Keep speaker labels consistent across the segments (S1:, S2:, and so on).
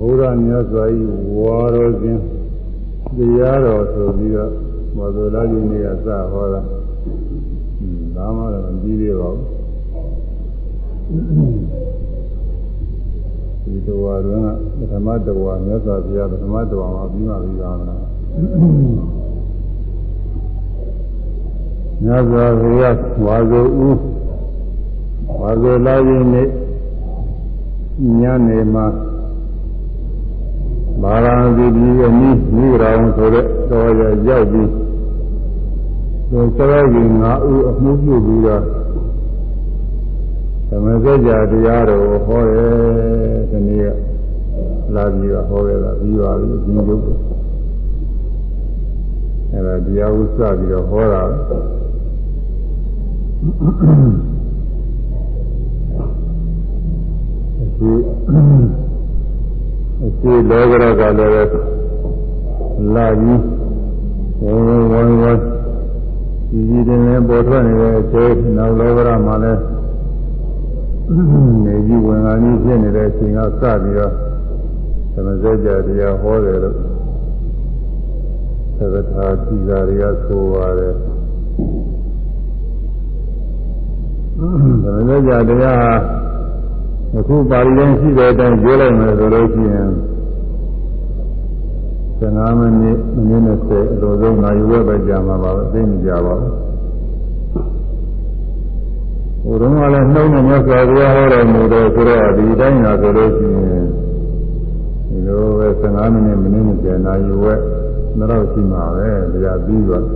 S1: ဘုရားမြတ်စွာဘုရားဝါတော်ခြင်းတရားတော်ဆိုပြီးတော့မော်ဇောလာကြီးနေကစဟောတာဒါမှတော့မပြီးသေးပါဘူးဒီတော်တော်ကပထမတော်မြတ်စွာဘုရားပထမတော်မှာပြီးမှပြီးပါမလားမြတ်စွာဘုရားဝါဇေဥဝါဇေလာကြီးနေညနေမှာ မာရဏသီပြည်အနည်းမိဂရာဝန်ဆိုတဲ့တော်ရရောက်ပြီးဒီစရကြီး၅ဦးအမှုပြုပြီးတော့သမစကြာတရားတော်ဟောတယ်ဒီနေ့ကလာပြီးတော့ဟောခဲ့တာပြီးပါပြီအချင်းချုပ်အဲဒါတရားဥစပြီးတော့ဟောတာဒီ ဒီလောကရကလည်းလာကြီးဝဝဝဝဒီကြီးတင်လည်းပေါ်ထွက်နေတဲ့အချိန်နောက်လောကရမှာလည်းနေကြီးဝင်လာကြီးဖြစ်နေတဲ့အချိန်ကစပြီးတော့သမစကြတရားဟောတယ်လို့သက္ကထာတိသာတွေကဆိုပါတယ်သမစကြတရား အခုပါဠိတိုင်းရှိတဲ့အတိုင်းပြောလိုက်မယ်ဆိုလို့ရှိရင်15မိနစ်မိနစ်20အလိုဆုံးနိုင်ရွယ်ပဲကြာမှာပါပဲသိနေကြပါဘူးဟိုတုန်းကလည်းနှုံးနဲ့မြတ်စွာဘုရားဟောတော်မူတယ်ဆိုတော့ဒီတိုင်းသာဆိုလို့ရှိရင်ဒီလိုပဲ15မိနစ်မိနစ်20နိုင်ရွယ်တော့ရှိမှာပဲတရားပြီးသွားတ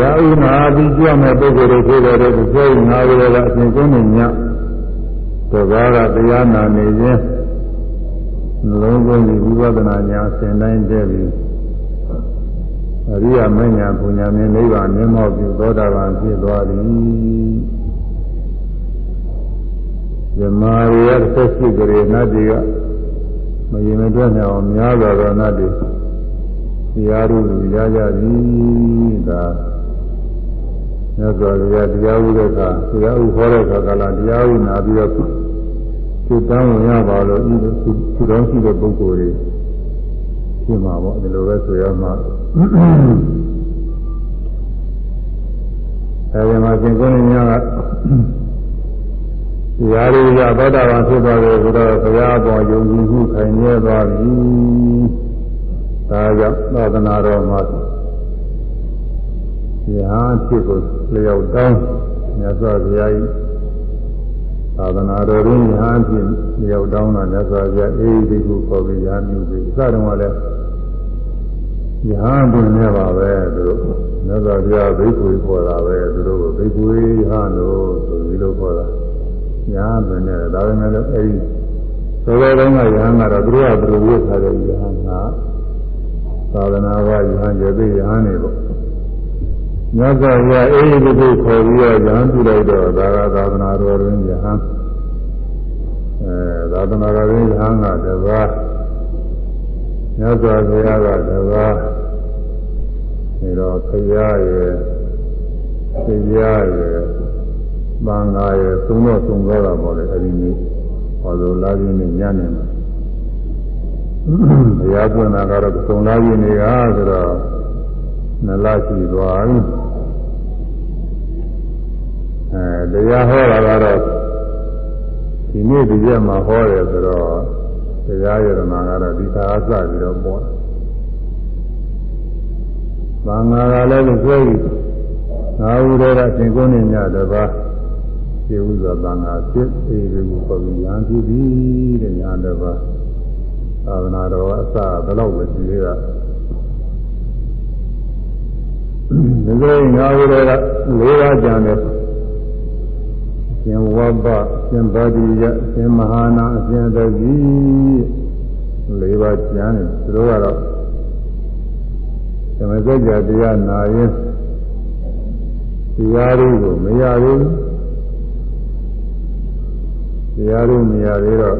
S1: ရားဥနာပြီးကြွမဲ့ပုဂ္ဂိုလ်တွေဖြစ်တဲ့ဒီစိတ်ငါးဝရကအရှင်ကုန်းနဲ့ညသဘာဝတရားနာနေခြင်းနှလုံးသွင်းပြီးဝိပဿနာညာဆင်တိုင်းတဲ့ပြီးအရိယာမညာပူညာမြင်နိဗ္ဗာန်မြင်မောပြီးသောတာပန်ဖြစ်သွားသည်ဇမာရိယသက်ရှိကြရေနတ်တွေကမရင်မတွက်နိုင်အောင်များစွာသောနတ်တွေတရားတို့ရကြသည်ဒါ မြတ်စွာဘုရားတရားဥတဲ့အခါတရားဥဟောတဲ့အခါကလာတရားဥနာပြီးတော့သူတောင်းဝင်ရပါလို့ဤသူတော်ရှိတဲ့ပုဂ္ဂိုလ်တွေဖြစ်မှာပေါ့ဒီလိုပဲဆိုရမှာအဲဒီမှာသင်္ကုန်းညာကတရားတွေရသောတာပန်ဖြစ်သွားတယ်ဆိုတော့ဘုရားပေါ်ယုံကြည်မှုခိုင်မြဲသွားပြီဒါကြောင့်သာသနာတော်မှာ ညာဖြစ်ကိုလျောက်တောင်းမြတ်စွာဘုရားကြီးသာသနာတော်ရင်းညာဖြစ်လျောက်တောင်းတာမြတ်စွာဘုရားအေးဒီကိုခေါ်ပြီးညာမြူပြီးအစတုန်းကလည်းညာပင်နေပါပဲသူတို့မြတ်စွာဘုရားဘိက္ခုခေါ်တာပဲသူတို့ဘိက္ခုဟာလို့ဆိုပြီးလို့ခေါ်တာညာပင်နေဒါပေမဲ့လည်းအဲဒီသောတော်တုန်းကညာကတော့သူတို့ကသူတို့ဝိထားတဲ့ညာကသာသနာ့ဘာယဟန်ရေသိယဟန်နေပေါ့ မြတ်စွာဘုရားအေးဒီလိုခေါ်ပြီးတော့ယဟန်ပြုလိုက်တော့ဒါကသာသနာတော်တွင်ယဟန်အဲသာသနာတော်တွင်ယဟန်ကတပါးမြတ်စွာဘုရားကတပါးနေတော့ခရရဲ့သိရရဲ့မင်္ဂရဲ့သုံးတော့သုံးတော့တာပေါ့လေအဲဒီနေ့ဟောလို့လာပြီးနေညနေမှာဘုရားပွင့်တာကတော့သုံးလာပြီးနေကဆိုတော့နလရှိသွားပြီ အဲတရားဟောတာကတော့ဒီနေ့ဒီရက်မှာဟောတယ်ဆိုတော့တရားယရနာကတော့ဒီသာအစပြီးတော့ပေါ်တယ်။ဘာငါကလည်းဆွဲပြီးငါဦးတွေကသင်္ကုန်းနေညတပါးခြေဥစွာသံဃာဖြစ်အေးကိုပေါ်ပြီးညာဖြစ်ပြီးတဲ့ညာတပါးသာသနာတော်အစဘယ်တော့ပဲရှိသေးတာဒီလိုငါးဦးတွေက၄ပါးကြံတယ် ရှင်ဝဘရှင်ဗဒိယရှင်မဟာနာအရှင်သတိ၄ပါးကြံတယ်သူတို့ကတော့သမစကြာတရားနာရင်တရားတွေကိုမရဘူးတရားတွေမရသေးတော့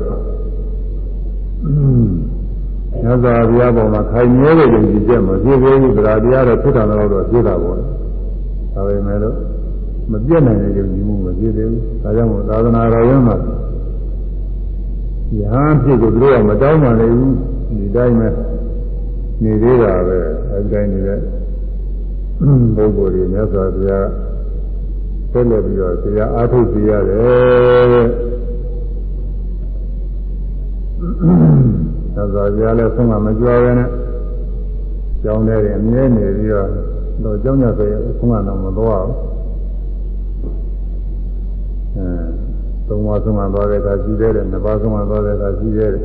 S1: ညဇာဘုရားပေါ်မှာခိုင်မြဲတဲ့ယုံကြည်ချက်မဖြစ်သေးဘူးဗราတရားတော့ဖြစ်တာတော့ဖြစ်တာပေါ့ဒါပေမဲ့လို့ မပြတ်နိုင်တဲ့ယုံကြည်မှုမဖြစ်သေးဘူးဒါကြောင့်မို့သာသနာတော်ရင်မှာယဟန်ဖြစ်ကိုသူတို့ကမတောင်းပါနဲ့ဘူးဒီတိုင်းပဲနေသေးတာပဲအဲဒီတိုင်းနေတဲ့ပုဂ္ဂိုလ်တွေမြတ်စွာဘုရားဆက်လက်ပြီးတော့တရားအားထုတ်စီရတယ်သစ္စာပြားလဲဆုံးမမကြွားပဲနဲ့ကြောင်းတဲ့ရင်အမြဲနေပြီးတော့တော့ကြောင်းရဆိုရင်ဆုံးမတော့မသွားဘူးအဲ သုံးပါးဆုံးမသွားတဲ့အခါရှိသေးတယ်နှစ်ပါးဆုံးမသွားတဲ့အခါရှိသေးတယ်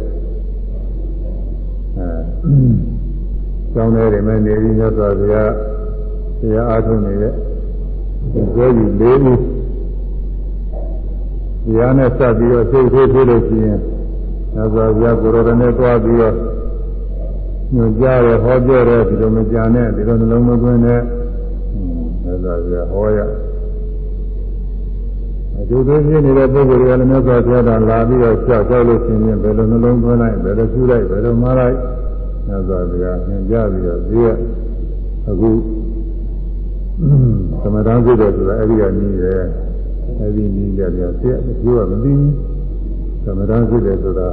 S1: အဲကြောင်းတဲ့ရင်မဲ့နေပြီးရသော်ဗျာတရားအားထုတ်နေတဲ့ဇေယီလေးဦးတရားနဲ့စပ်ပြီးတော့သိသေးသေးလို့ရှိရင်သစ္စာပြားကိုယ်တော်နဲ့တွားပြီးတော့ညွှန်ကြားရဟောပြောတယ်ဒီလိုမကြံနဲ့ဒီလိုနှလုံးမသွင်းနဲ့သစ္စာပြားဟောရ အတူတူဖြစ်နေတဲ့ပုဂ္ဂိုလ်တွေကလည်းမြတ်စွာဘုရားကလာပြီးတော့ကြောက်ကြောက်လို့ရှိရင်ဘယ်လိုနှလုံးသွင်းလိုက်ဘယ်လိုကျူးလိုက်ဘယ်လိုမှားလိုက်မြတ်စွာဘုရားညွှန်ကြားပြီးတော့ဒီကအခုသမထဖြစ်တယ်ဆိုတာအဲ့ဒီကနည်းပဲအဲ့ဒီနည်းကြပြဆက်အကျိုးကမသိဘူးသမထဖြစ်တယ်ဆိုတာ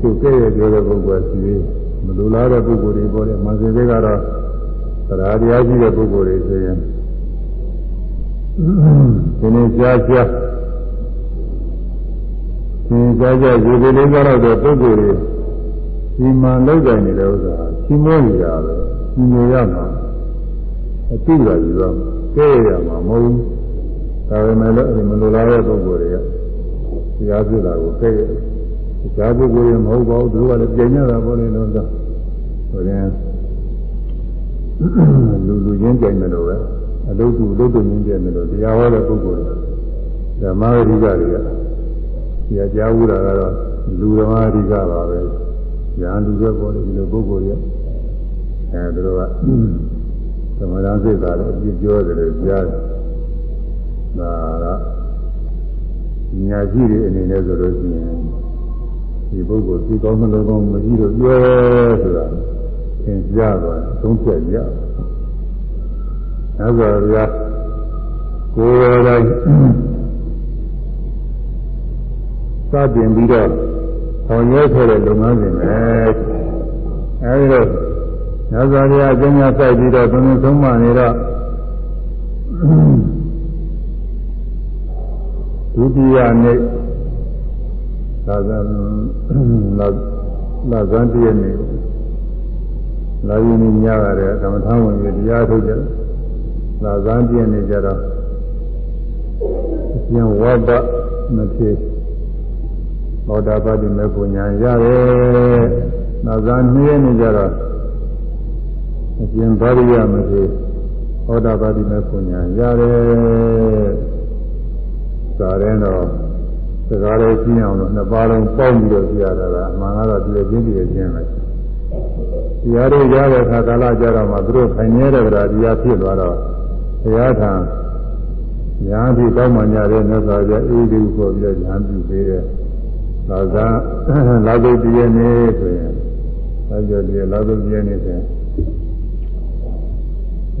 S1: သူကဲ့ရဲ့ပြောတဲ့ပုဂ္ဂိုလ်ရှိသေးမလိုလားတဲ့ပုဂ္ဂိုလ်တွေပေါ်တယ်မန်စေတွေကတော့တရားတရားရှိတဲ့ပုဂ္ဂိုလ်တွေဆိုရင် ဒီနေ့ကြားကြားဒီကြားကြားရေလေးလေးကတော့တဲ့ပုဂ္ဂိုလ်တွေဒီမှန်လောက်ကြနေတဲ့ဥစ္စာရှင်းမောနေရပဲရှင်းနေရမှာအတိအကျယူတော့ကဲရမှာမဟုတ်ဘူးဒါပေမဲ့လည်းမလိုလားတဲ့ပုဂ္ဂိုလ်တွေကတရားပြတာကိုကဲရရှားပုဂ္ဂိုလ်ရမဟုတ်ပါဘူးသူကလည်းပြင်ရတာပေါ့လေလို့ဆိုဟိုရင်လူလူချင်းကြိုင်တယ်လို့ပဲ အလုတ်တူအလုတ်တူချင်းကြိုင်တယ်လို့တရားဟောတဲ့ပုဂ္ဂိုလ်တွေဓမ္မဂရိကတွေကဒီအကြားဝူတာကတော့လူဓမ္မဂရိကပါပဲညာလူတွေပေါ့လေဒီလိုပုဂ္ဂိုလ်တွေအဲသူတို့ကသမဏစိတ်သာလည်းအပြစ်ပြောတယ်လို့ကြားတယ်ဒါကညာရှိတွေအနေနဲ့ဆိုလို့ရှိရင်ဒီပုဂ္ဂိုလ်သိကောင်းမလို့ကောင်းမရှိလို့ပြောဆိုတာသင်ကြားသွားသုံးဖြတ်ရ။ နောက်ဆိုရကိုယ်တော်တိုင်းစတင်ပြီးတော့ဆောင်ရွက်ခဲ့တဲ့လုပ်ငန်းစဉ်ပဲ။အဲဒီတော့ညဇာရအကျဉ်းများစိုက်ပြီးတော့သုံးသုံးမှနေတော့ဒုတိယနေ့သာသနာလာဇန်တည့်နေ့လာယူနေညရတဲ့ကမ္မထာဝင်ပြီးတရားထုတ်ကြ လာဇန်တည့်နေ့ကြတော့အရှင်ဝဘမဖြစ်သောတာပတိမေပုညာရတယ်လာဇန်နေ့နေ့ကြတော့အရှင်ဗာရိယမဖြစ်သောတာပတိမေပုညာရတယ်သာရင်တော့စကားလေးရှင်းအောင်လို့နှစ်ပါးလုံးပေါင်းပြီးတော့ပြရတာကအမှန်ကတော့ဒီလိုချင်းတည်းချင်းပဲတရားတွေရတဲ့အခါကာလကြတော့မှသူတို့ခိုင်နေတဲ့ဗရာတရားဖြစ်သွားတော့ ဘုရားထံညာပြီးတောင်းမှညာတဲ့မြတ်စွာဘုရားအေးဒီကိုပြီးတော့ညာပြုပေးတယ်။ဒါကလာသုတ်တည်းနေဆိုရင်လာကြတည်းလာသုတ်တည်းနေဆိုရင်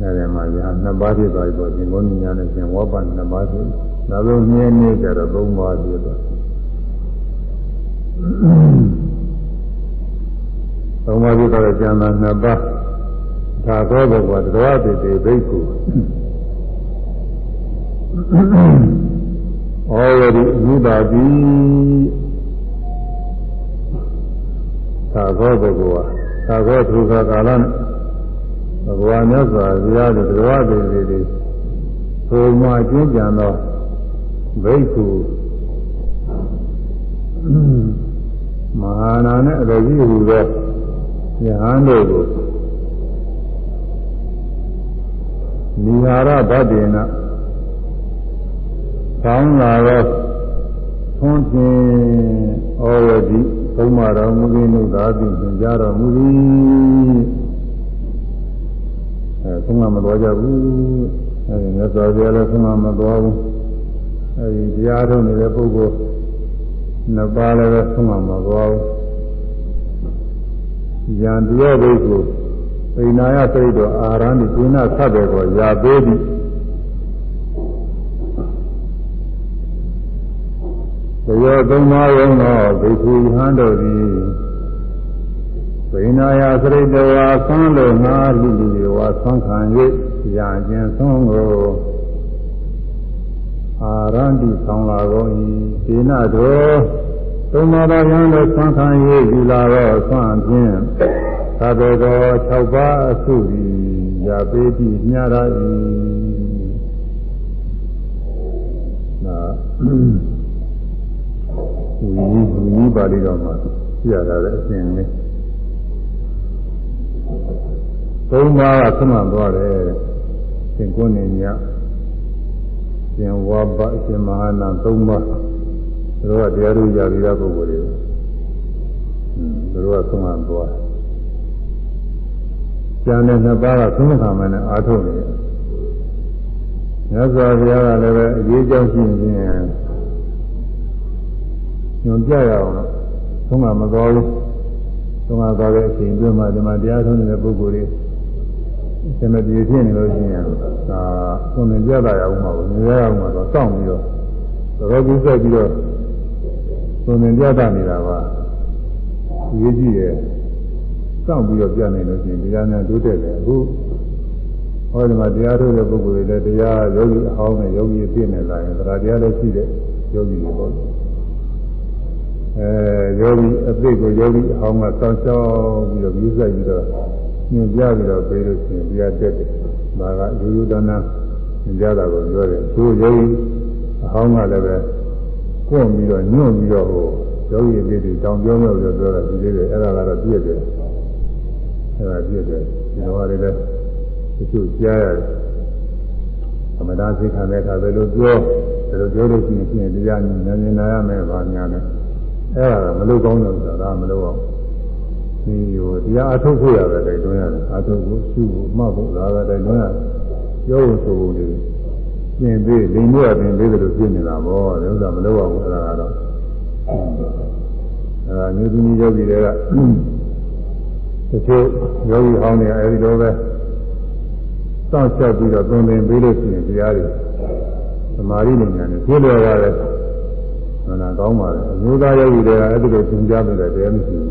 S1: အဲဒီမှာညာနှစ်ပါးဖြစ်သွားပြီပေါ့ဒီကုန်းညာနဲ့ရှင်ဝဘနှစ်ပါးဖြစ်နောက်ဆုံးမြင်းနေကြတော့သုံးပါးပြည့်သွားသုံးပါးပြည့်တော့ကျန်တာနှစ်ပါးသာသောဘုရားတရားတည်တည်ဘိက္ခု ဩဝရိအမှုပါတိသာသောဘုရားသာသောသူကကာလနဲ့ဘဂဝါမြတ်စွာဘုရားတို့တရားတည်တည်သို့မှအကျဉ်းကြံသောဘိက္ခုမဟာနာနဲ့အရကြီးဟူသောယဟန်တို့ကိုနိဟာရဗတ္တေန ဆောင်းလာသောသွန်းဖြင့်ဩဝတိသုံးမတော်မူသည်နုသာသည်သင်ကြားတော်မူသည်အဲသုံးမမတော်ကြဘူးအဲဒီမြတ်စွာဘုရားလည်းသုံးမမတော်ဘူးအဲဒီတရားထုတ်နေတဲ့ပုဂ္ဂိုလ်နှစ်ပါးလည်းပဲဆုံးမမှာသွားဘူးယံတရားဘိက္ခုပိဏာယစိတ်တော်အာရဏိကိနသတ်တယ်ကိုရာသေးသည် ရောသုံးပါးရုံသောဘိက္ခုဟန်တို့သည်ဝိနာယသရိတဝါသံလိုငါလူလူဝါသံခံ၍ရာကျင်ဆုံးကိုအာရန္တိဆောင်လာကုန်၏ဒေနတော်သုံးပါးသောယံတို့သံခံ၍ယူလာသောသံဖြင့်သဗ္ဗေသော6ပါးအစုသည်ရာပေတိမြာရ၏နာ ဝီဝီပါဠိတော်မှာပြရတာလည်းအစဉ်လေးသုံးပါးကဆွမ်းသွားတယ်သင်ကိုနေညရှင်ဝါဘရှင်မဟာနာသုံးပါးတို့ကတရားတို့ရပြီးတဲ့ပုဂ္ဂိုလ်တွေဟွန်းတို့ကဆွမ်းသွားကျန်တဲ့နှစ်ပါးကသုံးခါမှနဲ့အာထုတ်နေတယ်မြတ်စွာဘုရားကလည်းပဲအရေးကြောင်းရှိရင် ညွန်ပြရအောင်သုံးကမတော်ဘူးသုံးကသွားတဲ့အချိန်တွင်းမှာဒီမှာတရားထုံးနေတဲ့ပုဂ္ဂိုလ်တွေဆင်မပြေဖြစ်နေလို့ရှိရင်ဒါသုံးနေကြတာရအောင်မှာဘူးနေရအောင်မှာတော့စောင့်ပြီးတော့တော်ကူးဆက်ပြီးတော့သုံးနေကြတာနေတာပါရေးကြည့်တယ်စောင့်ပြီးတော့ပြနိုင်လို့ရှိရင်တရားများတိုးတက်တယ်အခုဟောဒီမှာတရားထုတ်တဲ့ပုဂ္ဂိုလ်တွေလည်းတရားယောဂီအဟောင်းနဲ့ယောဂီအပြည့်နဲ့လာရင်တရားတရားလည်းရှိတဲ့ယောဂီတွေပေါ့ အဲယောဂီအသိကိုယောဂီအဟောင်းကစောင့်ရှောက်ပြီးတော့မြည်ဆိုင်ပြီးတော့ညွှန်ပြပြီးတော့ပြေးလို့ရှိရင်တရားတက်တယ်။ဒါကရိုးရိုးတန်းတန်းညွှန်ပြတာကိုပြောတယ်။သူယောဂီအဟောင်းကလည်းပဲကိုယ်ပြီးတော့ညွှန်ပြီးတော့ဟိုယောဂီအသိတွေတောင်းပြောလို့ပြောတာဒီလေးတွေအဲ့ဒါကတော့ပြည့်တယ်။အဲ့ဒါပြည့်တယ်ဒီလိုဟာတွေလည်းတချို့ကြားရတယ်။သမထစိတ်ခံတဲ့အခါဘယ်လိုပြောဘယ်လိုပြောလို့ရှိရင်တရားဉာဏ်ဉာဏ်နာရမယ်ဗာညာနဲ့ အဲ့ဒါမလုပ်ကောင်းတယ်ဆိုတာဒါမလုပ်အောင်ဒီဟိုတရားအထုတ်ဖို့ရတယ်တိုက်တွန်းရတယ်အထုတ်ဖို့ရှုဖို့မှတ်ဖို့ဒါပဲတိုက်တွန်းရတယ်ပြောဖို့ဆိုဖို့လေပြင်ပေးလိမ်ရပြင်ပေးတယ်လို့ပြင်နေတာပေါ့ဒါဥစ္စာမလုပ်အောင်အဲ့ဒါကတော့အဲ့ဒါမျိုးသမီးယောဂီတွေကတချို့ယောဂီဟောင်းတွေအဲဒီလိုပဲစောင့်ချက်ပြီးတော့သုံးသင်ပေးလို့ရှိရင်တရားတွေသမာဓိဉာဏ်နဲ့ပြည့်လျော်ရတယ် မှန်တာကောင်းပါလေအမျိုးသားယောဂီတွေကအဲ့ဒီလိုသင်ကြားပြီးတော့တရားမရှိဘူး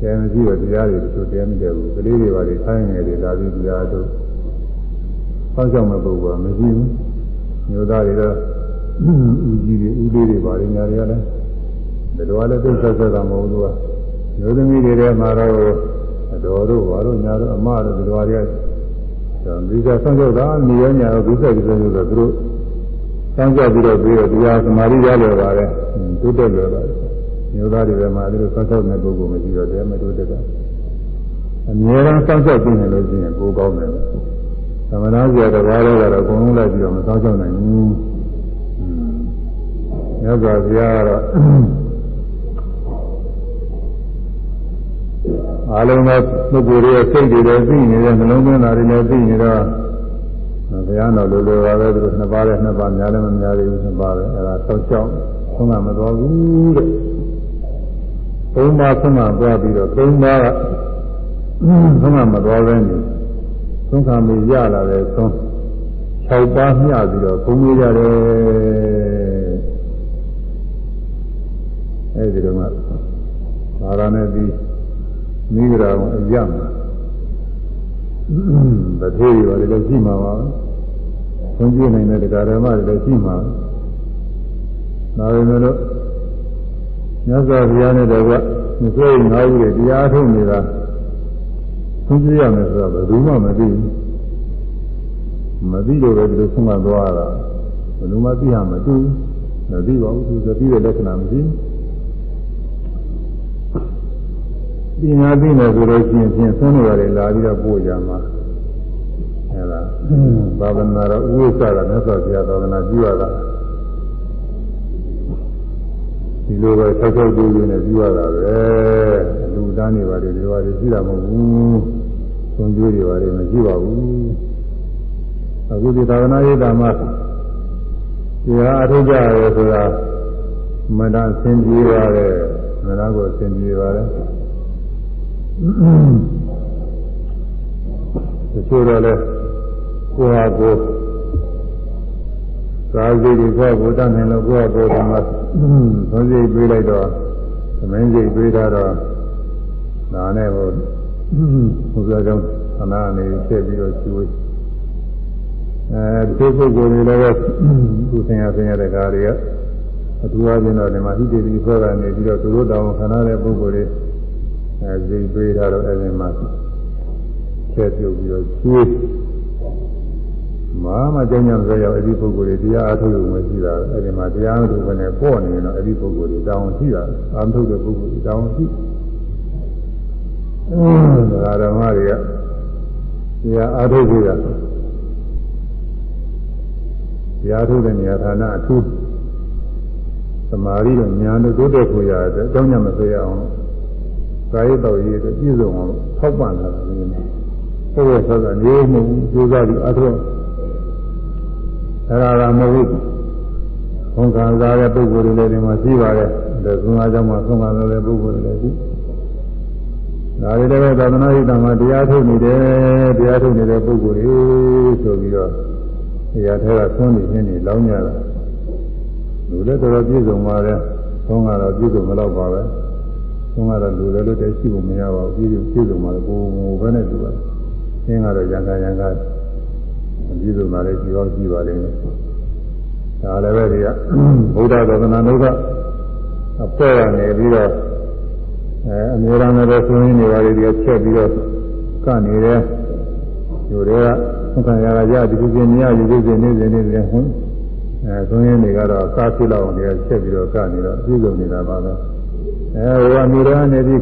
S1: တရားမရှိတော့တရားတွေသူတရားမရှိဘူးကလေးတွေပါလေခိုင်းငယ်တွေလာပြီးတရားတို့ဆောင်းဆောင်မဲ့ပုဂ္ဂိုလ်ကမရှိဘူးမျိုးသားတွေတော့ဦးကြီးတွေဦးလေးတွေပါလေညာတွေကလည်းဒီလိုလည်းသိဆက်ဆက်ကမဟုတ်ဘူးကမျိုးသမီးတွေထဲမှာတော့အတော်တို့ဘာလို့ညာတို့အမတို့ဒီလိုတွေကဒီကဆောင်းကြောက်တာနေရညာတော့ဒီဆက်ဒီဆက်ဆိုတော့သူတို့ စမ်းကြပြီးတော့ပြီးတော့တရားသမာဓိရလွယ်ပါတယ်တိုးတက်လွယ်ပါတယ်မျိုးသားတွေမှာအဲဒီလိုစောင့်ရှောက်တဲ့ပုဂ္ဂိုလ်မရှိတော့တရားမတိုးတက်တာအများအားစောင့်ရှောက်ပြီးနေလို့ရှိရင်ကိုယ်ကောင်းတယ်သမဏဆရာတော်ဘာလို့ကတော့အကုန်လုံးလိုက်ပြီးတော့မစောင့်ရှောက်နိုင်ဘူးမြတ်စွာဘုရားကတော့အလုံးသောပုဂ္ဂိုလ်ရဲ့စိတ်တွေလည်းသိနေတယ်နှလုံးသွင်းတာတွေလည်းသိနေတော့ဘု ရားတော်လိုလိုပါပဲသူနှစ်ပါးနဲ့နှစ်ပါးများလည်းမများသေးဘူးနှစ်ပါးပဲအဲဒါဆောက်ကြောင်းသုံးကမတော်ဘူးတဲ့သုံးပါးသုံးကသွားပြီးတော့သုံးပါးကသုံးကမတော်ပဲနေသုံးခါမေရလာတဲ့သုံး6ပါးမျှပြီးတော့ဘုံမေးရတယ်အဲဒီတော့မှသာရနဲ့ပြီးမိဂရာအယံဗထေးရောလည်းရှိမှာပါ ဘုန်းကြီးနိုင်တဲ့တရားဓမ္မတွေလည်းရှိမှာဒါပေမဲ့လို့မြတ်စွာဘုရားနဲ့တကွမဆွေးငါးဦးတွေတရားထုတ်နေတာဘုန်းကြီးရမယ်ဆိုတော့ဘယ်သူမှမသိဘူးမသိလို့ပဲဒီလိုဆုံးမသွားတာဘယ်သူမှသိရမတူမသိပါဘူးသူသတိရဲ့လက္ခဏာမရှိဘူးပညာသိနေဆိုလို့ရှိရင်ဖြင့်သုံးနေရတယ်လာပြီးတော့ပို့ကြမှာ အဲဒါသာသနာတော်ဥဝိသကမြတ်စွာဘုရားသာသနာပြုရတာဒီလိုပဲဆောက်ဆောက်တူတူနဲ့ပြုရတာပဲလူသားနေပါတယ်ဒီလိုပါတွေရှိတာမဟုတ်ဘူးသွန်ကျိုးတွေပါတယ်မရှိပါဘူးအခုဒီသာသနာရေးတာမှာတရားအထုကြရဲဆိုတာမတန်ဆင်ပြေပါတယ်မနာကိုဆင်ပြေပါတယ်တချို့တော့လည်း ကိုယ်ဟာကိုယ်သာစိတ်ကိုယ်ကိုယ်တတ်နိုင်လို့ကိုယ်ဟာကိုယ်ကမှသုံးစိတ်ပေးလိုက်တော့သမင်းစိတ်ပေးတာတော့ဒါနဲ့ဟိုဘုရားကြောင့်ခန္ဓာအနေဖြစ်ပြီးတော့ကျွေးအဲဒီပုဂ္ဂိုလ်တွေလည်းသူဆင်ရဆင်ရတဲ့ကားတွေကအထူးအချင်းတော့ဒီမှာဟိတေတိဖွဲ့ကနေပြီးတော့သူတို့တောင်းခန္ဓာတဲ့ပုဂ္ဂိုလ်တွေအဲဒီပေးထားတော့အဲဒီမှာချက်ပြုတ်ပြီးတော့ကျွေး မာမကြောင့်ကြောင့်ဆိုရောက်အဲ့ဒီပုဂ္ဂိုလ်တွေတရားအထုတ်လို့မရှိတာအဲ့ဒီမှာတရားအထုတ်ကနေပေါ့နေရင်တော့အဲ့ဒီပုဂ္ဂိုလ်တွေတောင်းရှိတာအာမထုတ်တဲ့ပုဂ္ဂိုလ်တွေတောင်းရှိဒါဓမ္မတွေကတရားအထုတ်ကြတာတရားထုတ်တဲ့နေရာဌာနအထူးသမာဓိတို့ဉာဏ်တို့တိုးတက်ဖို့ရတယ်အကြောင်းညမဆွေးရအောင်ကာယတော်ရည်ပြည့်စုံအောင်ထောက်ပံ့တာလည်းဟုတ်ရဲ့ဆိုတော့နေမှုကြိုးစားပြီးအထုတ် အဲ့ဒါကမဟုတ်ဘူးဘုံခံစားတဲ့ပုဂ္ဂိုလ်တွေလည်းဒီမှာရှိပါတယ်ဒါသုငါကြောင့်မှသုံးခံရတဲ့ပုဂ္ဂိုလ်တွေလည်းရှိဒါတွေလည်းသာသနာ့ဟိတမှာတရားထုတ်နေတယ်တရားထုတ်နေတဲ့ပုဂ္ဂိုလ်တွေဆိုပြီးတော့တရားထဲကသွန်းနေခြင်းနေလောင်းကြတာလူလည်းတော်တော်ပြည့်စုံပါတယ်သုံးကတော့ပြည့်စုံမတော့ပါပဲသုံးကတော့လူလည်းလို့တည်းရှိဖို့မရပါဘူးပြည့်စုံပြည့်စုံပါတယ်ကိုယ်ကိုယ်ပဲနဲ့တူပါတယ်သင်ကတော့ရံကရံက ပြည်စုံတာလည်းကြည်အောင်ကြည်ပါလိမ့်မယ်ဒါလည်းပဲဒီကဘုရားသာသနာ့ဘုရားအဖွဲ့ရနေပြီးတော့အဲအများအားလည်းဆွေးနွေးနေပါလေဒီကချက်ပြီးတော့ကနေတယ်ယူတွေကသံဃာရဒီလိုချင်းညယူယူချင်းနေနေနေတယ်ဟွန်းအဲဆွေးနွေးနေကတော့စားဖြစ်လောက်အောင်ဒီကချက်ပြီးတော့ကနေတော့ပြည်စုံနေတာပါပဲအဲဟိုအမျိုးသားနေပြီး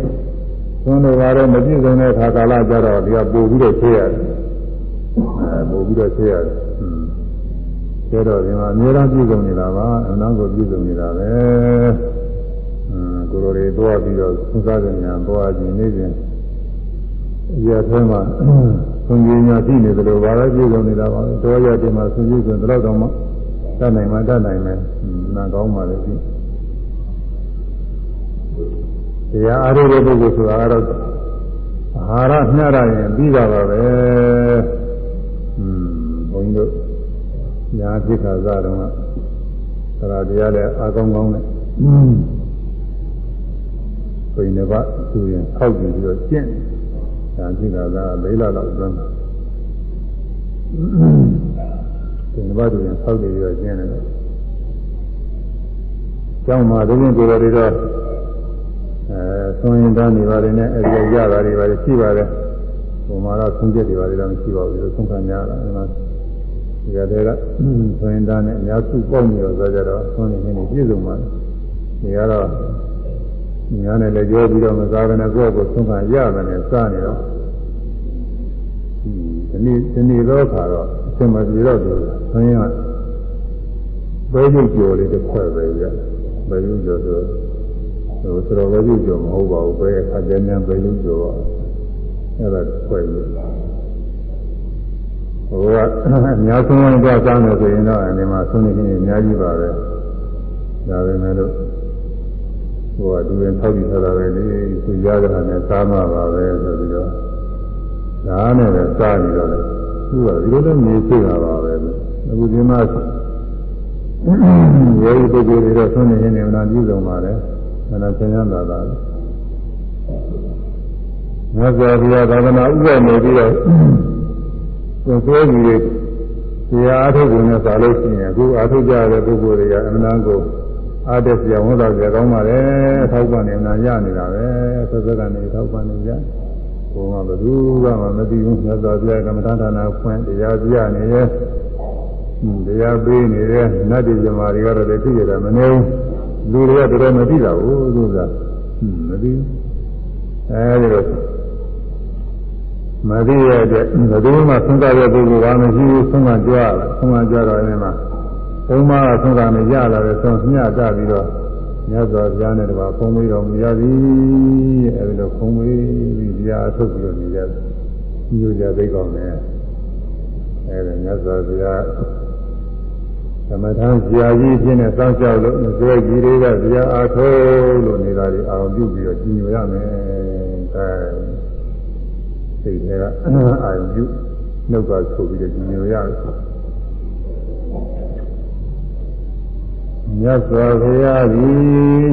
S1: သွန်းလို့ပါတော့မပြည့်စုံတဲ့ခါကာလကြတော့ဒီကပို့ပြီးတော့ဆေးရတယ် အဲပို့ပြီးတော့ဆေးရတယ်ဟွန်းဒါတော့ဒီမှာအများအားပြည့်စုံနေတာပါအနန္တကိုပြည့်စုံနေတာပဲကိုယ်တော်တွေတွားပြီးတော့သုသဇညာတွားခြင်းနေခြင်းရထဲမှာသွန်ကြီးညာရှိနေတယ်လို့ဘာပဲပြည့်စုံနေတာပါတွားရတဲ့မှာဆွေးကြည့်ဆိုတော့တော့မှတတ်နိုင်မှတတ်နိုင်မယ်နာကောင်းပါလေပြီတရားအားထုတ်တဲ့ပုဂ္ဂိုလ်ဆိုတာကတော့အာဟာရမျှရရင်ပြီးတာပါပဲ อืมဘုန်းကြီးတို့ညာပြစ်ခါစားတော့သရတရားလည်းအကောင်းကောင်းနဲ့ဘိနေဘသူရင်အောက်ပြီးတော့ကျင့်ညာပြစ်ခါစားလေးလလောက်အတွင်းဘိနေဘသူရင်အောက်ပြီးတော့ကျင့်တယ်ကျောင်းမှာဒီရင်ကိုယ်တော်တွေတော့အဲသွန်ရင်တန်းနေပါတယ်နဲ့အကြရတာတွေပါတယ်ရှိပါတယ် ဟိုမှာတော့သုံးချက်တွေပါတယ်တော့မရှိပါဘူးသုံးခံရတာဒီမှာဒီကတည်းကသွန်ရင်တန်းနဲ့အများစုပေါက်နေတော့ဆိုကြတော့သွန်ရင်နေပြည့်စုံပါတယ်ဒီကတော့ညာနဲ့လည်းကြောပြီးတော့မစားဘဲနဲ့ကိုယ့်ကိုသုံးခံရတယ်နဲ့စားနေတော့ဒီနေ့ဒီနေ့တော့ခါတော့အစမပြေတော့ဘူးဆင်းရဘဲကျုပ်ကျော်လေးတစ်ခွက်ပဲရဘဲကျုပ်ကျော်ဆိုဟိုဆိုတော့ဘဲကျုပ်ကျော်မဟုတ်ပါဘူးဘဲအခါကျမ်းဘဲကျုပ်ကျော်ပါ အဲ့ဒါခွက်လို့ဟိုကအများဆုံးဝင်ကြစားမယ်ဆိုရင်တော့ဒီမှာဆုံးနေခြင်းအများကြီးပါပဲဒါပဲမဲ့လို့ဟိုကသူရင်ထောက်ပြီးထားတာပဲလေသူရတဲ့ဟာနဲ့စားမှာပါပဲဆိုပြီးတော့ဒါနဲ့ပဲစားနေတော့လေသူကဒီလိုလည်းနေသိတာပါပဲအခုဒီမှာရေဒီပုဂ္ဂိုလ်တွေတော့ဆုံးနေနေမှပြည့်စုံပါတယ်အဲ့ဒါဆင်းရဲတာပါ မြတ်စွာဘုရားသာသနာဥပ္ပနေပြီးတော့ကိုယ်ကိုယ်ကြီးတရားအထုတ်ကုန်နဲ့စာလို့ရှိရင်အခုအထုတ်ကြတဲ့ပုဂ္ဂိုလ်တွေကအမှန်တန်ကိုအားတက်စရာဝန်သာစရာကောင်းပါလေထောက်ပံ့နေနာရနေတာပဲဆက်ဆက်ကနေထောက်ပံ့နေကြဘုံကဘယ်သူကမှမသိဘူးမြတ်စွာဘုရားကမ္မထာဌာနဖွင့်တရားပြနေရဲ့တရားပေးနေတဲ့နတ်ပြည်ဇမားတွေကတော့လည်းသိရတာမနေဘူးလူတွေကတော်တော်မသိတာဘူးသူကမသိဘူးအဲဒီတော့ မသိရတဲ့ဘယ်သူမှသုံးသပ်တဲ့ပုဂ္ဂိုလ်ကမရှိဘူးသုံးကကြွားသုံးကကြွားတော့အဲဒီမှာသုံးပါးကသုံးတာနဲ့ရလာတယ်ဆိုမျှတပြီးတော့မြတ်စွာဘုရားနဲ့တပါဖုံးပြီးတော်မူရသည်အဲဒီလိုဖုံးပြီးဘုရားအထုတ်ပြီးတော့နေကြတယ်ညိုကြသိကောင်းတယ်အဲဒီမြတ်စွာဘုရားသမထံဆရာကြီးဖြစ်နေစောင့်ရှောက်လို့ကျွဲကြီးတွေကဘုရားအားထုတ်လို့နေတာတွေအာရုံပြုပြီးတော့ကြီးညိုရမယ်အဲ စိတ်တွေကအာရုံပြုနှုတ်ကဆိုပြီးတော့ကြီးညိုရတယ်မြမြတ်စွာဘုရားသည်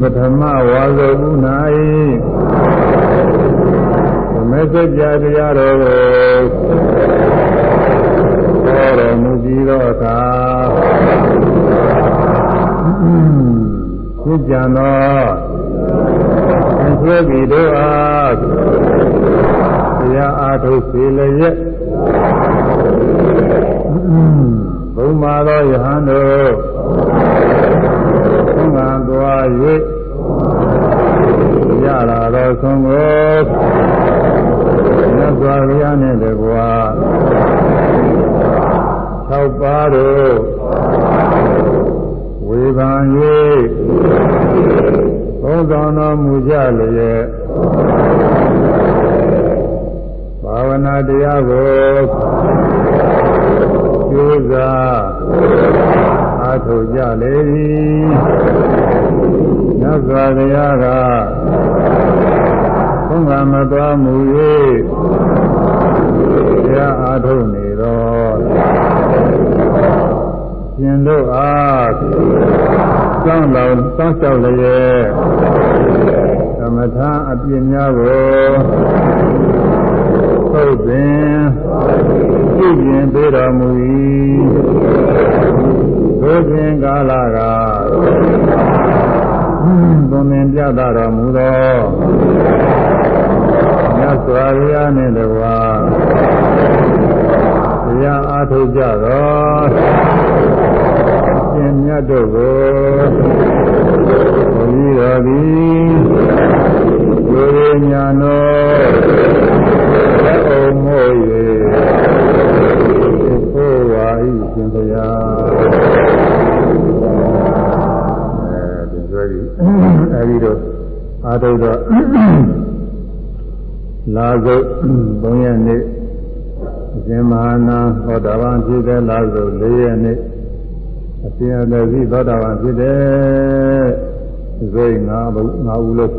S1: ပထမဝါဇုဥ၌မေစကြတရားတော်ကိုဟောတော်မူပြီးသောအခါသိကြံသောသင်္ဆွေပြီတို့အားတရားအားထုတ်စေလျက်ဘုံမာသောယဟန်တို့သံဃာသွား၍ရလာသောဆုံးကိုမြတ်စွာဘုရားနှင့်တကွာ၆ပါးတို့ဝေဘာ၍ ဘုံဆောင်တော်မူကြလျက်ဘာဝနာတရားကိုကျိုးစားအားထုတ်ကြလေသည်မြတ်စွာဘုရားကဘုံကမတော်မူ၍တရားအားထုတ်နေတော် ရှင်တို့အားစောင့်တော်စောင့်ရှောက်လျက်သမထအပြည့်များကိုသုတ်ပင်ကြည့်ရင်ပေးတော်မူ၏သို့ဖြင့်ကာလကသုံးသင်ပြသတော်မူသောမြတ်စွာဘုရားနှင့်တကားတရားအားထုတ်ကြသော ရှင်မြတ်တို့ကိုဘုရားတော်သည်ဝေညာနောအုံမို့၍ဟောဝါဤရှင်ဘုရားအဲဒီဆိုပြီးအဲဒီတော့အာထုတော့လာစု3ရက်နေ့အရှင်မဟာနာဟောတာဝန်ဖြစ်တဲ့လာစု4ရက်နေ့ အရှင်အသက်ကြီးသောတာပန်ဖြစ်တဲ့ဇိငါးဘုငါးဦးလို့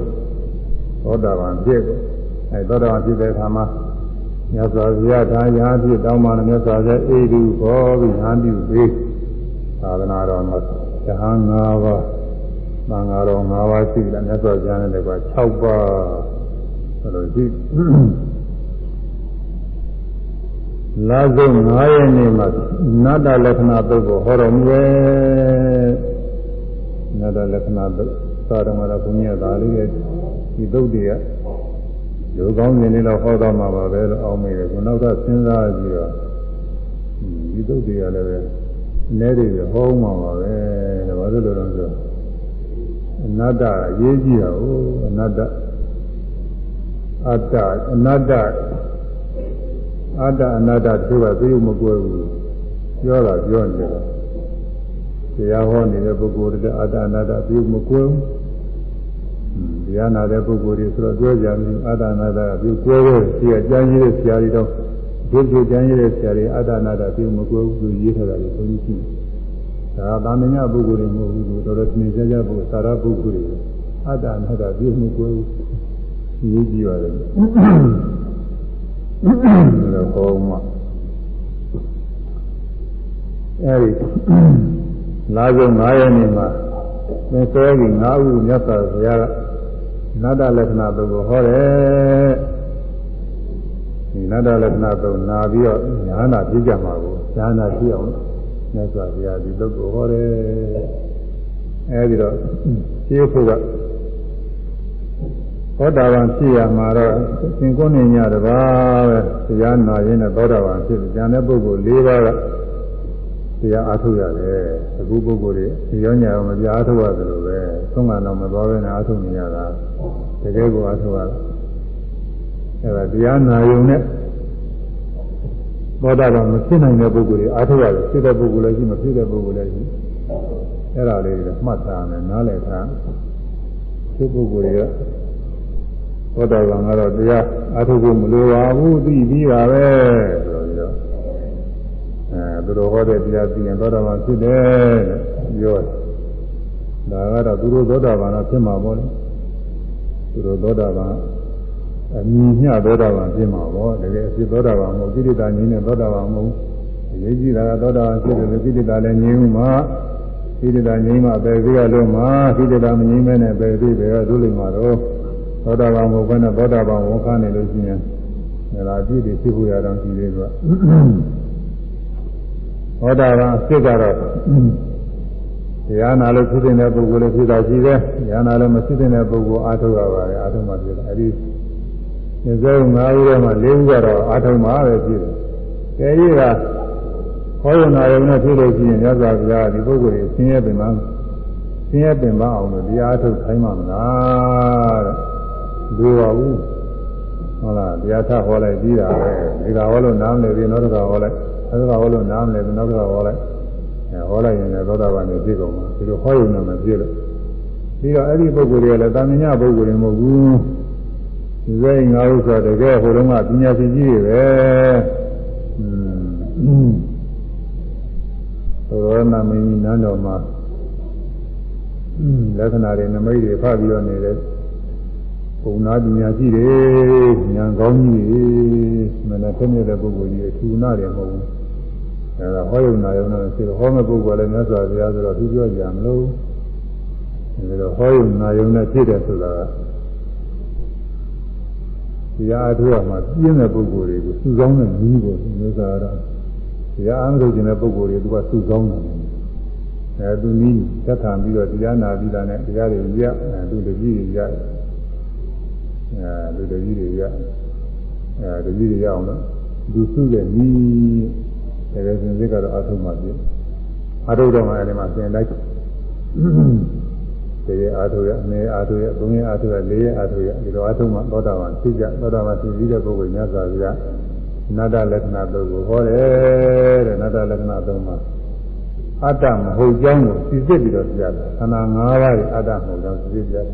S1: သောတာပန်ဖြစ်ကိုအဲသောတာပန်ဖြစ်တဲ့အခါမှာမြတ်စွာဘုရားဒါရာဖြစ်တောင်းပါလို့မြတ်စွာဘုရားအေဒီခေါ်ပြီးဟန်ပြုပေးသာသနာတော်မှာတဟန်း၅ပါးသံဃာတော်၅ပါးရှိတယ်မြတ်စွာဘုရားနဲ့တကွာ6ပါးဘယ်လိုရှိ လာစုံ9ရက်နေ့မှာနတ္တလက္ခဏာသုတ်ကိုဟောတော်မူရဲ့နတ္တလက္ခဏာသုတ်သာဓမ္မတော်ဘုရားသားလေးရဲ့ဒီသုတ်တွေကလူကောင်းစဉ်လေးတော့ဟောတော့မှာပါပဲလို့အောင်းမိတယ်ခုနောက်တော့စဉ်းစားကြည့်တော့ဒီသုတ်တွေကလည်းပဲအနည်းတွေဟောမှာပါပဲဒါဘာလို့လဲတော့ဆိုအနတ္တအရေးကြီးတာ哦အနတ္တအတ္တအနတ္တ အတ္တအနတ္တသူကသိမကွယ်ဘူးပြောတာပြောနေတယ်တရားဟောနေတဲ့ပုဂ္ဂိုလ်တွေအတ္တအနတ္တသိမကွယ်ဘူးတရားနာတဲ့ပုဂ္ဂိုလ်တွေဆိုတော့ပြောကြတယ်အတ္တအနတ္တကပြုကွယ်တယ်ဒီကကြမ်းကြီးတဲ့ဆရာတွေတော့ဒီလိုကြမ်းကြီးတဲ့ဆရာတွေအတ္တအနတ္တသိမကွယ်ဘူးသူရေးထားတာတွေဘုန်းကြီးကြည့်ဒါကသာမညပုဂ္ဂိုလ်တွေမဟုတ်ဘူးတော်တော်သင်ကြကြပုဂ္ဂိုလ်သာရပုဂ္ဂိုလ်တွေအတ္တအနတ္တသိမကွယ်ဘူးရေးကြည့်ရတယ် တော့ကောင်းမှအဲဒီလာကြ9ရက်နေ့မှာသင်္ဆွဲကြီး9ဦးမြတ်စွာဘုရားကနတ္တလက္ခဏာတုကိုဟောတယ်ဒီနတ္တလက္ခဏာတုနာပြီးတော့ညာနာပြကြမှာကိုညာနာပြအောင်မြတ်စွာဘုရားဒီတုကိုဟောတယ်အဲဒီတော့ရှင်းဖို့က သောတာပန်ဖြစ်ရမှာတော့သင်္ကုန်းနေညတပါးပဲတရားနာရင်းနဲ့သောတာပန်ဖြစ်ကြတဲ့ပုဂ္ဂိုလ်၄ပါးကတရားအားထုတ်ရတယ်အခုပုဂ္ဂိုလ်တွေရောညာမပြအားထုတ်ရတယ်လို့ပဲသုံးကံတော့မသွားဘဲနဲ့အားထုတ်နေရတာတကယ်ကိုအားထုတ်ရတာအဲဒါတရားနာယုံနဲ့သောတာပန်မဖြစ်နိုင်တဲ့ပုဂ္ဂိုလ်တွေအားထုတ်ရတယ်ဖြစ်တဲ့ပုဂ္ဂိုလ်လည်းရှိမဖြစ်တဲ့ပုဂ္ဂိုလ်လည်းရှိအဲ့ဒါလေးတွေမှတ်ထားမယ်နားလည်ထားဒီပုဂ္ဂိုလ်တွေက သောတာပန်ကတော့တရားအထုဖို့မလိုပါဘူးသိပြီးပါပဲဆိုပြီးတော့အဲသူတို့ဟောတဲ့တရားသိရင်သောတာပန်ဖြစ်တယ်ပြောဒါကတော့သူတို့သောတာပန်တော့ဖြစ်မှာပေါ့လေသူတို့သောတာပန်အမြင်ညသောတာပန်ဖြစ်မှာပေါ့တကယ်အဖြစ်သောတာပန်မဟုတ်ကိရိတာညီနဲ့သောတာပန်မဟုတ်အရေးကြီးတာကသောတာပန်ဖြစ်တယ်လို့ကိလေသာလည်းငြိမ်းမှာကိလေသာငြိမ်းမှပဲသေးရလို့မှာကိလေသာမငြိမ်းမဲနဲ့ပဲသေးပဲဒုလိမ္မာတော့ သောတာပန်ဘုရားနဲ့သောတာပန်ဝန်ခံနေလို့ရှိရင်ဒါအပြည့်တွေဖြစ်ဖို့ရတော့ရှိသေးတယ်သောတာပန်ဖြစ်ကြတော့တရားနာလို့ဖြစ်တဲ့ပုဂ္ဂိုလ်လည်းဖြစ်တာရှိတယ်။တရားနာလို့မဖြစ်တဲ့ပုဂ္ဂိုလ်အာထုရပါတယ်အာထုမှဖြစ်တယ်။အဲဒီဒီစုံ၅ဦးထဲမှာ၄ဦးကတော့အာထုမှပဲဖြစ်တယ်။အဲဒီကဟောရနာရုံနဲ့ဖြစ်လို့ရှိရင်မြတ်စွာဘုရားဒီပုဂ္ဂိုလ်ကိုဆင်းရဲပင်မဆင်းရဲပင်မအောင်လို့တရားထုတ်ခိုင်းမှမလားတဲ့။ ဒီပါဘူး။ဟုတ်လားတရားထဟောလိုက်ပြီးတာပဲ။ဒီကဟောလို့နားမလည်ပြီးနောက်တစ်ခါဟောလိုက်။နောက်တစ်ခါဟောလို့နားမလည်ပြီးနောက်တစ်ခါဟောလိုက်။ဟောလိုက်ရင်လည်းသောတာပန်နဲ့ပြည့်ကုန်မှာဒီလိုဟောရုံနဲ့မပြည့်လို့ပြီးတော့အဲ့ဒီပုဂ္ဂိုလ်တွေကလည်းတာမညပုဂ္ဂိုလ်တွေမဟုတ်ဘူးဒီစိတ်ငါဥစ္စာတကယ်ဟိုတုန်းကပညာရှင်ကြီးတွေပဲอืมသောရဏမင်းကြီးနန်းတော်မှာလက္ခဏာတွေနမိတ်တွေဖတ်ပြီးတော့နေတဲ့ ပုံနာပညာရှိတွေဉာဏ်ကောင်းကြီးတွေမနက်ခင်းတဲ့ပုဂ္ဂိုလ်ကြီးအထူနာတွေမဟုတ်ဘူးအဲဒါဟောယုံနာယုံနဲ့ဆိုတော့ဟောမဲ့ပုဂ္ဂိုလ်လည်းမြတ်စွာဘုရားဆိုတော့သူပြောကြမလို့အဲဒါဟောယုံနာယုံနဲ့ဖြစ်တယ်ဆိုတာကတရားအထုရမှာပြင်းတဲ့ပုဂ္ဂိုလ်တွေကိုစုဆောင်းတဲ့နည်းကိုမျိုးစားတော့တရားအားထုတ်ခြင်းတဲ့ပုဂ္ဂိုလ်တွေသူကစုဆောင်းတယ်အဲသူနည်းသက်ခံပြီးတော့တရားနာပြီးတာနဲ့တရားတွေရအဲသူတပည့်တွေရ အဲသူတပည့်တွေရအဲတပည့်တွေရအောင်လို့သူစုတဲ့နည်းတကယ်စင်စစ်ကတော့အာထုမှပြအာထုတော့မှအဲဒီမှာသင်လိုက်တကယ်အာထုရအနည်းအာထုရသုံးရအာထုရလေးရအာထုရဒီလိုအာထုမှသောတာပန်သိကြသောတာပန်သိပြီးတဲ့ပုဂ္ဂိုလ်များစွာပြနတ္တလက္ခဏာသုံးကိုဟောတယ်တဲ့နတ္တလက္ခဏာသုံးမှာအတ္တမဟုတ်ကြောင်းကိုသိစစ်ပြီးတော့ပြတယ်ခန္ဓာ၅ပါးရဲ့အတ္တမဟုတ်ကြောင်းသိစစ်ပြတယ်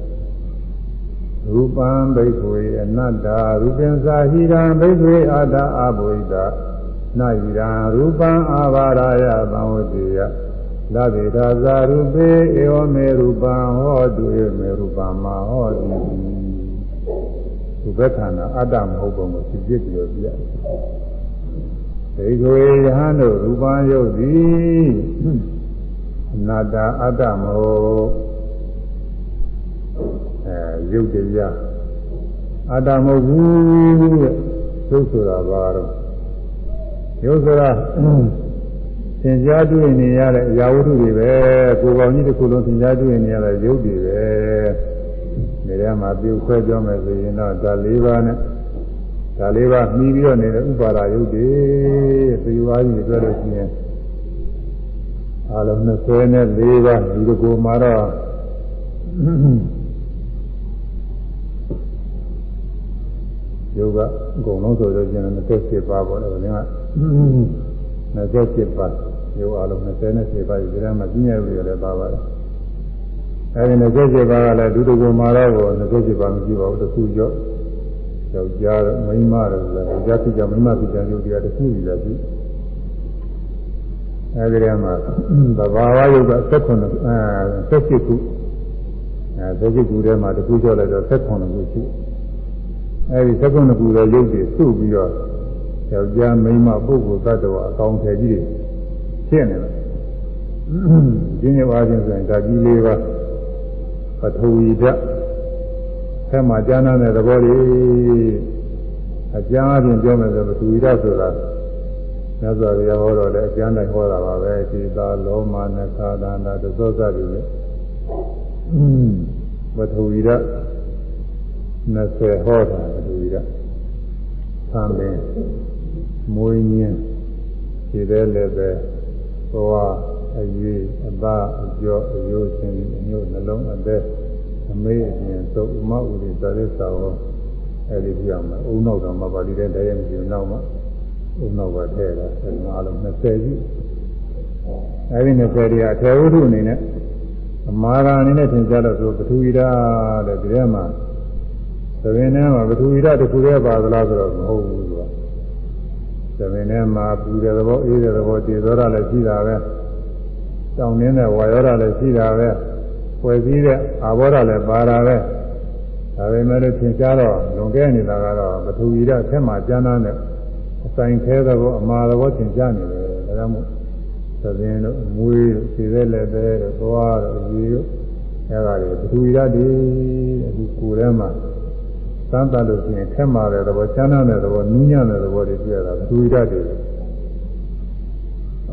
S1: ရူပံဘိက္ခွေအနတ္တရူပင်္စာဟိရံဘိက္ခွေအတ္တအဘိဓာနာယိရာရူပံအာဘာရယသံဝတိယလဗေဒာဇာရူပေဧဝမေရူပံဟောတုဧမေရူပံမဟောတိဒီဘက်ခန္ဓာအတ္တမဟုတ်ပုံကိုသိဖြစ်ပြီးတော့ပြရဒေဂဝေယဟန်တို့ရူပံယုတ်သည်အနာတ္တအတ္တမဟုတ် အဲယုတ်တရားအတ္တမဟုတ်ဘူးတဲ့သုဆိုတာဘာတော့ရုပ်ဆိုတာသင်ကြားတွေ့နေရတဲ့အရာဝတ္ထုတွေပဲကိုယ်ပေါင်းကြီးတစ်ခုလုံးသင်ကြားတွေ့နေရတဲ့ရုပ်တွေပဲနေရာမှာပြုခွဲပြောမယ်ဆိုရင်တော့ဒါ၄ပါးနဲ့ဒါ၄ပါးမှီပြီးတော့နေတဲ့ဥပါဒရုပ်တွေသေဝါကြီးပြောလို့ရှိရင်အလုံး24ပါးဒီလိုကိုမှာတော့ ယောဂအကုန်လုံးဆိုတော့ကျန်27ပါးပေါ့လေ။ဒါက27ပါးယောအလုံး27ပါးဒီကမှာပြည့်ရပြီလည်းပါပါတယ်။အဲဒီ27ပါးကလည်းဒုတိယမှာတော့27ပါးမရှိပါဘူး။တစ်ခုကျော်ယောက်ျားမိန်းမတို့လည်းယောက်ျားဖြစ်ကြမိန်းမဖြစ်ကြယုတ်တရားတစ်ခုကြီးလည်းရှိ။အဲဒီထဲမှာသဘာဝယုတ်က18အဲ17ခုအဲ17ခုထဲမှာတစ်ခုကျော်လိုက်တော့18ခုရှိတယ် အဲဒီသက္ကုဏကူတဲ့ရုပ်တွေစုပြီးတော့ယောက်ျားမိန်းမပုဂ္ဂိုလ်သတ္တဝါအကောင်ထည်ကြီးတွေဖြစ်နေတယ်။ဒီနေ့ပါချင်းဆိုရင်ဓာကြီးလေးပါပထဝီဓာတ်အဲမှာကျမ်းမ်းတဲ့သဘောတွေအကျမ်းအပြင်ပြောမယ်ဆိုပထဝီဓာတ်ဆိုတာမြတ်စွာဘုရားဟောတော်တဲ့အကျမ်းတိုင်းဟောတာပါပဲဒီသာလောမနခာဒန္တာသသောသတိနဲ့ပထဝီဓာတ် 20ဟောတာတူရသံပင်မွေးညင်းခြေသေးလည်းပဲသွားအရေးအသားအကျော်အယိုးချင်းအညို့နှလုံးအသက်အမေးအပြင်သုဥမဥရိသရစ္စာဟောအဲ့ဒီပြောင်းမယ်အုံနောက်တော့မပါဠိတဲ့တရားမရှိဘူးနောက်မှအုံနောက်ကထည့်တာအဲဒီမှာအလုံး20ကြီးအဲ့ဒီ20တွေအထေဝုဒ္ဓအနေနဲ့အမာရာအနေနဲ့သင်ကြားတော့ဆိုပထဝီဓာတ်တဲ့ဒီထဲမှာ သမင်ထဲမှာပထဝီဓာတ်တစ်ခုတည်းပါသလားဆိုတော့မဟုတ်ဘူးသူကသမင်ထဲမှာပူတဲ့သဘောအေးတဲ့သဘောတည်သောတာလည်းရှိတာပဲတောင်းနေတဲ့ဝါရောတာလည်းရှိတာပဲပွဲစည်းတဲ့အာဘောဓာလည်းပါတာပဲဒါပေမဲ့လို့သင်ကြားတော့လွန်ခဲ့နေတာကတော့ပထဝီဓာတ်ဆက်မှာကျမ်းမ်းတဲ့အဆိုင်ခဲသဘောအမာသဘောသင်ကြားနေတယ်ဒါကြောင့်မို့သင်းတို့မွေးတို့ခြေသက်လက်သေးတို့သွားတို့ရေတို့အဲဒါတွေဘသူရတည်အခုကိုယ်ထဲမှာ သမ်းတတ်လို့ရှိရင်ထက်မာတဲ့သဘောချမ်းသာတဲ့သဘောနူးညံ့တဲ့သဘောတွေတွေ့ရတာဘသူရတည်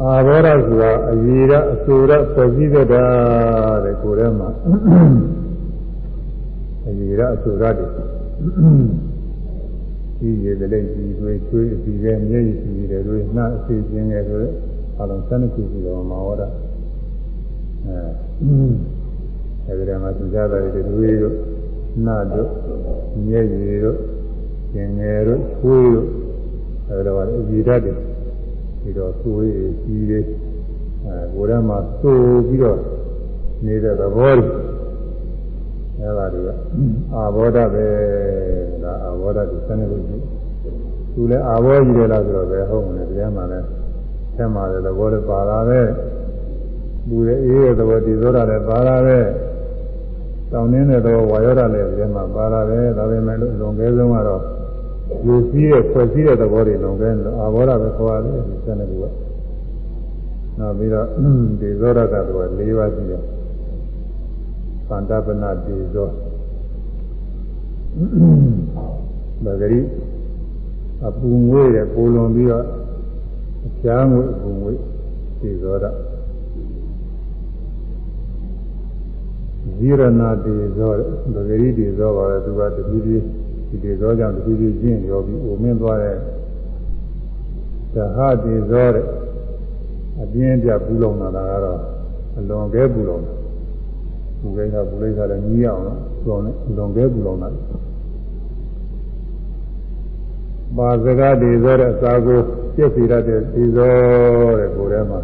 S1: အာဘောရဆိုတာအရေရအဆိုရဖွဲ့စည်းတဲ့တာတဲ့ကိုယ်ထဲမှာအရေရအဆိုရတွေဒီရေတလေးဒီတွေချွေးအစီပဲမျက်ရည်စီတယ်တွေနှာအစီကျင်းတယ်ဆိုတော့အလုံးစနခုရှိတော်မှာဟောတာအဲအဲဒီမှာသူကြတာတွေတွေတို့ နှာတို့မျက်ရည်တို့ကျင်ငယ်တို့ချွေးတို့အဲဒါကအကြည့်တတ်တယ်ပြီးတော့ချွေးကြီးလေးအဲကိုယ်ထဲမှာသိုးပြီးတော့နေတဲ့သဘောတွေအဲဒါတွေကအာဘောဓပဲဒါအာဘောဓဒီစနစ်လို့ရှိသူလည်းအာဘောကြီးတယ်လားဆိုတော့ပဲဟုတ်မယ်တရားမှလည်းဆက်မှာတဲ့သဘောလည်းပါလာပဲလူရဲ့အေးရဲ့သဘောဒီသောတာလည်းပါလာပဲ တောင်းနေတဲ့သဘောဝါယောဓာလည်းဒီမှာပါလာပဲဒါပေမဲ့လို့လွန်ကဲဆုံးကတော့ယူစည်းတဲ့ဖွဲ့စည်းတဲ့သဘောတွေလွန်ကဲလို့အာဘောဓပဲခေါ်ရတယ်ဒီစနစ်ကနောက်ပြီးတော့ဒီသောတာကတော့၄ပါးရှိတယ်သန္တပနတေဇောဗဂရိအပူငွေ့တဲ့ပိုလွန်ပြီးတော့အချားငွေ့အပူငွေ့တေဇောရ ဇိရဏတေဇောဗဂရိတေဇောပါလေသူကတတိတိဒီတေဇောကြောင့်တတိတိကျင့်ရောပြီးအိုမင်းသွားတဲ့သဟတေဇောတဲ့အပြင်းပြပူလုံတာကတော့အလွန်ကဲပူလုံတာပူကိန်းကပူလိုက်တာလည်းကြီးအောင်လို့လွန်နဲ့လွန်ကဲပူလောင်တာပါစကားဒီသောတဲ့စာကိုပြည့်စည်ရတဲ့ဒီသောတဲ့ကိုယ်ထဲမှာ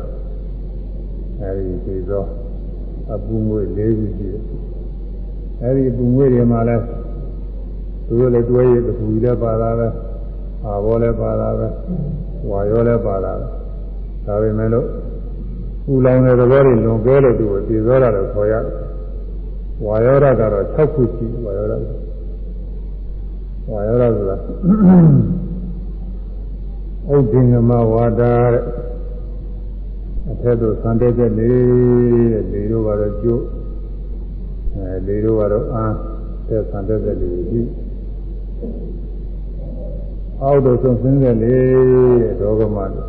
S1: အဲဒီဒီသော အပူငွေ၄ခုရှိတယ်အဲဒီအပူငွေတွေမှာလည်းသူတို့လည်းတွဲရည်ပထူလည်းပါတာပဲအာဘောလည်းပါတာပဲဝါရောလည်းပါတာပဲဒါပေမဲ့လို့ပူလောင်တဲ့သဘောတွေလွန်ကဲလို့သူကိုဒီသောတာလို့ခေါ်ရတယ်ဝါယောဓာကတော့6ခုရှိဝါယောဓာဝါယောဓာဆိုတာဥဒ္ဒင်္ဂမဝါဒတဲ့ အဲ့ဒါဆန်တဲ့တဲ့လေလေတို့ကတော့ကျိုးအဲလေတို့ကတော့အာတဲ့ဆန်တဲ့တဲ့လေကြီးအောက်တို့ဆုံးစင်းတဲ့လေဒေါကမတို့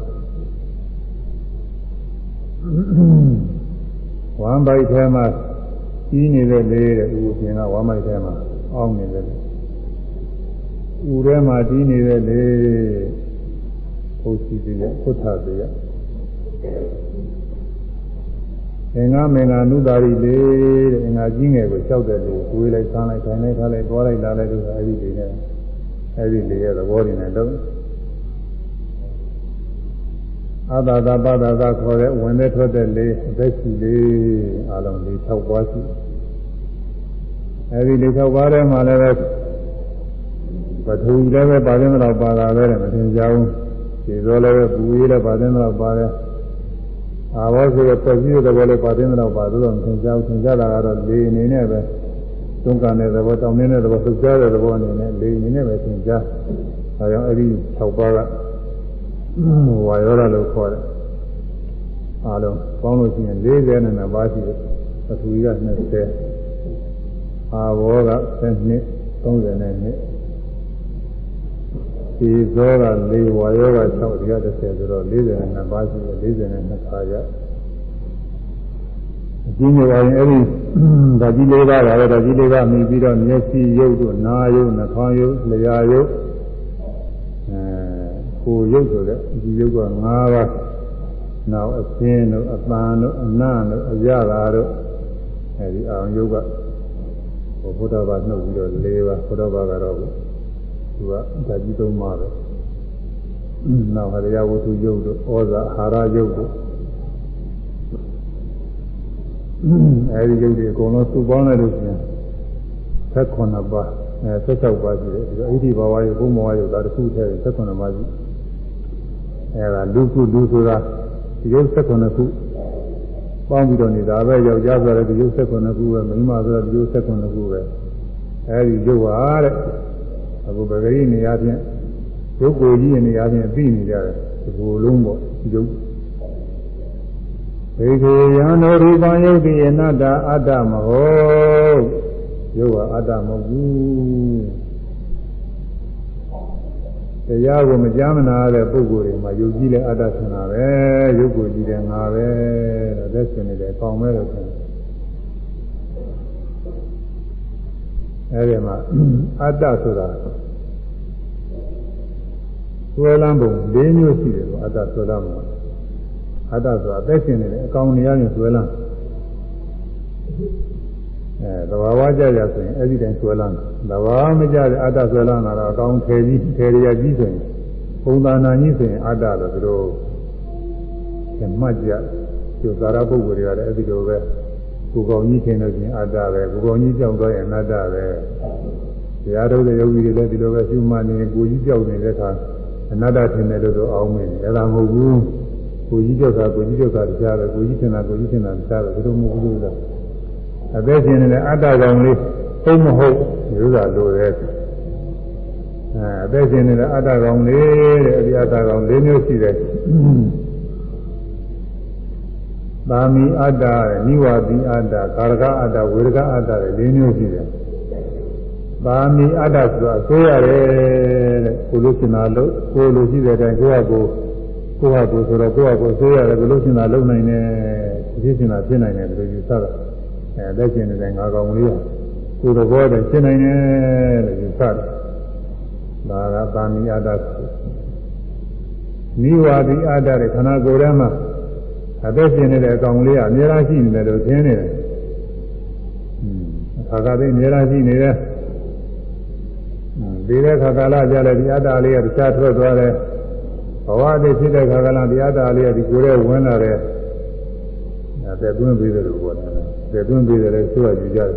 S1: ဝမ်ဘိုက်ထဲမှာကြီးနေတဲ့လေတဲ့ဥပ္ပင်ကဝမ်ဘိုက်ထဲမှာအောင်းနေတဲ့ဥထဲမှာကြီးနေတဲ့လေဟုတ်စီတယ်ခုထတယ် အင်္ဂမင်္ဂနုသာရီလေတဲ့အင်္ဂါကြီးငယ်ကိုလျှောက်တဲ့လေကိုယ်လိုက်ဆန်းလိုက်ထိုင်လိုက်ထားလိုက်သွားလိုက်လာလိုက်လို့အဲ့ဒီလေနဲ့အဲ့ဒီလေရဲ့သဘောတွေနဲ့တော့အသာသာပသာသာခေါ်တဲ့ဝင်တဲ့ထွက်တဲ့လေးအသက်ရှိလေးအလုံးလေး၆ပါးရှိအဲဒီလေး၆ပါးထဲမှာလည်းပဲပထဝီလည်းပဲပါတယ်မလို့ပါတာပဲမထင်ကြဘူးဒီသောလည်းပဲပူရေးလည်းပါတယ်မလို့ပါတယ် အာဘောဆိုတဲ့ပြည်စည်းတဲ့ဘောလည်းပါတယ်မလို့ပါသို့တော့မထင်ကြဘူးထင်ကြတာကတော့လေအနေနဲ့ပဲသုံးကန်တဲ့သဘောတောင်းနေတဲ့သဘောသုကြားတဲ့သဘောအနေနဲ့လေအနေနဲ့ပဲသင်ကြားဒါကြောင့်အဲဒီ၆ပါးကဝါရောဓလို့ခေါ်တယ်အားလုံးပေါင်းလို့ရှိရင်40နဲ့ပါးရှိတယ်ပထဝီက20အာဘောက10 30နဲ့နှစ်ဒီ ဇောက4ဝါရောက6ဒီက30ဆိုတော့40နဲ့ပါးရှိတယ်40နဲ့2ခါကြအကြီးကြီးပါရင်အဲ့ဒီဓာကြီးလေးပါးပါပဲဓာကြီးလေးပါးမြည်ပြီးတော့မျက်စိရုပ်တို့နားရုပ်နှာခေါင်းရုပ်လျှာရုပ်ကိုရုပ်ဆိုတဲ့ဒီရုပ်က၅ပါးနောက်အသင်းတို့အပန်းတို့အနံ့တို့အရသာတို့အဲဒီအောင်ရုပ်ကဘုဘုဒ္ဓဘာနှုတ်ပြီးတော့၄ပါးဘုဒ္ဓဘာကတော့ သူကဓာကြီးသုံးပါပဲနောက်ဟရိယဝတ္ထုရုပ်တို့ဩဇာအာဟာရရုပ်တို့အဲဒီရုပ်တွေအကုန်လုံးစုပေါင်းလိုက်လို့ရှိရင်16ပါးအဲ16ပါးရှိတယ်ဒီတော့ဣတိဘာဝရုပ်ဘုံဘဝရုပ်ဒါတစ်ခုတည်း16ပါးရှိအဲဒါလူကုလူဆိုတာဒီရုပ်16ခုပေါင်းပြီးတော့နေတာပဲယောက်ျားဆိုတဲ့ဒီရုပ်16ခုပဲမိန်းမဆိုတဲ့ဒီရုပ်16ခုပဲအဲဒီရုပ်ဟာတဲ့ အခုပဂရိနေရာချင်းရုပ်ကိုယ်ကြီးနေရာချင်းပြီးနေကြတယ်ဒီကိုယ်လုံးပေါ့ဒီရုပ်ဘေခေယံတို့ရူပံယုတ်တိအနတ္တအတ္တမဟုတ်ယုတ်ဟာအတ္တမဟုတ်ဘူးတရားကိုမကြားမနာတဲ့ပုဂ္ဂိုလ်တွေမှာယုတ်ကြည်တဲ့အတ္တဆင်တာပဲယုတ်ကိုကြည်တယ်ငါပဲတော့လက်ဆင်နေတယ်ကောင်းမဲလို့ဆင် အဲဒီမှာအတ္တဆိုတာဆွဲလန်းပုံ၄မျိုးရှိတယ်လို့အတ္တဆွဲလန်းပုံအတ္တဆိုတာအသက်ရှင်နေတယ်အကောင်နေရရင်ဆွဲလန်းအဲသဘာဝကြကြဆိုရင်အဲ့ဒီတိုင်းဆွဲလန်းသဘာဝမကြတဲ့အတ္တဆွဲလန်းတာတော့အကောင်ထေကြီးထေရရကြီးဆိုရင်ပုံသဏ္ဍာန်ကြီးဆိုရင်အတ္တလို့သူတို့မှတ်ကြကျုပ်သာရပုဂ္ဂိုလ်တွေကလည်းအဲ့ဒီလိုပဲ ကိုယ်ကောင်းကြီးထင်လို့ချင်းအတ္တပဲကိုယ်ကောင်းကြီးကြောက်တော့ရင်အနတ္တပဲတရားတော်တဲ့ယောဂီတွေလည်းဒီလိုပဲရှုမှတ်နေကိုယ်ကြီးကြောက်နေတဲ့အခါအနတ္တထင်တယ်လို့တော့အောင်းမင်းအဲ့ဒါမဟုတ်ဘူးကိုကြီးကြောက်တာကိုကြီးကြောက်တာတရားပဲကိုကြီးထင်တာကိုကြီးထင်တာတရားပဲဘယ်လိုမဟုတ်ဘူးလို့အသက်ရှင်နေတဲ့အတ္တကောင်လေးသုံးမဟုတ်ဒီဥစ္စာလိုတယ်အဲအသက်ရှင်နေတဲ့အတ္တကောင်လေးတဲ့အဒီအတ္တကောင်၄မျိုးရှိတယ် သာမီအတ္တနိဝါတိအတ္တကာရကအတ္တဝေရကအတ္တ၄မျိုးရှိတယ်ပါမီအတ္တဆိုတာဆိုရတယ်တဲ့ကိုလို့ရှင်တာလို့ကိုလိုရှိတဲ့အတိုင်းကိုယ့်ဟာကိုကိုယ့်ဟာကိုဆိုတော့ကိုယ့်ဟာကိုဆိုရတယ်ကိုလို့ရှင်တာလုံနိုင်တယ်ဖြစ်ရှင်တာဖြစ်နိုင်တယ်လို့ယူဆတာအဲလက်ရှင်တဲ့ငါကောင်လေးကကိုယ်တော်ဘောတဲ့ဖြစ်နိုင်တယ်လို့ယူဆတယ်ဒါကပါမီအတ္တနိဝါဒီအတ္တတဲ့ခန္ဓာကိုယ်ထဲမှာ အသက်ရှင်နေတဲ့အကောင်လေးကအများကြီးရှိနေတယ်လို့သိနေတယ်။အခါကသိအများကြီးရှိနေတယ်ဒီတဲ့ခါကာလကြလဲဒီအတ္တလေးကတခြားထွက်သွားတယ်ဘဝတည်းဖြစ်တဲ့ခါကာလဒီအတ္တလေးကဒီကိုယ်ရဲ့ဝင်လာတယ်အဲသက်သွင်းပြီးတယ်လို့ပြောတယ်သက်သွင်းပြီးတယ်ဆိုရကြည့်ကြတယ်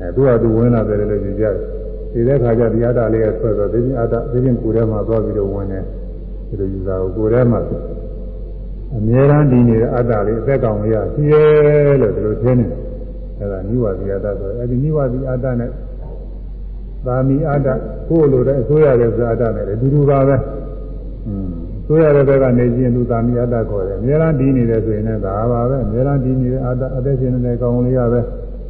S1: အဲသူကသူဝင်လာတယ်လို့ကြည့်ကြတယ်ဒီတဲ့ခါကျဒီအတ္တလေးကထွက်သွားဒီအတ္တဒီချင်းကိုယ်ထဲမှာသွားပြီးတော့ဝင်တယ်ဒီလိုယူတာကိုကိုယ်ထဲမှာ အမြဲတမ်းတည်နေတဲ့အတ္တလေးအသက်ကောင်လေးကရှိရဲလို့ဒီလိုထင်နေတယ်အဲဒါနိဝါဒီအတ္တဆိုအဲဒီနိဝါဒီအတ္တနဲ့သာမီအတ္တကိုယ်လိုတဲ့အစိုးရတဲ့ဇာတနဲ့တူတူပါပဲ။อืมအစိုးရတဲ့ဘက်ကနေချင်းသူသာမီအတ္တခေါ်တယ်။အများအားတည်နေတယ်ဆိုရင်လည်းဒါပါပဲ။အများအားတည်နေတဲ့အတ္တအသက်ရှင်နေတဲ့ကောင်လေးရပဲ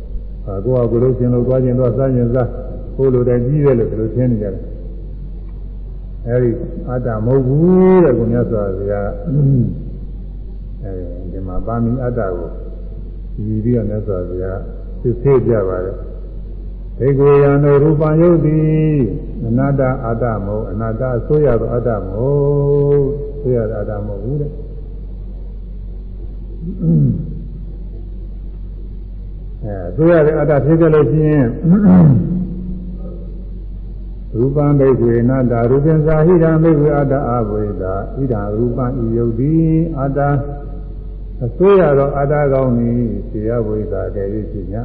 S1: ။ဟာကိုယ်ကကိုယ်လိုရှင်လို့သွားခြင်းတော့စားခြင်းစားကိုယ်လိုတဲ့ကြီးတယ်လို့ဒီလိုရှင်းနေကြတယ်။အဲဒီအတ္တမဟုတ်ဘူးတဲ့ကိုမြတ်စွာဘုရား အဲဒီမှာပါမီအတ္တကိုဒီပြီးတော့မြတ်စွာဘုရားသိသေးကြပါတယ်။ဧကေယံတို့ရူပံယုတ်တိအနာတ္တအတ္တမဟုတ်အနာတ္တဆိုရသောအတ္တမဟုတ်ဆိုရတဲ့အတ္တမဟုတ်ဘူးတဲ့အဲဆိုရတဲ့အတ္တဖြစ်ကြလို့ရှိရင်ရူပံဘိက္ခေနတာရူပင်သာဟိတံဘိက္ခေအတ္တအဘဝေတာဣဒံရူပံဤယုတ်တိအတ္တ အစိုးရသောအတ္တကောင်းသည်သေယဝိတာကဲ၍ဖြစ်냐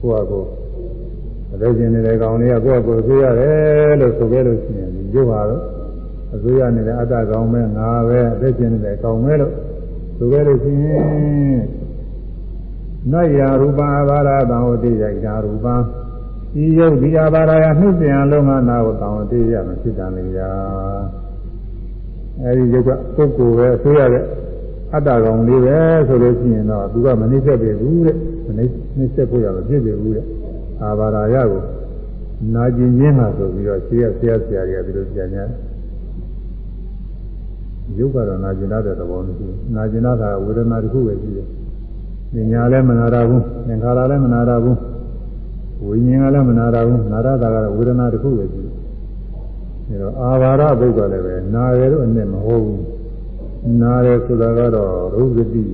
S1: ကိုယ့်အကိုအသက်ရှင်နေတဲ့ကောင်လေးကကိုယ့်အကိုအစိုးရတယ်လို့ဆိုခဲ့လို့ရှိရင်ဒီရုပ်ဟာတော့အစိုးရနေတဲ့အတ္တကောင်ပဲငါပဲအသက်ရှင်နေတဲ့ကောင်ပဲလို့ဆိုခဲ့လို့ရှိရင်နတ်ရာရူပအဘာရတံဝတိယရာရူပဤယုတ်ဒီအဘာရယနှုတ်ပြန်လုံးကနာကိုတောင်းတေးရမဖြစ်တယ်လေရာအဲဒီယုတ်ကပုဂ္ဂိုလ်ပဲအစိုးရတဲ့ အတ္တကောင်လေးပဲဆိုလို့ရှိရင်တော့သူကမနှိမ့်ဆက်ပြီဘူးတဲ့မနှိမ့်နှိမ့်ဆက်ဖို့ရမဖြစ်ပြီဘူးတဲ့အာဘာရာယကိုနာကျင်ခြင်းမှာဆိုပြီးတော့ဆရာဆရာဆရာတွေကဒီလိုပြန်ညာယုတ်ကတော့နာကျင်တဲ့သဘောမရှိဘူးနာကျင်တာကဝေဒနာတစ်ခုပဲရှိတယ်ဉာဏ်လည်းမနာရဘူးသင်္ခါရလည်းမနာရဘူးဝိညာဉ်ကလည်းမနာရဘူးနာရတာကဝေဒနာတစ်ခုပဲရှိတယ်အဲတော့အာဘာရဘုရားလည်းပဲနာရလို့အနဲ့မဟုတ်ဘူး နာရဆိုတာကတော့ရုပ်ဂတိ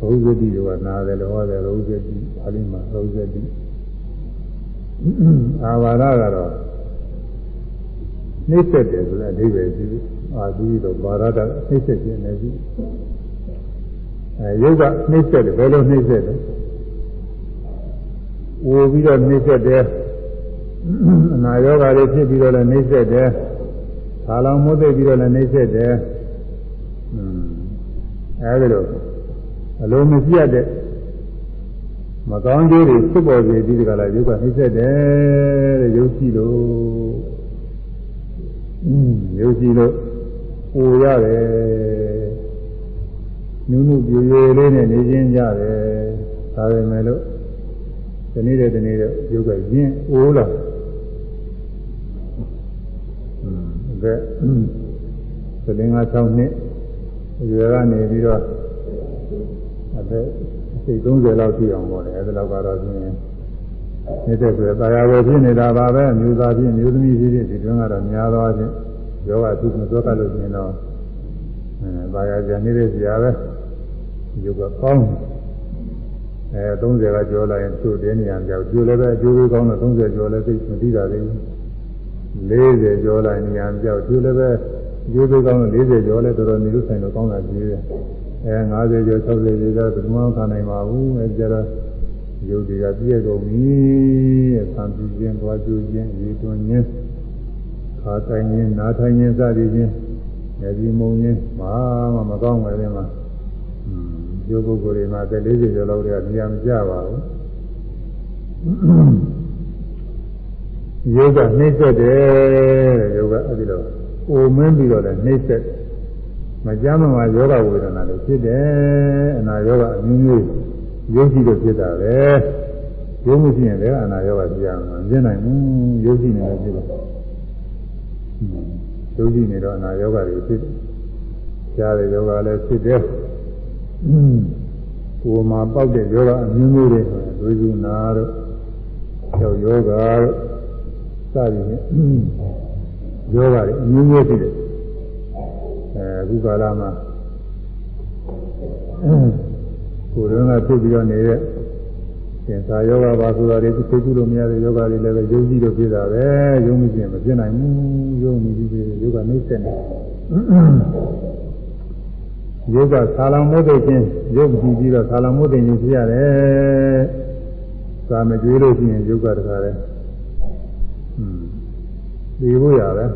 S1: ရုပ်ဂတိကနာတယ်လို့ဟောတယ်ရုပ်ဂတိပါဠိမှာရုပ်ဂတိအာဘာရကတော့နှိစ္စတယ်ဆိုတဲ့အဓိပ္ပာယ်ရှိတယ်အာသူတော့ဘာရတာနှိစ္စခြင်းလည်းရှိအဲယုတ်ကနှိစ္စတယ်ဘယ်လိုနှိစ္စတယ်ဝိပြီးတော့နှိစ္စတယ်အနာယောဂါတွေဖြစ်ပြီးတော့လည်းနှိစ္စတယ်ခါလောင်မှုသိပြီးတော့လည်းနှိစ္စတယ် အဲဒီလိုအလုံးမပြတ်တဲ့မကောင်းကျိုးတွေဖြစ်ပေါ်စေပြီးဒီကလာယုတ်ကနှိမ့်ဆက်တယ်တဲ့ယုတ်ရှိလို့ယုတ်ရှိလို့ပူရတယ်နုနုပြွေရွေလေးနဲ့နေခြင်းကြတယ်ဒါပေမဲ့လို့ဒီနေ့တဲ့ဒီနေ့တဲ့ယုတ်ကရင်းအိုးလာကဲသလင်းက6နှစ် ရွယ်ကနေပြီးတော့အသက်စိတ်30လောက်ရှိအောင်ပေါ့လေအဲဒီလောက်ကတော့ရှင်နေတဲ့ဆိုတာယာဝယ်ဖြစ်နေတာပါပဲမျိုးသားဖြစ်မျိုးသမီးဖြစ်ဖြစ်ဒီတွင်းကတော့များသောအားဖြင့်ယောဂသူမသောကလို့ရှင်တော့အဲဘာယာကြနေတဲ့ဇာပဲယုတ်ကကောင်းအဲ30ကကျော်လာရင်သူ့တဲ့နေရာပြောက်ကျိုးလည်းပဲအကျိုးလေးကောင်းတော့30ကျော်လည်းသိမသိတာလေ40ကျော်လာနေရာပြောက်ကျိုးလည်းပဲ အကျိုးလေးကောင်းတော့40ကျော်လည်းတော်တော်နေလို့ဆိုင်တော့ကောင်းတာကြီးတယ်အဲ50ကျော်60ကျော်တော့ဘယ်မှမခံနိုင်ပါဘူးအဲကြတော့ယုတ်တွေကပြည့်ကုန်ပြီတဲ့ဆံပြင်းခြင်းသွားကျိုးခြင်းရေတွင်းခြင်းခါတိုင်းခြင်းနားထိုင်ခြင်းစသည်ဖြင့်ဉာဏ်ကြီးမုံခြင်းဘာမှမကောင်းပါဘူးမှာရုပ်ပုဂ္ဂိုလ်တွေမှာသက်40ကျော်လောက်တည်းကနေရာမကျပါဘူးယောဂနှိမ့်ဆက်တယ်တဲ့ယောဂအဲ့ဒီတော့ အိုမင်းပြီးတော့လည်းနှိမ့်ဆက်မကြမ်းမှာယောဂဝေဒနာလည်းဖြစ်တယ်အနာယောဂအမျိုးမျိုးရုပ်ရှိလို့ဖြစ်တာပဲရုပ်မရှိရင်လည်းအနာယောဂဖြစ်ရမှာမဖြစ်နိုင်ဘူးရုပ်ရှိနေလို့ဖြစ်တယ်ရုပ်ရှိနေတော့အနာယောဂတွေဖြစ်တယ်ကြားတဲ့ယောဂလည်းဖြစ်တယ်ကိုယ်မှာပေါက်တဲ့ယောဂအမျိုးမျိုးတွေဒွေစုနာတို့ကျောက်ယောဂတို့စသည်ဖြင့် ယောဂတွေအမျိုးမျိုးဖြစ်တယ်အဲအခုကာလမှာကိုယ်တော်ကဖြစ်ပြီးတော့နေတဲ့သင်္သာယောဂပါဆိုတာတွေသိကုလို့မရတဲ့ယောဂတွေလည်းပဲယုံကြည်လို့ဖြစ်တာပဲယုံမကြည့်ရင်မဖြစ်နိုင်ဘူးယုံကြည့်ပြီးယောဂနှိမ့်ဆက်နေယုတ်ကဆာလောင်မိုးသိခြင်းယုတ်ကြည့်ပြီးတော့ဆာလောင်မိုးသိခြင်းဖြစ်ရတယ်။သာမကြွေးလို့ရှိရင်ယုတ်ကတခါလဲ။อืม ဒီဖို့ရပဲ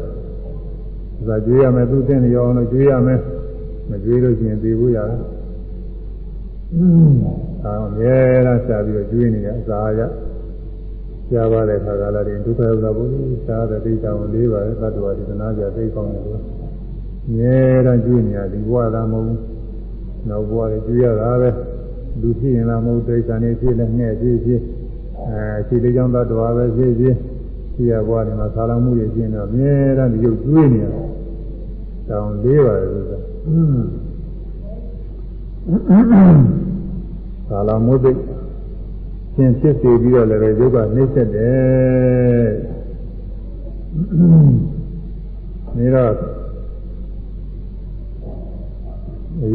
S1: ။သာကြွေးရမယ်သူသိနေရောအောင်လို့ကြွေးရမယ်။မကြွေးလို့ရှိရင်ဒီဖို့ရတယ်။อืมအောင်မြဲတမ်းရှာပြီးတော့ကြွေးနေရအစာရ။ကြားပါတဲ့ခါကလာရင်ဒုက္ခရောက်တာဘုရားရှားတဲ့ဒိဋ္ဌာဝန်လေးပါတဲ့သတ္တဝါဒီသနာကြသိကောင်းတယ်လို့မြဲတမ်းကျွေးနေရဒီဘဝသာမဟုတ်ဘူးနောက်ဘဝတွေကျွေးရတာပဲလူဖြစ်ရင်လားမဟုတ်တိတ်ဆန်နေဖြစ်နေငှဲ့ဖြစ်ဖြစ်အဲခြေလေးချောင်းသတ္တဝါပဲဖြစ်ဖြစ် ရှိရဘဝတွေမှာဆာလောင်မှုတွေရှင်းတော့မြဲတမ်းဒီရုပ်ကျွေးနေရတောင်းလေးပါလေဆိုတာဆာလောင်မှုတွေရှင်းဖြစ်စေပြီးတော့လည်းရုပ်ကနှိမ့်ဆက်တယ်နေတော့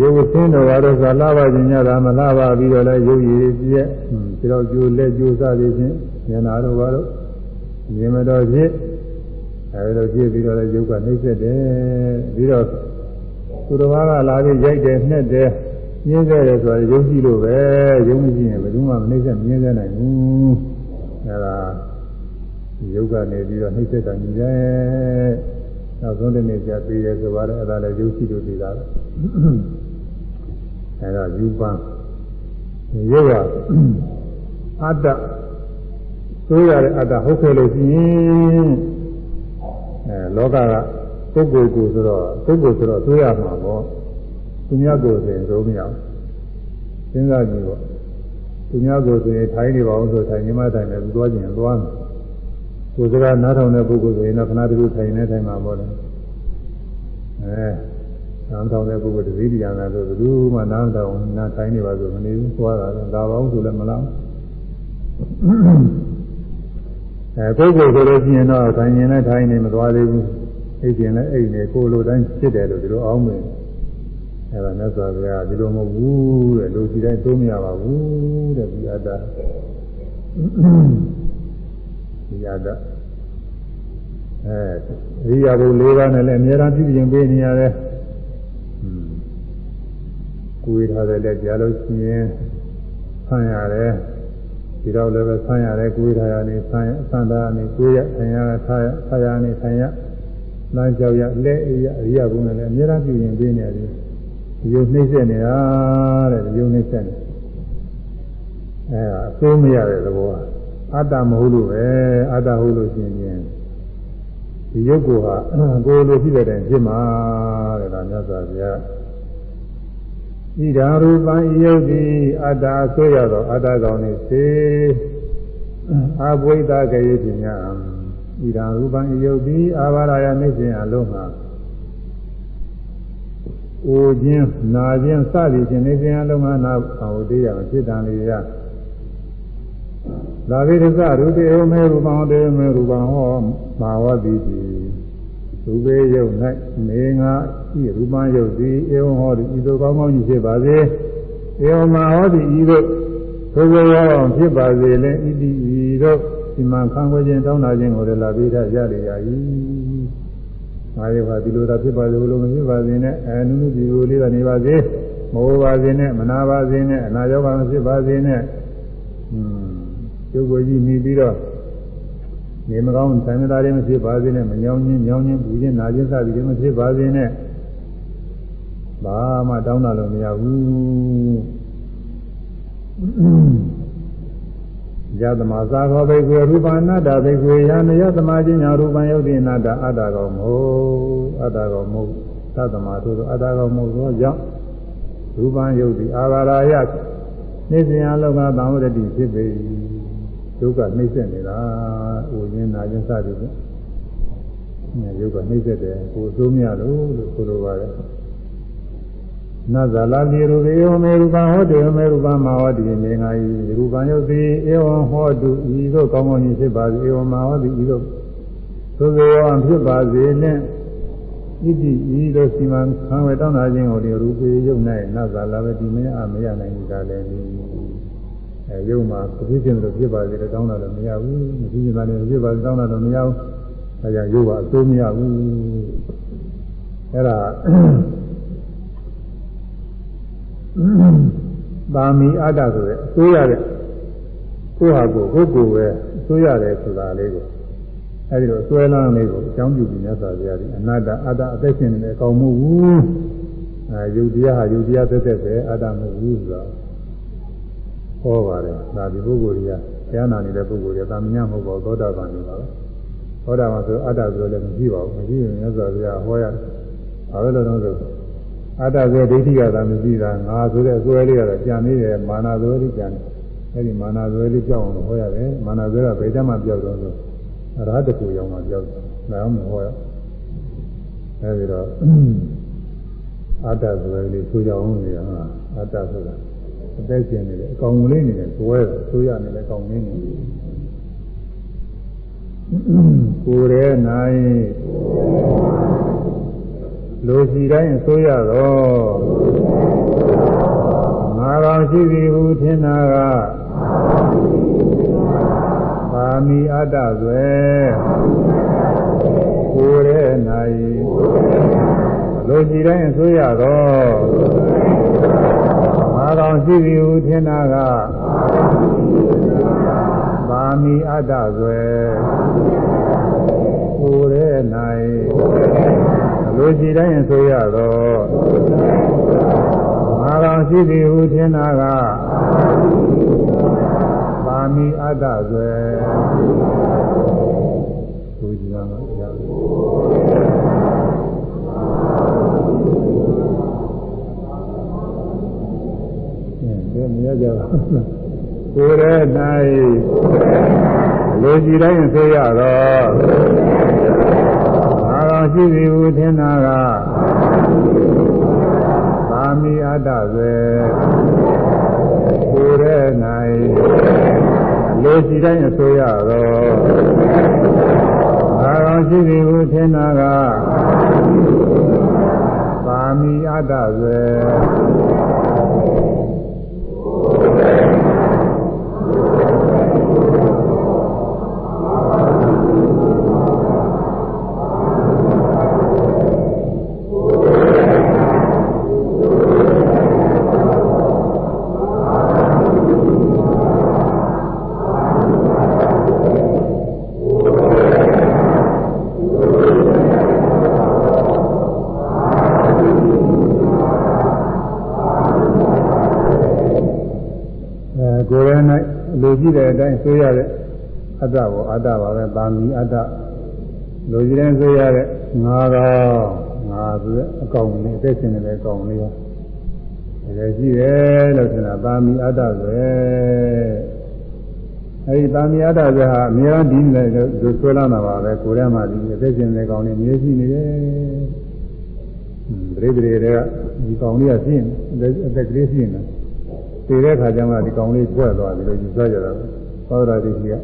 S1: ရုပ်ဆင်းတော်ကတော့သာလာပါခြင်းညတာမလာပါပြီးတော့လည်းရုပ်ရည်ပြည့်ဒီတော့ကျိုးလက်ကျိုးစားသည်ဖြင့်ဉာဏ်တော်ဘာလို့ မြင်မတော်ဖြစ်အဲဒီလိုဖြစ်ပြီးတော့လည်းရုပ်ကနှိမ့်ဆက်တယ်ပြီးတော့သူတော်ဘာကလာပြီးရိုက်တယ်နှက်တယ်ညင်းခဲ့တယ်ဆိုတော့ရုပ်ကြည့်လို့ပဲရုပ်မရှိရင်ဘယ်သူမှမနှိမ့်ဆက်မြင်စေနိုင်ဘူးအဲဒါရုပ်ကနေပြီးတော့နှိမ့်ဆက်တာညီတယ်နောက်ဆုံးတစ်နေ့ကျပြီးရဲဆိုတော့အဲ့ဒါလည်းရုပ်ရှိလို့ပြီးတာအဲ့ဒါယူပန်းရုပ်ကအတ္တ သိုးရတဲ့အတ္တဟုတ်ခဲ့လို့ရှိရင်အဲလောကကပုဂ္ဂိုလ်ကိုဆိုတော့ပုဂ္ဂိုလ်ဆိုတော့သိုးရမှာပေါ့သူများကိုဆိုရင်သိုးမရဘူးစဉ်းစားကြည့်ပေါ့သူများကိုဆိုရင်ထိုင်းနေပါအောင်ဆိုထိုင်နေမှထိုင်တယ်သူသွားကျင်သွားမယ်ကိုယ်စကားနားထောင်တဲ့ပုဂ္ဂိုလ်ဆိုရင်တော့ခဏတည်းထိုင်နေထိုင်မှာပေါ့လေအဲနားထောင်တဲ့ပုဂ္ဂိုလ်တစည်းတရားနာဆိုဘယ်သူမှနားထောင်နားထိုင်နေပါဆိုမနေဘူးသွားတာတော့ဒါပါအောင်ဆိုလည်းမလား အဲပုဂ္ဂိုလ်ဆိုလို့ရှိရင်တော့ထိုင်နေနဲ့ထိုင်နေမသွားသေးဘူးအိတ်ကျင်လည်းအိတ်နေကိုလိုတိုင်းဖြစ်တယ်လို့ဒီလိုအောင်းမယ်အဲဒါမြတ်စွာဘုရားဒီလိုမဟုတ်ဘူးတဲ့လူစီတိုင်းသုံးမရပါဘူးတဲ့ဒီအတ္တဒီအတ္တအဲရိယာဘု၄ပါးနဲ့လည်းအများအားဖြင့်ပြင်ပေးနေရတယ်ကိုယ်ထားတယ်လည်းကြားလို့ရှိရင်ဆန်းရတယ် ဒီတော့လည်းပဲဆန်းရတယ်ကိုယ်ထားရနေဆန်းဆန်းတာနေကိုယ်ရဆန်းရထားရဆန်းရနေဆန်းရလမ်းကြောက်ရလက်အေးရအရိယာဘုနဲ့လည်းအများအားဖြင့်ပြင်ပေးနေရတယ်ဒီလိုနှိမ့်ဆက်နေတာတဲ့ဒီလိုနှိမ့်ဆက်နေအဲအဆိုးမရတဲ့သဘောအတ္တမဟုတ်လို့ပဲအတ္တဟုတ်လို့ရှိရင်ဒီရုပ်ကိုဟာကိုယ်လိုဖြစ်တဲ့တိုင်ဖြစ်မှာတဲ့ဒါမြတ်စွာဘုရား ဣဒာရူပံဤယုတ်တိအတ္တဆွေရသောအတ္တကောင်နေစေအဘွိဒကေယပညာဣဒာရူပံဤယုတ်တိအာဘာရယနေစဉ်အလုံးမှာအိုခြင်းနာခြင်းစသည်ဖြင့်နေစဉ်အလုံးမှာနာဘာဝတေယဖြစ်တန်လေရလာဘိဒသရူတေဝမေရူပံတေဝမေရူပံဟောမာဝတိတိရူပေယုတ်၌နေငါ ဤရူပံယုတ်သည်ဧဝံဟောသည်ဤသို့ကောင်းကောင်းကြီးဖြစ်ပါစေဧဝံမာဟောသည်ဤသို့သို့သောရောအောင်ဖြစ်ပါစေလင်ဤသည်ဤသို့ဒီမှာခံခွေခြင်းတောင်းတာခြင်းကိုလည်းလာပြီးတော့ရရရ၏ငါရပါဒီလိုသာဖြစ်ပါစေလို့မဖြစ်ပါစေနဲ့အဲနုနုဒီလိုလေးကနေပါစေမဟုတ်ပါစေနဲ့မနာပါစေနဲ့အနာရောဂါမဖြစ်ပါစေနဲ့อืมကျုပ်ကိုကြီးမိပြီးတော့နေမကောင်းဆန္ဒသားတွေမဖြစ်ပါစေနဲ့မညောင်းချင်းညောင်းချင်းပူချင်းနာချင်းစသည်တွေမဖြစ်ပါစေနဲ့ ဘာမှတောင်းတာလို့မရဘူးယသမသာခောဘိကွေရူပနာတဘိကွေယနယသမချင်းညာရူပံယုတ်တိနာတအတ္တကောမဟုတ်အတ္တကောမဟုတ်သတ္တမတို့အတ္တကောမဟုတ်သောကြောင့်ရူပံယုတ်တိအာဘာရာယနေစဉ်အလောကသံဝရတိဖြစ်ပေ၏ယုတ်ကနှိမ့်ဆက်နေတာ။ဥရင်းနာခြင်းစသည်ဖြင့်။ယုတ်ကနှိမ့်ဆက်တယ်ကိုအစိုးမရလို့လို့ဆိုလိုပါတယ်။ နဇာလာတိရူပေယမေရူပံဟောတေမေရူပံမာဝတိမေငါဤရူပံယုတ်တိဧဝံဟောတုဤသို့ကောင်းကောင်းကြီးဖြစ်ပါစေဧဝံမာဝတိဤသို့သို့သောအောင်ဖြစ်ပါစေနှင့်ဣတိဤသို့စီမံခံဝေတောင်းတာခြင်းကိုဒီရူပေယုတ်၌နဇာလာဝတိမင်းအမရနိုင်ကြလည်းအဲရုပ်မှာဖြစ်ခြင်းလို့ဖြစ်ပါစေတောင်းတာလည်းမရဘူးမဖြစ်ခြင်းလည်းဖြစ်ပါစေတောင်းတာလည်းမရဘူးအဲကြောင့်ရုပ်ကအစိုးမရဘူးအဲဒါ ပါမီအတ္တဆိုတဲ့အစိုးရတဲ့ကိုယ့်ဟာကိုယ်ကိုယ်ကိုယ်ပဲအစိုးရတယ်ဆိုတာလေးကိုအဲဒီလိုဆွဲလန်းလေးကိုအကြောင်းပြုပြီးမြတ်စွာဘုရားဒီအနတ္တအတ္တအသက်ရှင်နေတဲ့အကောင်မဟုတ်ဘူးအဲယုတ်တရားဟာယုတ်တရားသက်သက်ပဲအတ္တမဟုတ်ဘူးဆိုတော့ဟောပါတယ်ဒါဒီပုဂ္ဂိုလ်ကြီးကတရားနာနေတဲ့ပုဂ္ဂိုလ်ကြီးသာမညမဟုတ်ပါဘူးသောတာပန်နေပါပဲသောတာပန်ဆိုအတ္တဆိုလည်းမရှိပါဘူးမရှိရင်မြတ်စွာဘုရားဟောရဘာလို့လဲတော့ဆို အတ္တဆိုဒိဋ္ဌိကသာမရှိတာငါဆိုတဲ့အစွဲလေးကတော့ကြံနေတယ်မာနစွဲလေးကြံနေအဲဒီမာနစွဲလေးကြောက်အောင်ဟောရတယ်မာနစွဲကဘယ်တမှပြောက်တော့ဆိုအရဟတကူရောက်မှပြောက်တယ်ဒါအောင်မဟောရအဲဒီတော့အတ္တစွဲလေးဆိုကြအောင်နေတာအတ္တဆိုတာအသက်ရှင်နေတယ်အကောင်လေးနေတယ်ကိုယ်ရဲ့ဆိုရနေတယ်အကောင်လေးနေတယ်ကိုယ်ရဲ့နိုင် လူစီတိုင်းဆိုရတော့ငါကောင်ရှိပြီဟုထင်တာကပါမီအတ္တဆွဲကိုယ်ရဲ့နိုင်လူစီတိုင်းဆိုရတော့အာကောင်ရှိပြီဟုထင်တာကပါမီအတ္တဆွဲကိုယ်ရဲ့နိုင် လူကြည်တိုင်းဆိုရတော့အာကောင်ရှိပြီဟုထင်တာကပါမီအတ္တဆွဲကိုကြည်တာကရမရကြပါဘူးကိုယ်ရဲ့၌လူကြည်တိုင်းဆိုရတော့ အာကောင်ရှိပြီဟုထင်တာကသာမီအတ္တပဲကိုယ်ရဲ့၌လူကြည်တိုင်းဆိုရတော့အာကောင်ရှိပြီဟုထင်တာကသာမီအတ္တပဲရှိတဲ့အတိုင်း ဆိုရတဲ့အတ္တဘောအတ္တပါပဲပါမီအတ္တလူကြီးတိုင်းဆိုရတဲ့ငါတော်ငါဆိုတဲ့အကောင်လေးအသက်ရှင်နေတဲ့အကောင်လေးအဲကယ်ရှိတယ်လို့ဆိုတာပါမီအတ္တပဲအဲဒီပါမီအတ္တပဲဟာအများကြီးဒီနဲ့ဆိုဆွဲလာတာပါပဲကိုယ်ထဲမှာဒီအသက်ရှင်တဲ့ကောင်တွေမြဲရှိနေတယ်ပရိသေတွေကဒီကောင်လေးကရှိရင်အသက်ကလေးရှိရင်သေတဲ့ခါကျမှဒီကောင်လေးထွက်သွားပြီလို့ယူဆကြတာ သောတာတိကြီးက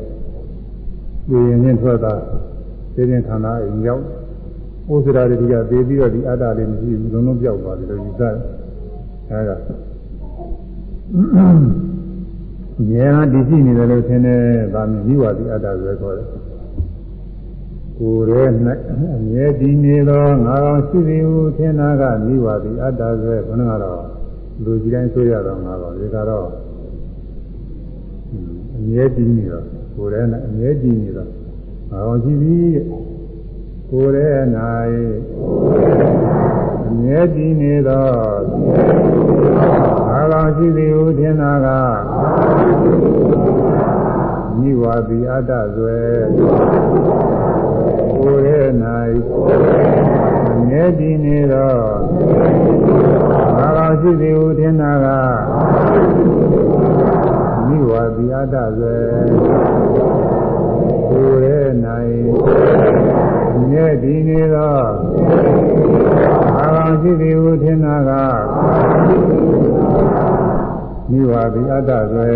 S1: ဒီရင်ချင်းထွက်တာသိရင်ခန္ဓာအိမ်ရောက်ဥစ္စရာတိကသေပြီးတော့ဒီအတ္တလေးမရှိဘူးလုံးလုံးပြောက်သွားပြီလို့ယူဆတယ်အဲဒါဉာဏ်တည်ရှိနေတယ်လို့ထင်တယ်ဗာမြည်ဝါဒီအတ္တဆိုခေါ်တယ်ကိုယ်ရဲ့၌အမြဲတည်နေသောငါကောင်ရှိသည်ဟုထင်တာကမိဝါဒီအတ္တဆိုခဏကတော့လူကြီးတိုင်းဆိုရတော့ငါကောင်ဒီကတော့အ မြဲတည်နေတော့ကိုယ်ရဲ့၌အမြဲတည်နေတော့ငါကောင်ရှိသည်ကိုယ်ရဲ့၌မြဲတည်နေသောအာလောင်ရှိသည်ဟုထင်တာကမိဝါတိအတ္တဆွဲကိုယ်ရဲ့၌မြဲတည်နေသောအာလောင်ရှိသည်ဟုထင်တာကမိဝါ တိအတ္တဆွဲကိုယ်ရဲ့၌မြဲတည်နေသောအာရုံရှိသည်ဟုထင်တာကမိဝါဒီအတ္တဆွဲ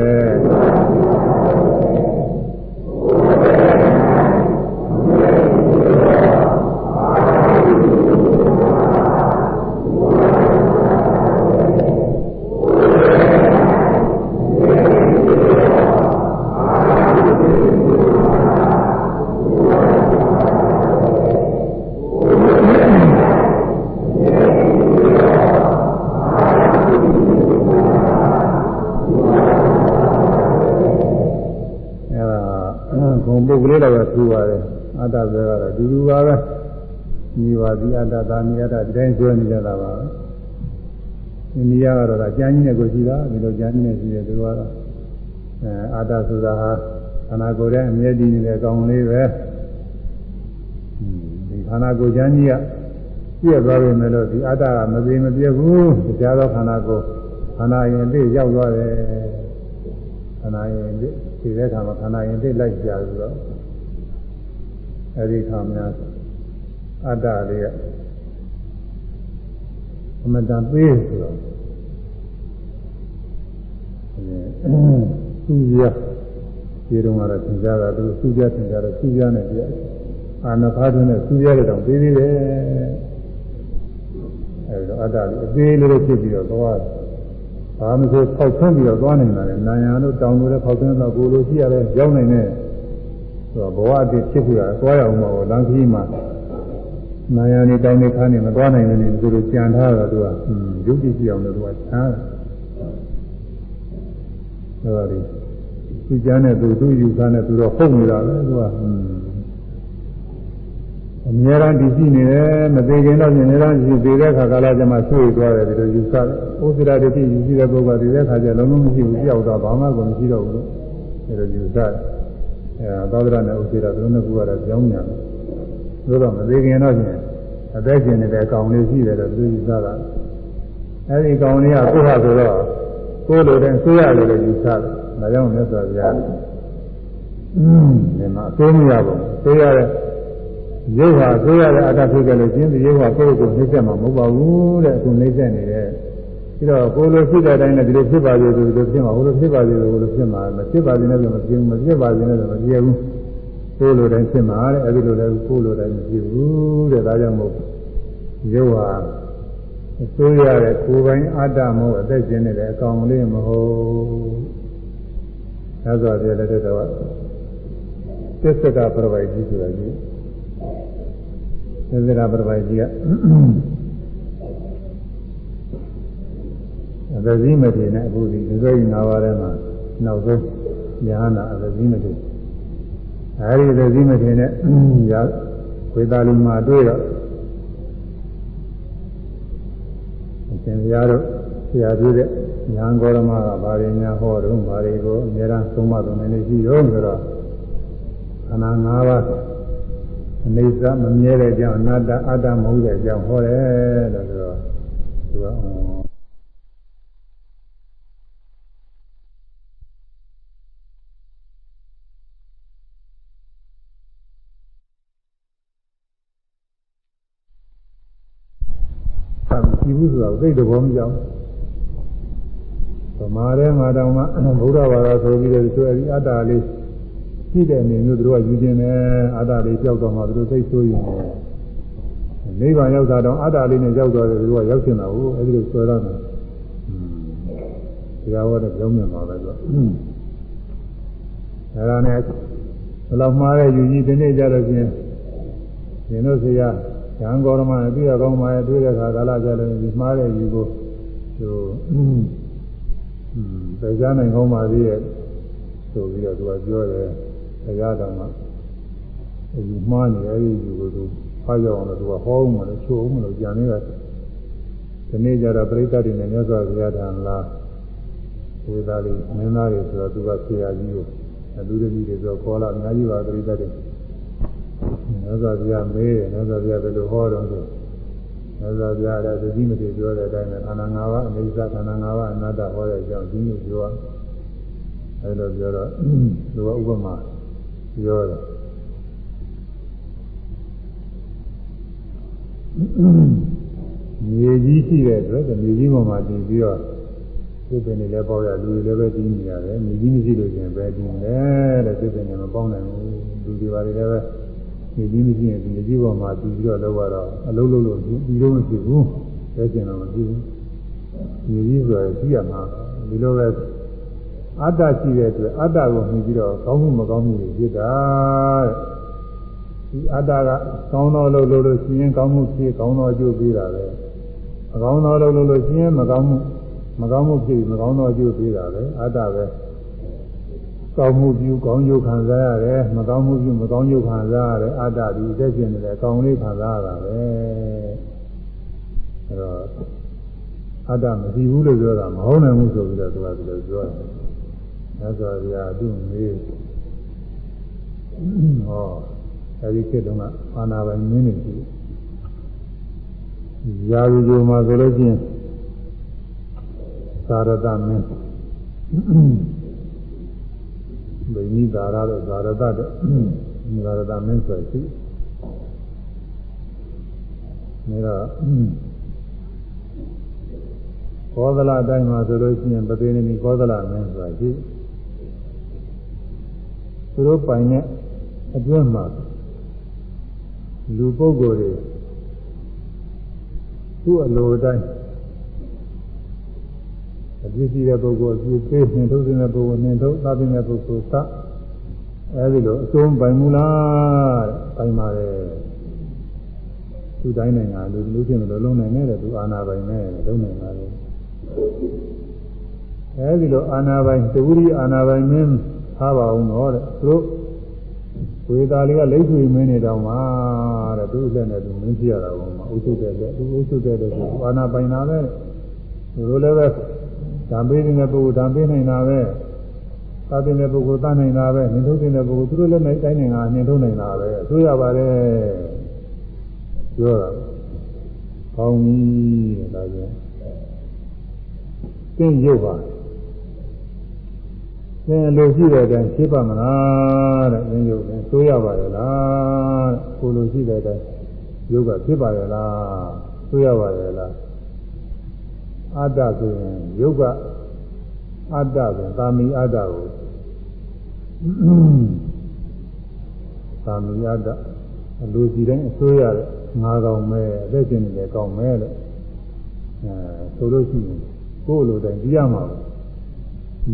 S1: တပဲကတော့ဒီလိုပါပဲညီပါသည်အတ္တသာမိအတ္တဒီတိုင်းကျွဲနေကြတာပါအိန္ဒိယကတော့ကျမ်းကြီးနဲ့ကိုရှိတာဒီလိုကျမ်းကြီးနဲ့ရှိတယ်သူကတော့အဲအတ္တဆိုတာဟာခန္ဓာကိုယ်ရဲ့အမြဲတည်နေတဲ့အကောင်လေးပဲဒီခန္ဓာကိုယ်ကျမ်းကြီးကပြည့်သွားပြီမဲ့လို့ဒီအတ္တကမပြေမပြည့်ဘူးတရားသောခန္ဓာကိုယ်ခန္ဓာရင်သိရောက်သွားတယ်ခန္ဓာရင်သိဒီတဲ့ခါမှာခန္ဓာရင်သိလိုက်ကြပြီးတော့ အဲဒီခါများအတ္တလေးကအမတန်ပေးဆိုတော့သူရဒီတော့ကတော့သင်ကြားတာသူသူရသင်ကြားတော့သူရနဲ့ပြအာနဖားသွင်းတဲ့သူရတဲ့တောင်ပေးသေးတယ်အဲဒီတော့အတ္တလေးအသေးလေးဖြစ်ပြီးတော့သွားဘာမှမဆိုပေါက်သွင်းပြီးတော့သွားနေတာလေနာယံတို့တောင်တို့လည်းပေါက်သွင်းတော့ကိုလိုရှိရတယ်ရောက်နိုင်တဲ့ဆို တော့ဘဝအဖြစ်ဖြစ်ပြီးတော့သွားရအောင်တော့လမ်းကြီးမှာနာယနေတိုင်းနေခါနေမသွားနိုင်ဘူးလေသူတို့ကြံထားတော့သူကရုပ်ကြည့်ကြည့်အောင်လို့သူကချမ်းတယ်ဒါပါလေသူကြမ်းတဲ့သူသူယူခါနဲ့သူတော့ဟုတ်နေတာပဲသူကအများအားတည်ရှိနေတယ်မသေးခင်တော့ပြင်နေတာရှိသေးတဲ့ခါကာလကျမှဆွေးသွားတယ်ဒီလိုယူဆတယ်။ဥစ္စရာတိယူရှိတဲ့ပုဂ္ဂိုလ်ကဒီတဲ့ခါကျလုံးလုံးမရှိဘူးကြောက်တော့ဘာမှကိုမရှိတော့ဘူးလို့ဒီလိုယူဆတယ်။ အဲသောဒရနဲ့ဥစေရာသူတို့ကကတော့ကြောင်းညာတယ်သို့တော့မသေးခင်တော့ချင်းအသက်ရှင်နေတဲ့အကောင်လေးရှိတယ်လို့သူယူဆတာအဲဒီကောင်လေးကကိုယ်ဟာဆိုတော့ကိုယ်လိုတဲ့ဆွေးရတယ်လို့ယူဆတယ်ဒါကြောင့်မြတ်စွာဘုရားအင်းဒီမှာအသိမရဘူးဆွေးရတဲ့ရုပ်ဟာဆွေးရတဲ့အတ္တဖြစ်ကြလို့ချင်းဒီရုပ်ဟာကိုယ့်ကိုယ်နှိမ့်ဆက်မှာမဟုတ်ပါဘူးတဲ့အခုနှိမ့်ဆက်နေတယ် ပြီးတော့ကိုယ်လိုဖြစ်တဲ့အတိုင်းနဲ့ဒီလိုဖြစ်ပါစေဆိုဒီလိုဖြစ်မှာဟိုလိုဖြစ်ပါစေဆိုဟိုလိုဖြစ်မှာမဖြစ်ပါစေနဲ့ဆိုမဖြစ်ဘူးမဖြစ်ပါစေနဲ့ဆိုမဖြစ်ဘူးကိုယ်လိုတိုင်းဖြစ်မှာတဲ့အဲဒီလိုလည်းကိုယ်လိုတိုင်းမဖြစ်ဘူးတဲ့ဒါကြောင့်မို့ရုပ်ဟာအစိုးရတဲ့ကိုယ်ပိုင်အတ္တမဟုတ်အသက်ရှင်နေတဲ့အကောင်လေးမဟုတ်သာဆိုပြတဲ့တော့သစ္စကပရပိုက်ကြီးဆိုတာကြီးသစ္စကပရပိုက်ကြီးက အသဇိမထေနဲ့အခုဒီဒီဆိုရင်၅ပါးထဲမှာနောက်ဆုံးညာနာအသဇိမထေအဲဒီအသဇိမထေနဲ့ရာဝေသာလိမှာတွေ့တော့အရှင်ဘုရားတို့ဆရာပြည့်တဲ့ညာဂေါရမကဘာတွေများဟောတော့ဘာတွေကိုအများအားသုံးမသုံးနေရှိတော့ဆိုတော့ခန္ဓာ၅ပါးအနေစာမမြဲတဲ့အကြောင်းအနတ္တအတ္တမဟုတ်တဲ့အကြောင်းဟောတယ်လို့ဆိုတော့သူက ဆိုတာ သိတဲ့ဘောမကြောက်ဗမာထဲမှာတောင်မှဗုဒ္ဓဘာသာဆိုပြီးတော့ဆိုအဲဒီအတ္တလေးရှိတဲ့အနေမျိုးတို့ကယူခြင်းနဲ့အတ္တလေးကြောက်တော့မှတို့သိဆိုရင်နိဗ္ဗာန်ရောက်တာတော့အတ္တလေးနဲ့ရောက်တော့တယ်တို့ကရောက်နေတာဟုတ်အဲဒီလိုဆွဲရတယ်ဒီကဝတ်တဲ့ကြောင်းမြင်ပါပဲဆိုအဲဒါနဲ့ဘယ်လောက်မှားတဲ့ယူကြီးဒီနေ့ကြတော့ချင်းရှင်တို့ဆရာ ရံဂေါရမအပြည့်အကောင်းမှတွေ့တဲ့အခါကာလကြလို့ဒီမှားတဲ့ယူကိုဟိုသိကြနိုင်ကောင်းပါသေးရဲ့ဆိုပြီးတော့သူကပြောတယ်တရားတော်မှာအဲဒီမှားနေအဲဒီယူကိုသူဖားကြအောင်လို့သူကဟောအောင်မလို့ချိုးအောင်မလို့ကြံနေတာဒီနေ့ကျတော့ပြိဿတွေနဲ့မြတ်စွာဘုရားထံလာဝေသားလေးမင်းသားတွေဆိုတော့သူကဆရာကြီးကိုအလူတွေကြီးတွေဆိုခေါ်လာအများကြီးပါပြိဿတွေ မြတ်စွာဘုရားမေးတယ်မြတ်စွာဘုရားဘယ်လိုဟောတော့ဆိုမြတ်စွာဘုရားလည်းသတိမတိပြောတဲ့အတိုင်းပဲခန္ဓာ၅ပါးအနိစ္စခန္ဓာ၅ပါးအနတ္တဟောတဲ့အကြောင်းဒီလိုပြောအဲလိုပြောတော့သူကဥပမာပြောတယ်မြေကြီးရှိတဲ့အတွက်မြေကြီးပေါ်မှာတည်ပြီးတော့သစ်ပင်တွေလည်းပေါက်ရလူတွေလည်းပဲတည်နေရတယ်မြေကြီးမရှိလို့ရှင်ပဲတည်နေတယ်တဲ့သစ်ပင်တွေမပေါက်နိုင်ဘူးလူတွေပါတွေလည်းပဲ မြေကြီးမရှိရင်ဒီမြေကြီးပေါ်မှာတည်ပြီးတော့လောက်ရတော့အလုံးလုံးလို့ဒီလိုမဖြစ်ဘူးပဲကျင်တော့မဖြစ်ဘူးမြေကြီးဆိုရင်ရှိရမှာဒီလိုပဲအတ္တရှိတဲ့အတွက်အတ္တကိုမြင်ပြီးတော့ကောင်းမှုမကောင်းမှုတွေဖြစ်တာတဲ့ဒီအတ္တကကောင်းသောလို့လို့လို့ရှိရင်ကောင်းမှုဖြစ်ကောင်းသောအကျိုးပေးတာပဲမကောင်းသောလို့လို့လို့ရှိရင်မကောင်းမှုမကောင်းမှုဖြစ်ပြီးမကောင်းသောအကျိုးပေးတာပဲအတ္တပဲ ကောင်းမှုပြုကောင်းကျိုးခံစားရတယ်မကောင်းမှုပြုမကောင်းကျိုးခံစားရတယ်အတ္တဒီသက်ရှင်နေတယ်ကောင်းလေးခံစားရတာပဲအဲတော့အတ္တမရှိဘူးလို့ပြောတာမဟုတ်နိုင်ဘူးဆိုပြီးတော့သူကဒီလိုပြောတယ်။ဒါဆိုရသူ့မေးဟောအဲဒီခေတ်တုန်းကအာနာပိုင်မင်းနေပြီ။ရာဇူဂျိုမှာဆိုလို့ချင်းသာရတမင်း ဗိမိသာရတဲ့သာရတတဲ့သာရတမင်းဆိုရှိနေတော့ကောသလအတိုင်းမှာဆိုလို့ရှိရင်ပသိနေပြီကောသလမင်းဆိုတာရှိသူတို့ပိုင်တဲ့အတွင်းမှာလူပုဂ္ဂိုလ်တွေသူ့အလိုတိုင်း အပြည့်ရှိတဲ့ပုဂ္ဂိုလ်အပြည့်ပေးနှင်ထုတ်တဲ့ပုဂ္ဂိုလ်နှင်ထုတ်သတ်တဲ့ပုဂ္ဂိုလ်သတ်အဲဒီလိုအဆုံးပိုင်မူလားတဲ့ပိုင်ပါတယ်သူတိုင်းနိုင်ငံလူလူချင်းလိုလုံးနိုင်တယ်သူအာနာပိုင်နဲ့လုံးနိုင်ပါလေအဲဒီလိုအာနာပိုင်သဝရိအာနာပိုင်မင်းထားပါအောင်တော့တဲ့သူတို့ဝေသာလေးကလိမ့်ဆွေမင်းနေတော့မှာတဲ့သူ့လက်နဲ့သူမင်းပြရတာပေါ့မှာအုပ်စုတဲ့လက်သူအုပ်စုတဲ့လက်ဆိုအာနာပိုင်တာပဲသူတို့လည်းပဲ ဓာပေးနေတဲ့ပုဂ္ဂိုလ်ဓာပေးနိုင်တာပဲသာတင်တဲ့ပုဂ္ဂိုလ်သနိုင်တာပဲနှင်ထုတ်တဲ့ပုဂ္ဂိုလ်သူတို့လည်းနိုင်တိုင်းနေတာနှင်ထုတ်နိုင်တာပဲဆိုရပါတယ်ပြောတာကောင်းပြီတဲ့ဒါကြောင့်သင်ရုပ်ပါသင်လိုရှိတဲ့အတိုင်းဖြစ်ပါမလားတဲ့သင်ရုပ်နဲ့ဆိုရပါရဲ့လားတဲ့ကိုလိုရှိတဲ့အတိုင်းရုပ်ကဖြစ်ပါရဲ့လားဆိုရပါရဲ့လား အတ္တဆိုရင်ရုပ်ကအတ္တဆိုသာမီအတ္တကိုသာမီအတ္တအလိုရှိတိုင်းအစိုးရတဲ့ငါကောင်မဲအသက်ရှင်နေတယ်ကောင်းမဲလို့အဲဆိုလို့ရှိရင်ကိုယ်လိုတိုင်းပြရမှာ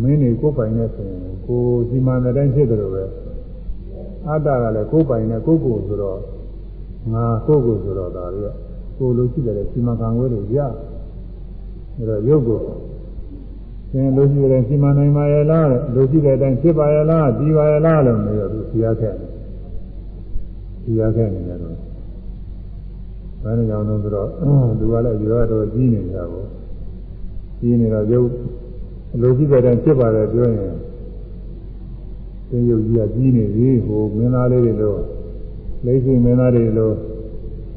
S1: မင်းတွေကိုယ်ပိုင်နဲ့ဆိုရင်ကိုယ်စီမံတဲ့တိုင်းဖြစ်တယ်လို့ပဲအတ္တကလည်းကိုယ်ပိုင်နဲ့ကိုယ်ကိုယ်ဆိုတော့ငါကိုယ်ကိုယ်ဆိုတော့ဒါတွေကကိုယ်လိုရှိတယ်စီမံခံွယ်တွေရ အဲတော့ရုပ်ကိုသင်လိုရှိတယ်စီမံနိုင်ပါရဲ့လားလိုရှိတဲ့အတိုင်းဖြစ်ပါရဲ့လားဒီပါရဲ့လားလို့မျိုးသူသိရခဲ့တယ်သိရခဲ့နေတယ်တော့ဘယ်လိုကြောင့်လဲဆိုတော့သူကလည်းရောတော့ကြီးနေကြပါကြီးနေတော့ရုပ်အလိုရှိတဲ့အတိုင်းဖြစ်ပါတယ်ပြောရင်သင်ရုပ်ကြီးကကြီးနေပြီဟိုမင်းသားလေးတွေလို့လိမ့်စိမင်းသားတွေလို့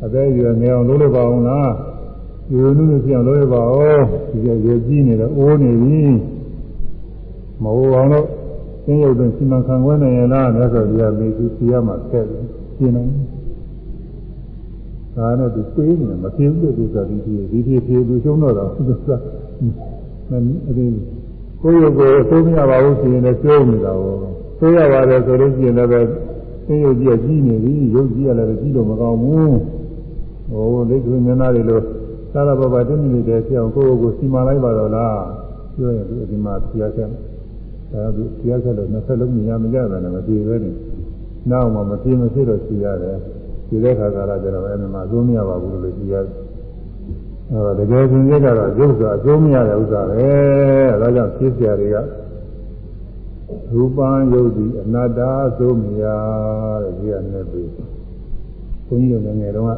S1: အသေးရွယ်ငယ်အောင်လုပ်လို့ပါအောင်လား ဒီလိုနုနုဖြစ်အောင်လုပ်ရပါဦးဒီကရုပ်ကြီးနေတော့အိုးနေပြီမဟုတ်အောင်လို့သင်ရုပ်တွင်စီမံခံခွင့်နိုင်ရလားမြတ်စွာဘုရားမေသူစီရမှာဆက်ပြီးရှင်းနိုင်အဲဒါနဲ့သူပေးနေမပြေဘူးသူဆိုဒီဒီဒီဒီပြေသူရှုံးတော့တော့သူကမင်းအရင်ကိုယ့်ရုပ်ကိုအဆုံးမရပါဘူးဆိုရင်လည်းကျိုးနေတာဟောဆိုရပါတယ်ဆိုလို့ရှိရင်လည်းပဲသင်ရုပ်ကြီးကကြီးနေပြီရုပ်ကြီးကလည်းကြီးလို့မကောင်းဘူးဟိုလက်ကျွေးမျက်နှာတွေလို့ ကာလဘောဘာတင်းနေတယ်ဖြစ်အောင်ကိုယ့်ကိုယ်ကိုစီမံလိုက်ပါတော့လားပြောရင်သူအဒီမှာဖြေဆက်ဒါကသူဖြေဆက်လို့နှစ်ဆက်လုံးမြင်ရမကြတာနဲ့မပြေပဲနဲ့နောက်မှမပြေမဖြစ်တော့ဖြေရတယ်ဖြေတဲ့ခါကာလကျတော့အဲဒီမှာအကျိုးမရပါဘူးလို့ဖြေရတယ်အဲတကယ်ရှင်ရကတော့ရုပ်စွာအကျိုးမရတဲ့ဥစ္စာပဲဒါကြောင့်ဖြေစရာတွေကရူပံယုတ်ဒီအနတ္တအကျိုးမရတဲ့ဒီကနေ့ပြီဘုန်းကြီးတို့ငယ်ငယ်တုန်းက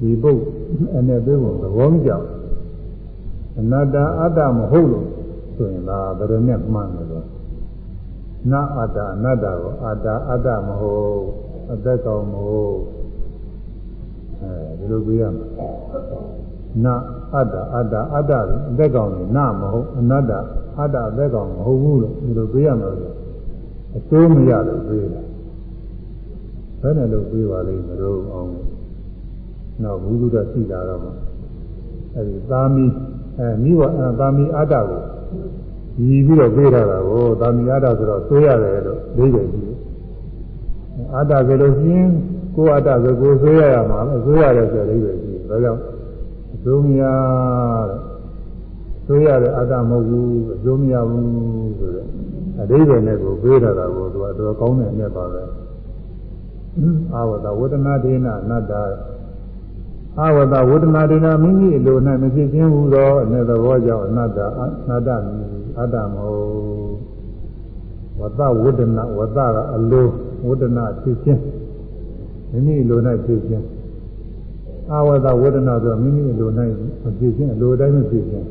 S1: ဒီပုတ် အနေပေးဖို့သဘောမကျအနတ္တအတ္တမဟုတ်လို့ဆိုရင်ဒါဘယ်လိုနဲ့မှန်းလဲဆိုနာအတ္တအနတ္တကိုအတ္တအတ္တမဟုတ်အသက်ကောင်မဟုတ်အဲဒီလိုပြရမှာနာအတ္တအတ္တအတ္တအသက်ကောင်ကိုနာမဟုတ်အနတ္တအတ္တအသက်ကောင်မဟုတ်ဘူးလို့ဒီလိုပြရမှာဆိုအကျိုးမရလို့ပြတာဘယ်နဲ့လို့ပြပါလိမ့်မလို့အောင် နောက်ဘုသူတ္တရှိတာတော့အဲဒီသာမီအဲမိဘသာမီအတ္တကိုညီပြီးတော့ပြေးထားတာကိုသာမီအတ္တဆိုတော့သိရတယ်လို့သိတယ်ကြီးအတ္တဆိုလို့ရှိရင်ကိုယ်အတ္တဆိုကိုယ်သိရရမှာပဲသိရတယ်ဆိုတဲ့အိဗယ်ကြီးဒါကြောင့်အကျိုးမရတဲ့သိရတဲ့အတ္တမဟုတ်ဘူးအကျိုးမရဘူးဆိုတဲ့အဓိပ္ပာယ်နဲ့ကိုပြေးထားတာကိုသူကတော့ကောင်းတဲ့အနဲ့ပါပဲအာဝတဝေဒနာဒေနအနတ္တ အာဝတဝေဒနာဒေနမိမိအလို၌မဖြစ်ခြင်းဟူသောအ내သဘောကြောင့်အနတ္တအနတ္တအတ္တမဟုတ်ဝတဝေဒနာဝတကအလိုဝေဒနာဖြစ်ခြင်းမိမိအလို၌ဖြစ်ခြင်းအာဝတဝေဒနာဆိုမိမိအလို၌မဖြစ်ခြင်းအလိုတိုင်းမဖြစ်ခြင်း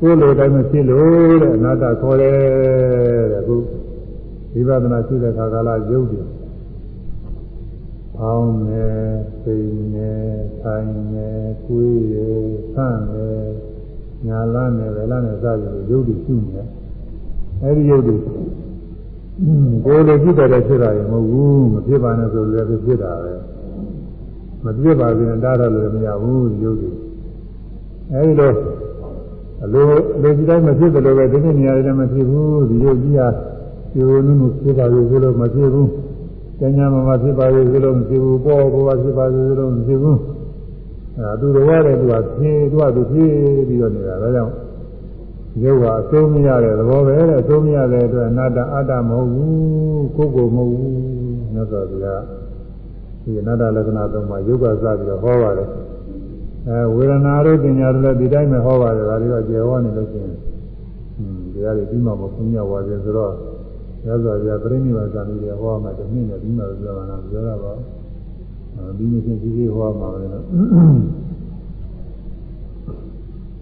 S1: ကိုယ်လိုတိုင်းမဖြစ်လို့တဲ့အနတ္တခေါ်တယ်တဲ့အခုဝိပဿနာရှိတဲ့ခါကာလရုပ်တယ် အောင်းနေပိနေဆိုင်နေကိုယ်ရဆန့်နေညာလန်းနေဗလာနေစသည်ရုပ်တည်ရှိနေအဲဒီရုပ်တည်ကိုယ်လိုဖြစ်တယ်ဖြစ်တာရင်မဟုတ်ဘူးမဖြစ်ပါနဲ့ဆိုလည်းဖြစ်တာပဲမဖြစ်ပါဘူးတားတော့လည်းမရဘူးရုပ်တည်အဲဒီလိုအလိုလေဒီတိုင်းမဖြစ်တယ်လို့ပဲဒီနေ့နေရာတွေမဖြစ်ဘူးဒီရုပ်ကြီးဟာကျိုးနုနုဖြစ်ပါလို့ဆိုလို့မဖြစ်ဘူး ကျန်ညာမှာဖြစ်ပါလို့ဆိုလို့မဖြစ်ဘူးပေါ်ပေါ်ဖြစ်ပါလို့ဆိုလို့မဖြစ်ဘူးအဲသူတော်ရတယ်သူကဖြင်းသူကသူဖြင်းပြီးတော့နေတာဒါကြောင့်ရုပ်ကအစိုးမရတဲ့သဘောပဲတဲ့အစိုးမရတဲ့အတွက်အနာတ္တအတ္တမဟုတ်ဘူးကိုယ်ကိုမဟုတ်ဘူးမြတ်စွာဘုရားဒီအနာတ္တလက္ခဏာသုံးပါးယုတ်ကစပြီးတော့ဟောပါတယ်အဲဝေဒနာတို့ပညာတို့လည်းဒီတိုင်းပဲဟောပါတယ်ဒါတွေတော့ကျေဟောနေလို့ရှိရင်ဟွန်းတရားတွေပြီးမှမဘုံညဝါခြင်းဆိုတော့ ရသော်ပြပြိဋိဘာသာမီတွေဟောမှတနည်းနဲ့ပြီးမှပြောတာလားပြောရပါဘူးဒီနေ့ချင်းကြီးကြီးဟောမှာပဲနော်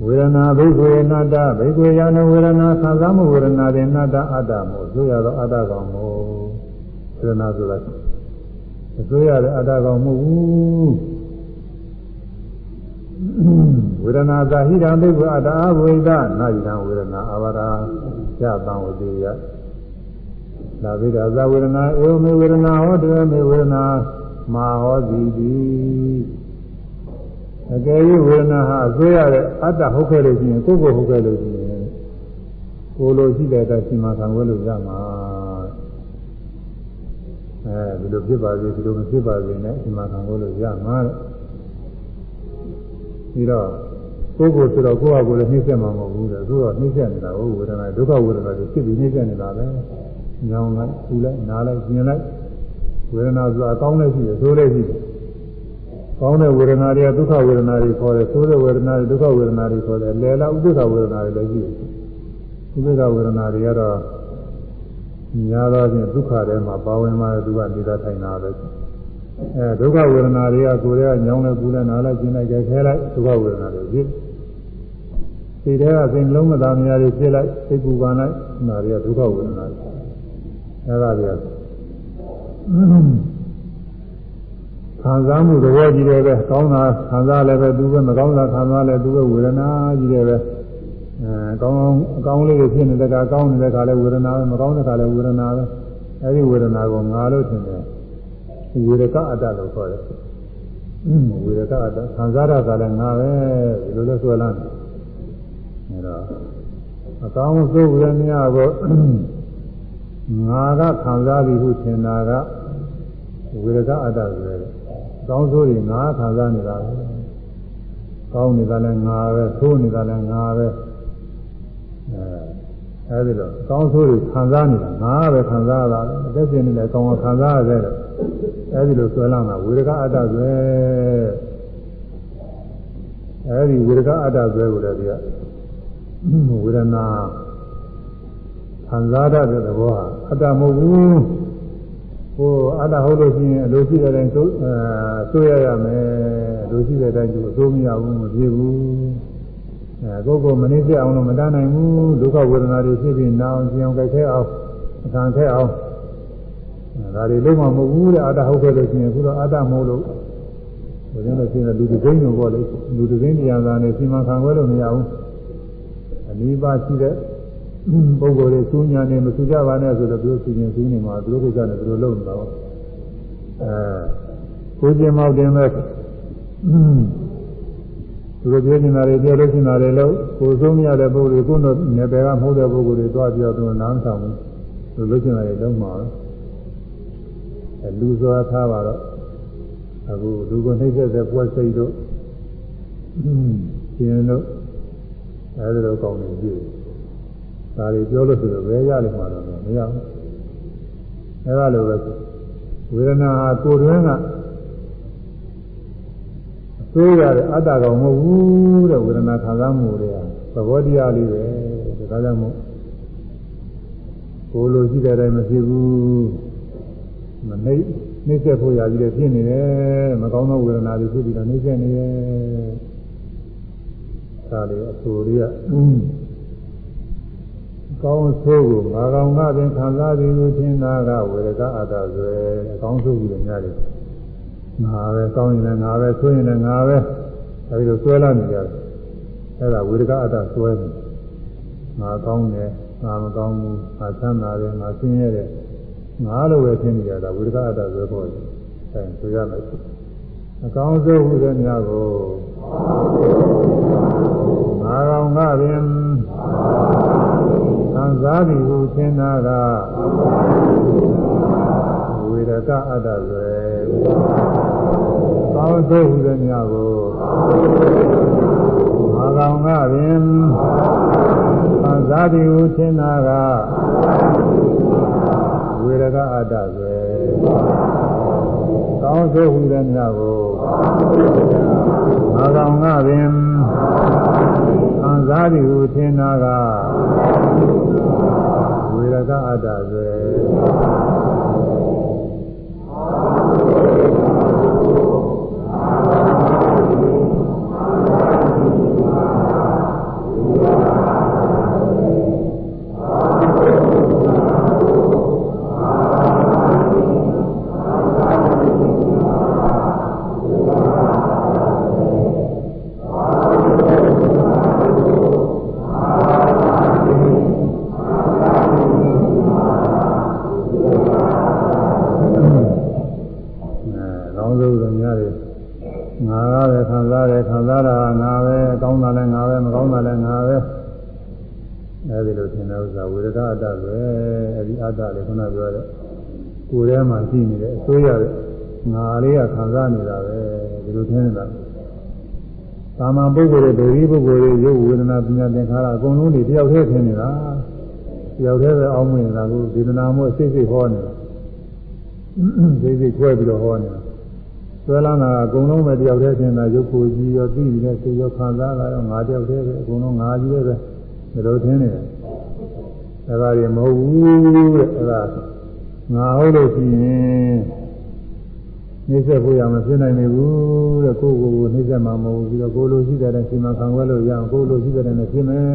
S1: ဝေဒနာဘိက္ခွေနာတဘိက္ခွေယနဝေဒနာခံစားမှုဝေဒနာတွေနာတအတ္တမို့ဆိုရတော့အတ္တကောင်မို့ဝေဒနာဆိုတာအစိုးရတဲ့အတ္တကောင်မဟုတ်ဘူးဝေဒနာသာဟိတံဘိက္ခွအတ္တဝေဒနာယိတံဝေဒနာအဘာရာယတံဝတိယ သာဝိဒာဇဝေဒနာဧဝမေဝေဒနာဟောတေမေဝေဒနာမာဟောစီတိအကယ်၍ဝေဒနာဟာအစိုးရတဲ့အတ္တဟုတ်ခဲ့လို့ရှိရင်ကိုယ်ကိုဟုတ်ခဲ့လို့ရှိရင်ကိုယ်လိုရှိတဲ့အတိုင်းစီမံခံွယ်လို့ရမှာအဲဒီလိုဖြစ်ပါစေဒီလိုမဖြစ်ပါစေနဲ့စီမံခံွယ်လို့ရမှာတဲ့ပြီးတော့ကိုယ်ကိုဆိုတော့ကိုယ့်ဟာကိုယ်လည်းနှိမ့်ဆက်မှာမဟုတ်ဘူးတဲ့သူကနှိမ့်ဆက်နေတာဟုတ်ဝေဒနာဒုက္ခဝေဒနာတွေဖြစ်ပြီးနှိမ့်ဆက်နေတာပဲ ညောင်းလိုက်ပူလိုက်နားလိုက်ကျင်လိုက်ဝေဒနာဆိုတာအကောင်းလည်းရှိတယ်ဆိုးလည်းရှိတယ်ကောင်းတဲ့ဝေဒနာတွေကဒုက္ခဝေဒနာတွေခေါ်တယ်ဆိုးတဲ့ဝေဒနာတွေဒုက္ခဝေဒနာတွေခေါ်တယ်လယ်လာဥပ္ပခဝေဒနာတွေလည်းရှိတယ်ဥပ္ပခဝေဒနာတွေကတော့ညာတော့ချင်းဒုက္ခထဲမှာပါဝင်မှသူကနေတာထိုင်တာပဲအဲဒုက္ခဝေဒနာတွေကကိုယ်ကညောင်းလဲပူလဲနားလဲကျင်လိုက်ကြခဲလိုက်ဒုက္ခဝေဒနာတွေဖြစ်စိတ်ထဲကစိတ်လုံးမသားများတွေဖြစ်လိုက်စိတ်ပူပန်လိုက်နာတွေကဒုက္ခဝေဒနာတွေ အဲဒါတွေကခံစားမှုသဘောကြီးတယ်ပဲကောင်းတာခံစားလည်းပဲသူပဲမကောင်းတာခံစားလည်းသူပဲဝေဒနာကြီးတယ်ပဲအဲကောင်းအကောင်းလေးတွေဖြစ်နေတဲ့ကကောင်းနေတဲ့ကလည်းဝေဒနာပဲမကောင်းတဲ့ကလည်းဝေဒနာပဲအဲဒီဝေဒနာကိုငါလို့ထင်တယ်ဝေဒကအတ္တလို့ခေါ်တယ်ဝေရကအတ္တခံစားရတာလည်းငါပဲဒီလိုလဲဆွဲလန်းတယ်အဲတော့အကောင်းဆုံးဝေဒနာကို ငါကခံစားပြီးဟုထင်တာကဝေရကအတ္တဆိုရဲအကောင်းဆုံးတွေငါခံစားနေတာပဲကောင်းနေတာလည်းငါပဲဆိုးနေတာလည်းငါပဲအဲအဲဒီတော့အကောင်းဆိုးတွေခံစားနေတာငါပဲခံစားရတာအသက်ရှင်နေတယ်ကောင်းအောင်ခံစားရတယ်အဲဒီလိုဆွဲလာတာဝေရကအတ္တဆိုအဲဒီဝေရကအတ္တဆိုကိုလည်းဒီကဝေဒနာ ခံစားရတဲ့သဘောဟာအတ္တမဟုတ်ဘူးဟိုအတ္တဟုတ်လို့ရှိရင်အလိုရှိတဲ့အတိုင်းသိုးအဲသိုးရရမယ်အလိုရှိတဲ့အတိုင်းသူအသိုးမရဘူးမပြေဘူးအဲကိုယ်ကိုမနှိမ့်ပြအောင်လို့မတန်းနိုင်ဘူးဒုက္ခဝေဒနာတွေဖြစ်ပြီးနာအောင်ကျင်အောင်ကြိုက်ခဲအောင်အခံခဲအောင်ဒါတွေလုံးဝမဟုတ်ဘူးတဲ့အတ္တဟုတ်ခဲ့လို့ရှိရင်အခုတော့အတ္တမဟုတ်လို့ဘယ်လိုလဲရှိရင်လူတစ်သိန်းကိုပေါ့လေလူတစ်သိန်းတရားသာနဲ့စီမံခံခွဲလို့မရဘူးအနိဗ္ဗာန်ရှိတဲ့ ပုဂ္ဂိုလ်တွေစူးညာနေမစူးကြပါနဲ့ဆိုတော့သူတို့စူးရင်စူးနေမှာသူတို့ကိစ္စနဲ့သူတို့လုပ်နေတာပေါ့အဲကိုကျင်မောက်တင်မဲ့သူတို့ပြောနေတာတွေပြောလို့ရှိနေတာတွေလို့ကိုဆုံးမရတဲ့ပုဂ္ဂိုလ်တွေကိုယ်တော့နေပယ်ကမဟုတ်တဲ့ပုဂ္ဂိုလ်တွေတွားပြောသူနားမဆောင်ဘူးသူလုပ်ချင်တာတွေလုံးမှာအဲလူစွာထားပါတော့အခုလူကိုနှိမ့်ဆက်တဲ့ပွက်စိတ်တို့ရှင်တို့အဲဒီလိုကောင်းနေပြီ ဒါတွေပြောလို့ဆိုတော့ဘယ်ရလိမ့်မှာတော့မရဘူးအဲလိုပဲဝေဒနာကိုယ်တွင်းကသိရတဲ့အတ္တကောင်မဟုတ်ဘူးတဲ့ဝေဒနာခံစားမှုတွေကသဘောတရားလေးပဲဒါကြောင့်မို့ကိုယ်လိုရှိတဲ့အတိုင်းမဖြစ်ဘူးမနှိမ့်နှိမ့်ဆက်ဖို့ရကြီးတယ်ဖြစ်နေတယ်မကောင်းသောဝေဒနာတွေဖြစ်ပြီးတော့နှိမ့်ဆက်နေတယ်ဒါလေးအဆိုတွေက ကောင်းဆိုးကိုငါကောင်ကပင်ခံစားပြီးလို့ထင်တာကဝေဒကအတ္တဆိုရယ်အကောင်းဆိုးကြီးတွေများတယ်ငါပဲကောင်းရင်လည်းငါပဲဆိုးရင်လည်းငါပဲအဲဒီလိုဆွဲလာနေကြတယ်အဲဒါဝေဒကအတ္တဆွဲနေငါကောင်းတယ်ငါမကောင်းဘူးငါချမ်းသာတယ်ငါဆင်းရဲတယ်ငါလိုပဲဖြစ်နေကြတာဝိရကအတ္တဆိုပေါ်တယ်အဲဆိုရမယ်အကောင်းဆုံးဟုတဲ့များကိုငါကောင်ကပင် သံသာသည်ဟုသင်္နာကဝိရကအတ္တဆိုကောင်းဆုံးဟုတဲ့များကိုငါကောင်ကပင်သံသာသည်ဟုသင်္နာကဝေရကအတ္တဆွဲကောင်းဆိုဟူတဲ့မြတ်ကို ငါကောင်ကပင်ခံစားသည်ဟုထင်နာကဝေရကအတ္တဆွဲ လိုထင်နေတာသာမန်ပုဂ္ဂိုလ်တွေဒိဋ္ဌိပုဂ္ဂိုလ်တွေရုပ်ဝေဒနာပညာသင်္ခါရအကုန်လုံးတွေတယောက်တည်းထင်နေတာတယောက်တည်းပဲအောင်းမင်းနေတာကိုဒေသနာမို့စိတ်စိတ်ဟောနေတာစိတ်စိတ်ကျွဲပြီးတော့ဟောနေတာဆွဲလန်းတာအကုန်လုံးပဲတယောက်တည်းထင်တာရုပ်ကိုကြည့်ရောသိပြီးတဲ့စိတ်ရောခံစားလာရောငါတယောက်တည်းပဲအကုန်လုံးငါကြီးပဲဒီလိုထင်နေတယ်အဲဒါတွေမဟုတ်ဘူးတဲ့အဲဒါငါဟုတ်လို့ရှိရင် နှိစ္စဖို့ရမဖြစ်နိုင်နေဘူးတဲ့ကိုယ့်ကိုယ်ကိုနှိစ္စမှာမဟုတ်ဘူးပြီးတော့ကိုယ်လိုရှိတဲ့နဲ့ရှင်မခံွယ်လို့ရအောင်ကိုယ်လိုရှိတဲ့နဲ့ဖြစ်မယ်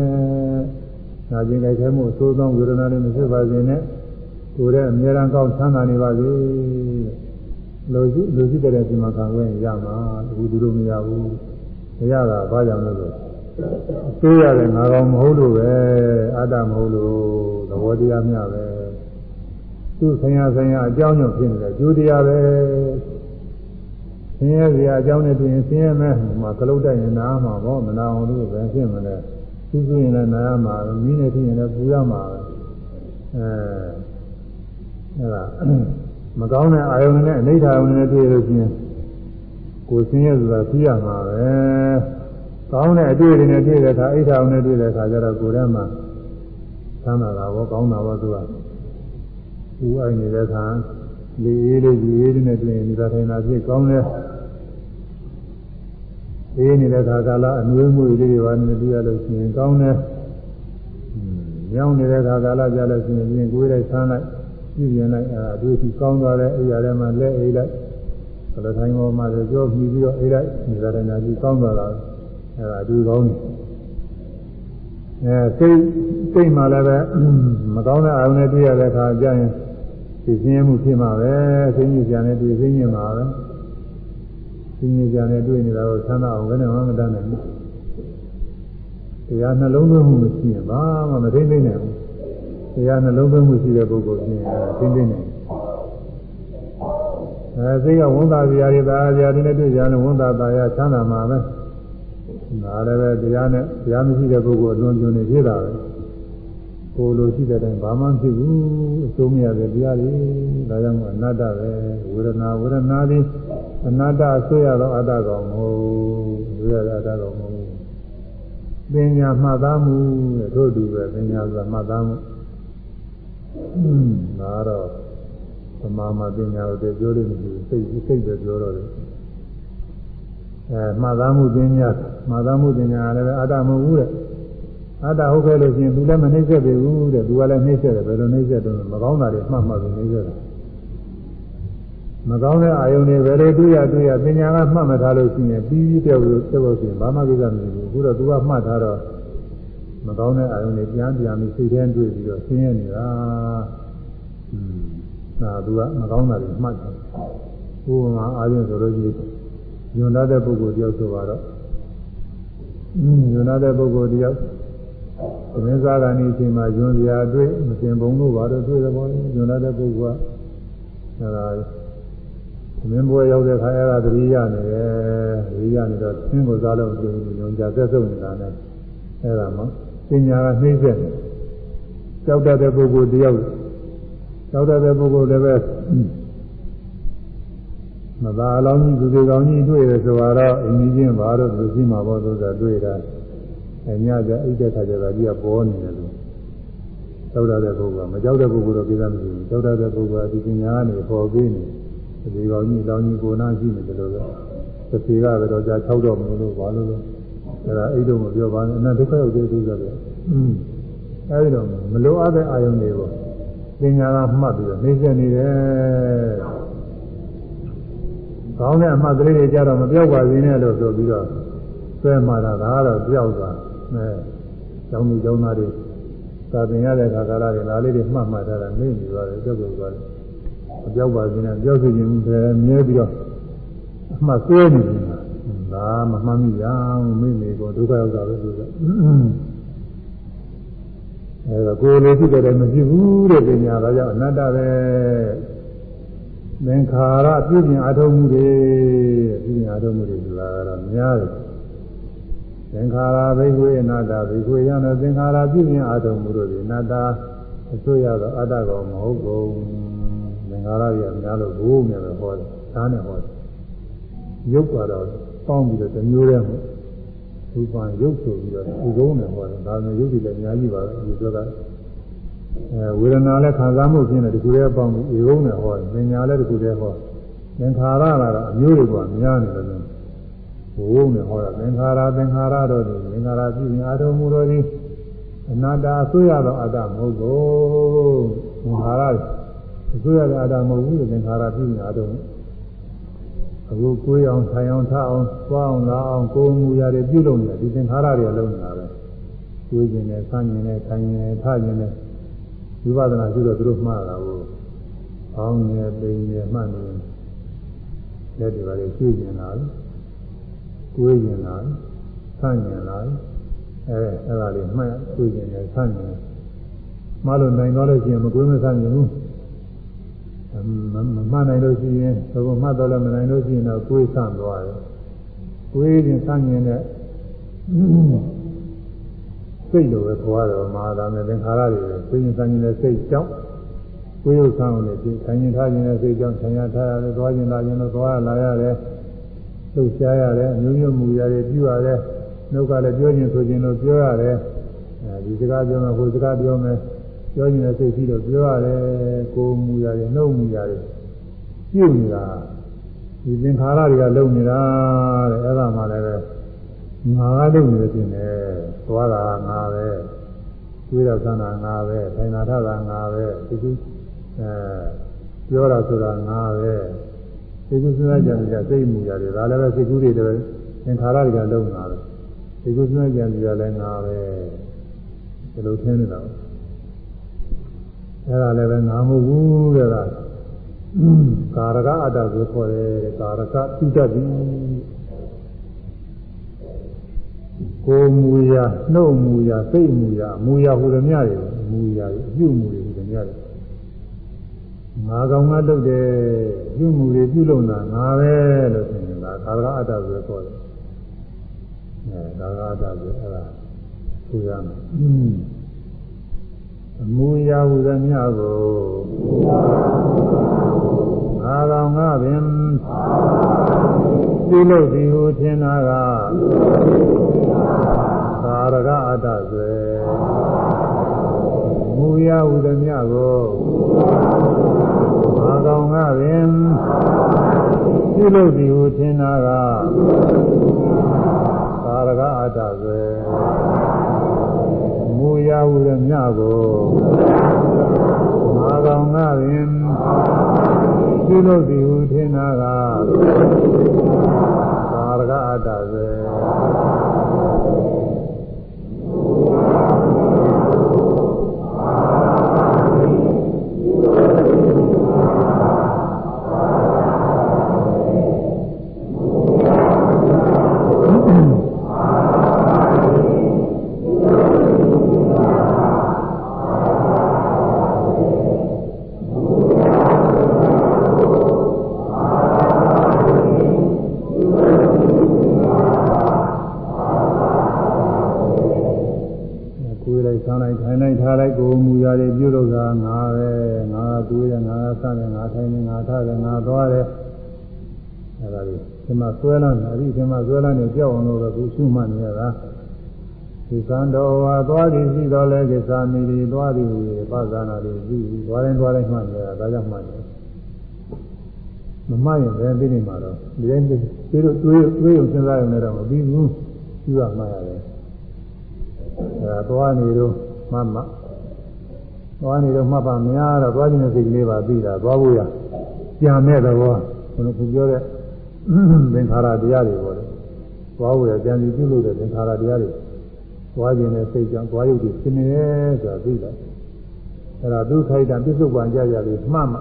S1: ။ဒါချင်းကြိုက်ခဲမှုအဆိုးဆုံးဝေဒနာတွေမဖြစ်ပါစေနဲ့ကိုယ်ရဲ့အမြဲတမ်းကောင်းချမ်းသာနေပါစေ။လိုရှိလိုရှိတဲ့ရှင်မခံွယ်ရမှာအခုသူတို့မရဘူး။မရတာဘာကြောင့်လဲဆိုသိရတယ်ငါကောင်မဟုတ်လို့ပဲအတ္တမဟုတ်လို့သဘောတရားမျှပဲ။သူ့ဆင်ရဆင်ရအကြောင်းကြောင့်ဖြစ်နေတယ်ကျိုးတရားပဲ ဆင်းရဲစရာအကြောင်းနဲ့တွေ့ရင်ဆင်းရဲမဲ့မှာကလုတ်တိုက်ရင်နားမှာပေါ့မနာအောင်လို့ပဲဖြစ်မလဲသူသူရင်လည်းနားမှာမီးနဲ့ဖြစ်ရင်လည်းပူရမှာပဲအဲအဲ့ဒါမကောင်းတဲ့အာယုန်နဲ့အနိဋ္ဌာယုန်နဲ့တွေ့လို့ရှိရင်ကိုယ်ဆင်းရဲဆိုတာသိရမှာပဲကောင်းတဲ့အတွေ့အကြုံနဲ့တွေ့တဲ့အခါအိဋ္ဌာယုန်နဲ့တွေ့တဲ့အခါကျတော့ကိုယ်ထဲမှာသမ်းတာဘောကောင်းတာဘောသူကဦးအိုင်နေတဲ့အခါ လေးအေးလေးကြီးအေးနဲ့တွေ့ရင်ဒီသာထိုင်တာဖြစ်ကောင်းတယ်အေးနေတဲ့ခါကာလအနွေးမွေလေးတွေပါနေတွေ့ရလို့ရှိရင်ကောင်းတယ်။ညောင်းနေတဲ့ခါကာလကြလို့ရှိရင်ပြင်ကိုယ်လိုက်ဆန်းလိုက်ပြည့်ပြင်လိုက်အဲအတွေ့အထိကောင်းသွားတဲ့အိယာထဲမှာလက်အေးလိုက်ဘယ်လိုတိုင်းပေါ်မှာကြောပြီးပြီးတော့အေးလိုက်ဒီသာထိုင်တာကြီးကောင်းသွားတာအဲဒါအတွေ့ကောင်းတယ်။အဲစိတ်စိတ်မှလည်းပဲမကောင်းတဲ့အာရုံနဲ့တွေ့ရတဲ့အခါကျရင် သိစင်းမှုဖြစ်မှာပဲသိညစ်ကြတယ်တွေ့သိညစ်မှာပဲသိညစ်ကြတယ်တွေ့နေတာကိုသမ်းသာအောင်ဘယ်နဲ့မှမတတ်နိုင်ဘူးတရားနှလုံးသွင်းမှုမရှိရင်ဘာမှမသိသိနိုင်ဘူးတရားနှလုံးသွင်းမှုရှိတဲ့ပုဂ္ဂိုလ်ချင်းသိသိနိုင်အဲသိကဝန်သာစရာတွေသာစရာတွေနဲ့တွေ့ကြတယ်ဝန်သာသာရချမ်းသာမှာပဲဒါလည်းပဲတရားနဲ့တရားမရှိတဲ့ပုဂ္ဂိုလ်အလွန်ကျွံနေဖြစ်တာပဲ ကိုလိုရှိတဲ့တိုင်းဘာမှဖြစ်ဘူးအစိုးမရတဲ့တရားတွေဒါကြောင့်အနတ္တပဲဝေဒနာဝေဒနာသည်အနတ္တအစိုးရသောအတ္တကောင်မဟုတ်ဝေဒနာအတ္တကောင်မဟုတ်ပညာမှတ်သားမှုတဲ့တို့တူပဲပညာဆိုတာမှတ်သားမှုဒါတော့သမာမပညာကိုပြောလို့မရှိဘူးစိတ်စိတ်ပဲပြောတော့တယ်အဲမှတ်သားမှုပညာမှတ်သားမှုပညာလည်းအတ္တမဟုတ်ဘူးတဲ့ အတ္တဟုတ်ခဲ့လို့ရှိရင်သူလည်းမနှိမ့်ဆက်ပြီဘူးတဲ့သူကလည်းနှိမ့်ဆက်တယ်ဘယ်လိုနှိမ့်ဆက်တော့မကောင်းတာတွေမှတ်မှတ်ပြီးနှိမ့်ဆက်တယ်မကောင်းတဲ့အာယုန်တွေဘယ်လိုတွေ့ရတွေ့ရပညာကမှတ်မထားလို့ရှိရင်ပြီးပြီးပြောက်လို့ပြောက်ဆိုရင်ဘာမှကိစ္စမရှိဘူးအခုတော့သူကမှတ်ထားတော့မကောင်းတဲ့အာယုန်တွေပြန်ပြန်ပြီးစိတ်ထဲတွေ့ပြီးတော့ဆင်းရဲနေတာอืมဒါသူကမကောင်းတာတွေမှတ်တယ်ဥပမာအာယုန်ဆိုလို့ရှိရင်ညွန်တဲ့ပုဂ္ဂိုလ်တယောက်ဆိုတော့ညွန်တဲ့ပုဂ္ဂိုလ်တယောက် သမင်းစားကနေအချိန်မှာယွန်စရာတွေ့မစင်ပုံလို့ပါတော့တွေ့တယ်ပေါ့လေယွန်လာတဲ့ပုဂ္ဂိုလ်ကအဲဒါသမင်းပွဲရောက်တဲ့ခါအဲဒါသတိရနေတယ်သတိရနေတော့သင်ကိုစားလို့ပြုယွန်ကြသက်ဆုံးနေတာနဲ့အဲဒါမှပညာကနှိမ့်ဆက်နေကြောက်တတ်တဲ့ပုဂ္ဂိုလ်တယောက်ကြောက်တတ်တဲ့ပုဂ္ဂိုလ်လည်းပဲမသာအလောင်းကြီးသူတွေကောင်းကြီးတွေ့ရဆိုတော့အင်းကြီးချင်းဘာလို့သူရှိမှာပေါ့ဆိုတာတွေ့တာ အဲညကြအိတ်တဲ့ခါကျတော့ကြီးကပေါ်နေတယ်လို့ကြောက်တဲ့ပုဂ္ဂိုလ်ကမကြောက်တဲ့ပုဂ္ဂိုလ်တော့ပြသမရှိဘူးကြောက်တဲ့ပုဂ္ဂိုလ်ကဒီပညာကနေပေါ်ပြီးနေဒီကောင်ကြီးတောင်းကြီးကိုနာရှိနေတယ်လို့ပဲသတိကပဲတော့ကြာ6တော့မလို့ဘာလို့လဲအဲဒါအိတ်တော့မပြောပါနဲ့အနဒုက္ခရောက်တဲ့သူဆိုတော့အဲဒီတော့မလိုအပ်တဲ့အာယုန်တွေကိုပညာကမှတ်ပြီးတော့နှိမ့်ဆက်နေတယ်ကောင်းတဲ့အမှတ်ကလေးတွေကြတော့မပြောက်ပါစေနဲ့လို့ဆိုပြီးတော့ဆွဲမှတာဒါကတော့ပြောက်သွား အဲကျောင်းသူကျောင်းသားတွေသာသင်ရတဲ့ခါကာလတွေဒါလေးတွေမှတ်မှတ်ထားတာမိနေသွားတယ်ကြောက်ကြောက်သွားတယ်အပြောက်ပါခြင်းနဲ့ပြောက်စီခြင်းပဲမြဲပြီးတော့အမှတ်ဆွဲနေတယ်ဒါမမှန်မိရအောင်မိမိကိုဒုက္ခရောက်တာပဲဆိုတော့အဲဒါကိုယ်လိုဖြစ်တဲ့မရှိဘူးတဲ့ပညာဒါကြောင့်အနတ္တပဲသင်္ခါရပြုပြင်အထုံးမှုတွေပြုပြင်အထုံးမှုတွေဆိုတာကတော့များတယ် သင်္ခါရဘိကွေအနာတ္တဘိကွေရံသင်္ခါရပြုပြင်အာထုံမှုတို့ဒီအနာတ္တအစိုးရသောအတ္တကောင်မဟုတ်ဘူးသင်္ခါရကြီးအများလို့ဘိုးမြဲပဲဟောတယ်ဒါနဲ့ဟောတယ်ရုပ်ကတော့ပေါင်းပြီးတော့တမျိုးတည်းမှာရူပံရုပ်ဆိုပြီးတော့ဒီကုန်းနဲ့ဟောတယ်ဒါနဲ့ရုပ်တွေလည်းအများကြီးပါပဲဒီဆိုတော့အဲဝေဒနာလည်းခံစားမှုဖြစ်နေဒီကုရဲပေါင်းပြီးဒီကုန်းနဲ့ဟောတယ်ပညာလည်းဒီကုရဲဟောသင်္ခါရကတော့အမျိုးတွေကများနေတယ် ဘုံနဲ့ဟောတာသင်္ခါရသင်္ခါရတို့သည်သင်္ခါရပြုရင်အာထုံမူတို့သည်အနာတ္တအစိုးရသောအတ္တမဟုတ်ဘူးသင်္ခါရအစိုးရသောအတ္တမဟုတ်ဘူးသင်္ခါရပြုရင်အာထုံအခုကိုယ်အောင်ထိုင်အောင်ထအောင်သွားအောင်လာအောင်ကိုယ်မူရာတွေပြုလုပ်နေတာဒီသင်္ခါရတွေလုံးနေတာပဲကိုယ်ကျင်နဲ့ဆန်းကျင်နဲ့ထိုင်ကျင်နဲ့ထကျင်နဲ့ဝိပဿနာရှိတော့သူတို့မှားတာကိုအောင်းနေပိန်နေမှတ်နေလက်တွေပါလေရှင်းကျင်လာ တယ်ကိုယ်ကျင်လာဆန့်ကျင်လာအဲအဲ့ဒါလေးမှတ်ကိုယ်ကျင်တယ်ဆန့်ကျင်တယ်မလို့နိုင်တော့လို့ရှိရင်မကိုယ်မဆန့်ကျင်ဘူးမမှန်နိုင်လို့ရှိရင်ဘုံမှတ်တော့လည်းမနိုင်လို့ရှိရင်တော့ကိုယ်ဆန့်သွားတယ်ကိုယ်ရင်ဆန့်ရင်လည်းစိတ်လိုပဲခေါ်ရတော့မာသာနဲ့သင်္ခါရတွေပဲကိုယ်ရင်ဆန့်ရင်လည်းစိတ်ကြောင့်ကိုယ်ရုပ်ဆန့်လို့လည်းဆန့်ရင်ထားခြင်းလည်းစိတ်ကြောင့်ဆန့်ရထားရတယ်သွားခြင်းလာခြင်းတော့သွားလာရတယ် လှုပ်ရှားရတယ်အမျိုးမျိုးမူရတယ်ပြုရတယ်နှုတ်ကလည်းပြောခြင်းဆိုခြင်းလို့ပြောရတယ်အဲဒီစကားပြောမယ်ကိုယ်စကားပြောမယ်ပြောနေတဲ့စိတ်ကြီးတော့ပြောရတယ်ကိုယ်မူရတယ်နှုတ်မူရတယ်ပြုတ်နေတာဒီသင်္ခါရတွေကလုံနေတာတဲ့အဲ့ဒါမှလည်းပဲငါကလုံနေတယ်ပြင်တယ်သွားတာငါပဲတွေးတာဆန္ဒငါပဲထိုင်တာထတာငါပဲဒီကုအဲပြောတာဆိုတာငါပဲ ဒီကုစဉ်းစားကြံကြစိတ်မူရတယ်ဒါလည်းပဲစိတ်ကူးတွေတည်းသင်္ခါရတွေကလုံနေတာပဲဒီကုစဉ်းစားကြံကြလည်းငါပဲဒီလိုထင်းနေတာအဲ့ဒါလည်းပဲငါမဟုတ်ဘူးတဲ့ကကာရကအတ္တကိုခေါ်တယ်ကာရကပြုတတ်သည်ကိုယ်မူရာနှုတ်မူရာစိတ်မူရာမူရာဟူသည်များတွေမူရာအပြုမူတွေဟူသည်များတွေ ငါကောင်ကလုပ်တယ်ပြုမူတွေပြုလုပ်တာငါပဲလို့ဆိုရင်ဒါကာရကအတ္တကိုခေါ်တယ်အဲကာရကအတ္တကိုအဲ့ဒါဆိုရမယ်အမူအရာဟူသည်များကိုငါကောင်ငါပင်ပြုလုပ်သည်ဟုထင်တာကသာရကအတ္တဆွေမူအရာဟူသည်များကို ငါကောင်ငါပင်ပြုလုပ်သည်ဟုထင်တာကသာရကအတ္တဆွေမူရာဟုရမြကိုမာကောင်ငါပင်ပြုလုပ်သည်ဟုထင်တာကသာရကအတ္တပဲထားလိုက်ကိုမူရာတွေပြုလုပ်တာငါပဲငါကိုယ်ရငါဆန်းတယ်ငါ ထိုင်တယ်ငါထားတယ်ငါသွားတယ်အဲဒါလေးဒီမှာဆွဲလန်းတယ်အဲဒီဒီမှာဆွဲလန်းနေကြောက်အောင်လို့ပဲကိုရှုမှတ်နေရတာဒီသံတော်ဟာသွားသည်ရှိတော်လဲကိစ္စမီဒီသွားသည်ဟူ၍ပါဇာနာတွေပြီးသွားရင်သွားတိုင်းမှတ်နေတာဒါကြောင့်မှတ်တယ်မမှတ်ရင်လည်းသိနေမှာတော့ဒီတိုင်းပြီးတော့တွေးတွေးရုံစဉ်းစားရုံနဲ့တော့မပြီးဘူးပြုရမှရတယ်အဲဒါသွားနေတော့မှတ်မှ သွားနေတော့မှတ်ပါများတော့သွားခြင်းနဲ့စိတ်ကလေးပါပြီးတာသွားဖို့ရကြံမဲ့သဘောဘုရားပြောတဲ့သင်္ခါရတရားတွေပေါ့လေသွားဖို့ရကြံစီပြုလို့တဲ့သင်္ခါရတရားတွေသွားခြင်းနဲ့စိတ်ကြောင့်သွားရုပ်တွေရှင်းနေတယ်ဆိုတာသိတယ်အဲ့ဒါဒုက္ခိတံပြစ္ဆုတ်ပံကြကြလေးမှတ်မှ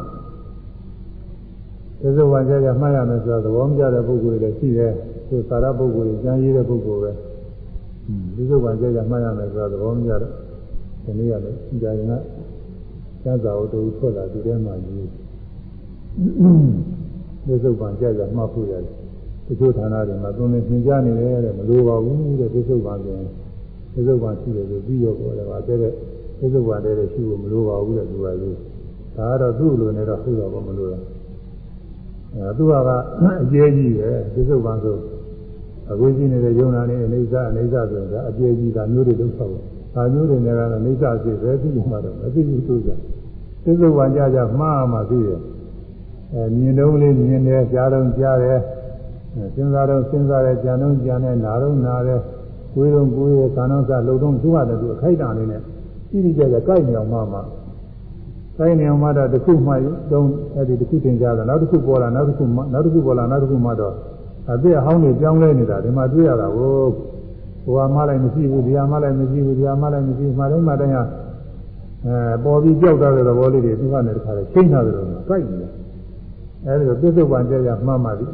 S1: ပြစ္ဆုတ်ပံကြကြမှတ်ရမယ်ဆိုတာသဘောမကျတဲ့ပုဂ္ဂိုလ်တွေလည်းရှိတယ်သူသာရပုဂ္ဂိုလ်တွေကြံရည်တဲ့ပုဂ္ဂိုလ်ပဲပြစ္ဆုတ်ပံကြကြမှတ်ရမယ်ဆိုတာသဘောမကျတဲ့ဒီနေ့ကလည်းကြာရင်က သစ္စာဝတ္ထုထွက်လာဒီထဲမှာကြီးသစ္စုပ္ပန်ကြာကြာမှတ်ဖို့ရတယ်တချို့ဌာနတွေမှာသုံးနေသင်ကြားနေတယ်တဲ့မလိုပါဘူးတဲ့သစ္စုပ္ပန်ဆိုရင်သစ္စုပ္ပန်ရှိတယ်ဆိုပြီးတော့ပေါ်တယ်ပါတဲ့တဲ့သစ္စုပ္ပန်တဲ့ရှိဖို့မလိုပါဘူးတဲ့သူကကြီးဒါကတော့သူ့လိုနေတော့ဟုတ်တော့မလို့လားအဲသူကအကျဲကြီးပဲသစ္စုပ္ပန်ဆိုအခုရှိနေတဲ့ယုံနာနဲ့အိဋ္ဌာအိဋ္ဌာဆိုရင်ဒါအကျဲကြီးဒါမျိုးတွေဒုက္ခပေါ့ဒါမျိုးတွေနဲ့ကတော့အိဋ္ဌာစိပဲသိမှတော့မသိဘူးသူက သစ္စုပ္ပန်ကြကြမှားမှသိတယ်အဲမြင်တော့လေးမြင်တယ်ကြားတော့ကြားတယ်စဉ်းစားတော့စဉ်းစားတယ်ကြံတော့ကြံတယ်နာတော့နာတယ်ကိုယ်တော့ကိုယ်ရဲ့ခန္ဓာစလှုပ်တော့သူ့ရတယ်သူအခိုက်တန်လေးနဲ့ကြည့်ကြကြကြိုက်နေအောင်မှမှကိုင်းနေအောင်မှတော့တစ်ခုမှတုံးအဲ့ဒီတစ်ခုတင်ကြတာနောက်တစ်ခုပေါ်လာနောက်တစ်ခုမှနောက်တစ်ခုပေါ်လာနောက်တစ်ခုမှတော့အပြည့်အဟောင်းတွေပြောင်းလဲနေတာဒီမှာတွေ့ရတာကိုဟိုဟာမှလည်းမရှိဘူးဒီဟာမှလည်းမရှိဘူးဒီဟာမှလည်းမရှိဘူးမှတိုင်းမှတိုင်းဟာ အဲပေါ်ပြီးကြောက်တဲ့သဘောလေးတွေသူကလည်းတခါလေချိန်ထားတယ်လို့စိုက်နေတယ်အဲဒီလိုပြစ္ဆုတ်ပံကြကြမှတ်မှပြီး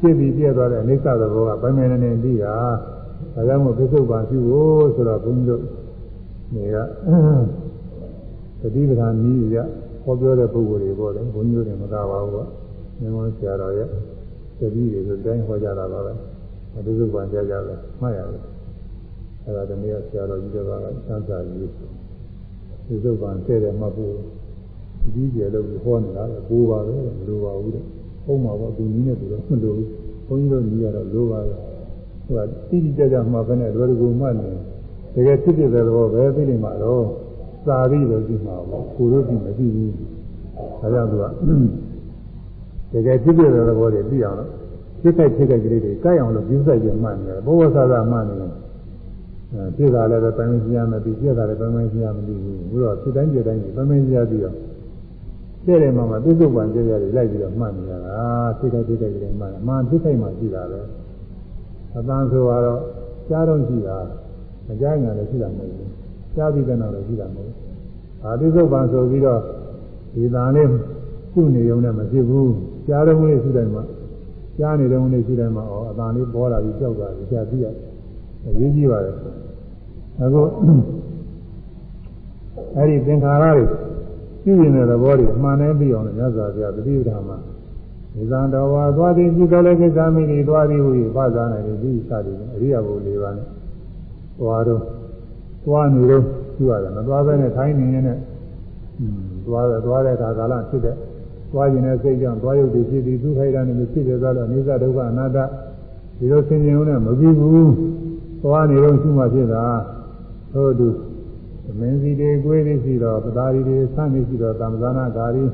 S1: ဖြစ်ပြီးပြည့်သွားတဲ့အိဋ္ဌသဘောကဗမေနနေပြီးတာဒါကြောင့်မို့ပြစ္ဆုတ်ပံရှိဖို့ဆိုတော့ဘုန်းကြီးတို့နေကသတိပဋ္ဌာန်နည်းရဟောပြောတဲ့ပုဂ္ဂိုလ်တွေပေါ့လေဘုန်းကြီးတွေမကပါဘူးကမြင်မောဆရာတော်ရဲ့တတိတွေဆိုတိုင်းဟောကြတာပါပဲအတူတူပန်ကြကြပဲမှတ်ရတယ်အဲဒါတနည်းဆရာတော်ကြီးတွေကစမ်းစာကြီး ဒီစုပ်ပန်တဲ့တယ်မှတ်ဖို့ဒီကြီးကျယ်လို့ဟောနေတာလေကိုးပါပဲမလိုပါဘူးတဲ့ဟုတ်မှာပေါ့သူနည်းနဲ့သူတော့မလိုဘူးဘုန်းကြီးတို့ညီရတော့လိုပါပဲဟိုကတိတိကျကျမှပဲနဲ့လွယ်ကူမှတ်နေတကယ်ဖြစ်ဖြစ်တဲ့တော့ပဲသိနေမှာတော့စာပြီးတော့ကြည့်မှာပေါ့ကိုတို့ကြည့်မကြည့်ဘူးဒါကြောင့်သူကတကယ်ဖြစ်ဖြစ်တဲ့သဘောတွေသိအောင်လို့ဖြစ်ခိုက်ဖြစ်ခိုက်ကလေးတွေကိုက်အောင်လို့ပြုဆိုင်ပြမှတ်နေတယ်ဘောဝဆာသာမှတ်နေတယ်အဲ ဖြစ်တာလည်းပဲပိုင်းပိုင်းရှင်းရမယ်ပြီးပြတာလည်းပိုင်းပိုင်းရှင်းရမလို့ဘူးဘုရားဖြစ်တိုင်းပြတိုင်းပိုင်းပိုင်းရှင်းရပြီးတော့တဲ့တယ်မှာမှပြစ္ဆုတ်ပံကြရတွေလိုက်ပြီးတော့မှတ်နေရတာဖြစ်ခိုက်ဖြစ်ခိုက်ကလေးမှတ်တယ်မှန်ဖြစ်ခိုက်မှရှိတာပဲအတန်းဆိုတော့ကြားတော့ရှိတာမကြားငါလည်းရှိတာမဟုတ်ဘူးကြားပြီးတဲ့နောက်လည်းရှိတာမဟုတ်ဘူးအာပြစ္ဆုတ်ပံဆိုပြီးတော့ဒီတန်လေးခုနေုံနဲ့မဖြစ်ဘူးကြားတော့လေးရှိတိုင်းမှာကြားနေတော့လေးရှိတိုင်းမှာဩအတန်လေးပေါ်လာပြီးကြောက်တာကြီးကြားပြီးရ အရေးကြီးပါတယ်အခုအဲ့ဒီသင်္ခါရတွေပြုရင်တဲ့သဘောတွေအမှန်တည်းပြီးအောင်လည်းမြတ်စွာဘုရားတတိယဓမ္မဒီသံတော်ဝါသွားသည်ပြုတော်လည်းကိစ္စမိနေသွားသည်ဟူ၍ပါဇာနိုင်သည်ဒီစသည်အရိယဘုလေးပါးနဲ့သွားတော့သွားနေတော့ပြုရတယ်မသွားဘဲနဲ့ထိုင်းနေရင်လည်းသွားတယ်သွားတဲ့အခါကာလဖြစ်တဲ့သွားခြင်းနဲ့စိတ်ကြောင့်သွားရုပ်တွေဖြစ်ပြီးသူခိုက်တာနဲ့ဖြစ်တယ်ဆိုတော့အနိစ္စဒုက္ခအနတ္တဒီလိုဆင်ခြင်ုံနဲ့မပြီးဘူး သွားနေတော့ရှိမှဖြစ်တာဟုတ်တူမင်းစီတွေကိုယ်တွေရှိတော့ပသာရီတွေဆန့်နေရှိတော့သမ္မာနာဂါရီ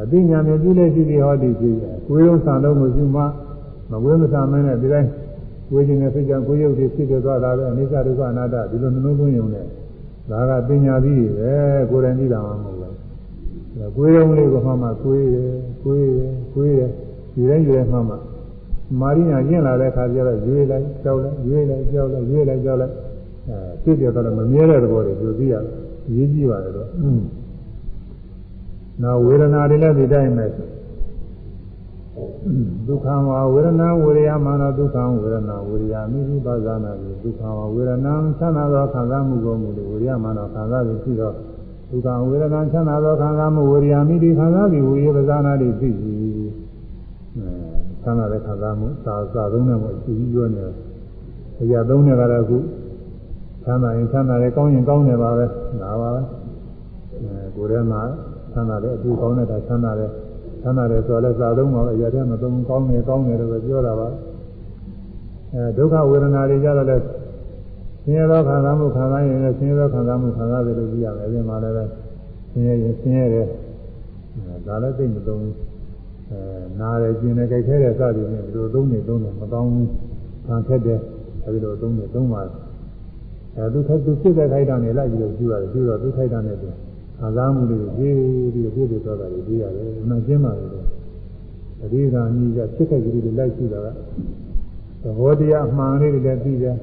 S1: အသိဉာဏ်နဲ့ပြုလဲရှိပြီးဟောဒီဖြစ်ကိုယ်ရုံဆံတော့ကိုရှိမှမဝဲမဆံမင်းနဲ့ဒီတိုင်းကိုယ်ခြင်းနဲ့စိတ်ကြောင့်ကိုယ်ရုပ်တွေဖြစ်သွားတာပဲအနိစ္စဒုက္ခအနတ္တဒီလိုနှလုံးသွင်းရုံနဲ့ဒါကပညာပြီးပဲကိုယ်တိုင်သိတာမှမဟုတ်ဘူးကိုယ်ရုံလေးကိုမှမှကိုယ်ရယ်ကိုယ်ရယ်ကိုယ်ရယ်ဒီတိုင်းယူရဲမှမှ မာရိညာကျင့်လာတဲ့အခါကျတော့ရွေးလိုက်ကြောက်လိုက်ရွေးလိုက်ကြောက်လိုက်ရွေးလိုက်ကြောက်လိုက်အဲဖြစ်ပြတော့မမြဲတဲ့သဘောတွေသူသိရရေးကြည့်ပါတယ်တော့နောက်ဝေဒနာတွေလည်းဒီတိုင်းပဲဒုက္ခဝဝေဒနာဝေရယမနောဒုက္ခဝေဒနာဝေရယမိမိပါဇာနာတိဒုက္ခဝဝေဒနာသနာသောခံစားမှုကိုမူလို့ဝေရယမနောခံစားပြီးပြီးတော့ဒုက္ခဝေဒနာသနာသောခံစားမှုဝေရယမိတိခံစားပြီးဝေရပဇာနာတိပြီး အဲသနာတဲ့ခံစားမှုသာသာသုံးတဲ့မှုအကျဉ်းပြောနေတယ်အရာသုံးတဲ့ကတော့အခုသမ်းသာရင်သမ်းသာတယ်ကောင်းရင်ကောင်းတယ်ပါပဲဒါပါပဲအဲကိုယ်ထဲမှာသမ်းသာတယ်အတူကောင်းတဲ့ဒါသမ်းသာတယ်သမ်းသာတယ်ဆိုတော့လည်းစာသုံးပါပဲအရာထဲမှာသုံးကောင်းတယ်ကောင်းတယ်လို့ပဲပြောတာပါအဲဒုက္ခဝေဒနာတွေကြတော့လည်းဆင်းရဲသောခံစားမှုခံစားရင်လည်းဆင်းရဲသောခံစားမှုခံစားတယ်လို့ကြည့်ရတယ်အဲဒီမှာလည်းဆင်းရဲရင်ဆင်းရဲတယ်ဒါလည်းသိမသုံးဘူးအဲ နားတယ်ကျင်တယ်ကြိုက်ခဲတယ်စသည်ဖြင့်ဒီလိုသုံးနေသုံးတယ်မကောင်းဘူးခံခက်တယ်အဲဒီလိုသုံးနေသုံးပါတယ်အဲသူခိုက်သူဖြစ်တဲ့ခိုက်တာနဲ့လိုက်ပြီးတော့ကျူရတယ်ကျူတော့သူခိုက်တာနဲ့သူခံစားမှုတွေကိုရေးပြီးတော့ပြည့်ပြည့်သွားတာတွေသိရတယ်အမှန်ကျင်းပါတယ်တော့အဒီကညီကဖြစ်ခိုက်ကလေးတွေလိုက်ကျူတာကသဘောတရားအမှန်လေးတွေလည်းသိတယ်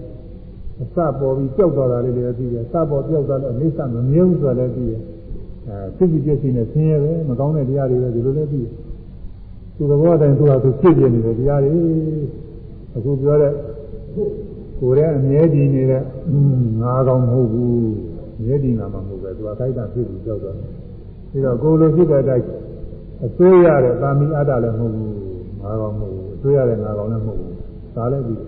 S1: အစပေါ်ပြီးကြောက်သွားတာလေးတွေလည်းသိတယ်စပေါ်ပြောက်သွားလို့အိဋ္ဌမမြဲဘူးဆိုတာလည်းသိတယ်အဲဖြစ်ဖြစ်ဖြစ်နေဆင်းရဲပဲမကောင်းတဲ့တရားတွေပဲဒီလိုလည်းသိတယ် သူသဘောတိုင်းသူကသူဖြစ်ပြနေတဲ့တရားတွေအခုပြောတဲ့ကိုယ်ရဲ့အမြဲတည်နေတဲ့ငါကောင်မဟုတ်ဘူးမြဲတည်မှာမဟုတ်ပဲသူကခိုက်တာဖြစ်ပြီးကြောက်တော့ပြီးတော့ကိုယ်လိုဖြစ်တဲ့အတိုင်းအစိုးရတဲ့တာမီအတ္တလည်းမဟုတ်ဘူးငါကောင်မဟုတ်ဘူးအစိုးရတဲ့ငါကောင်လည်းမဟုတ်ဘူးဒါလည်းပြီး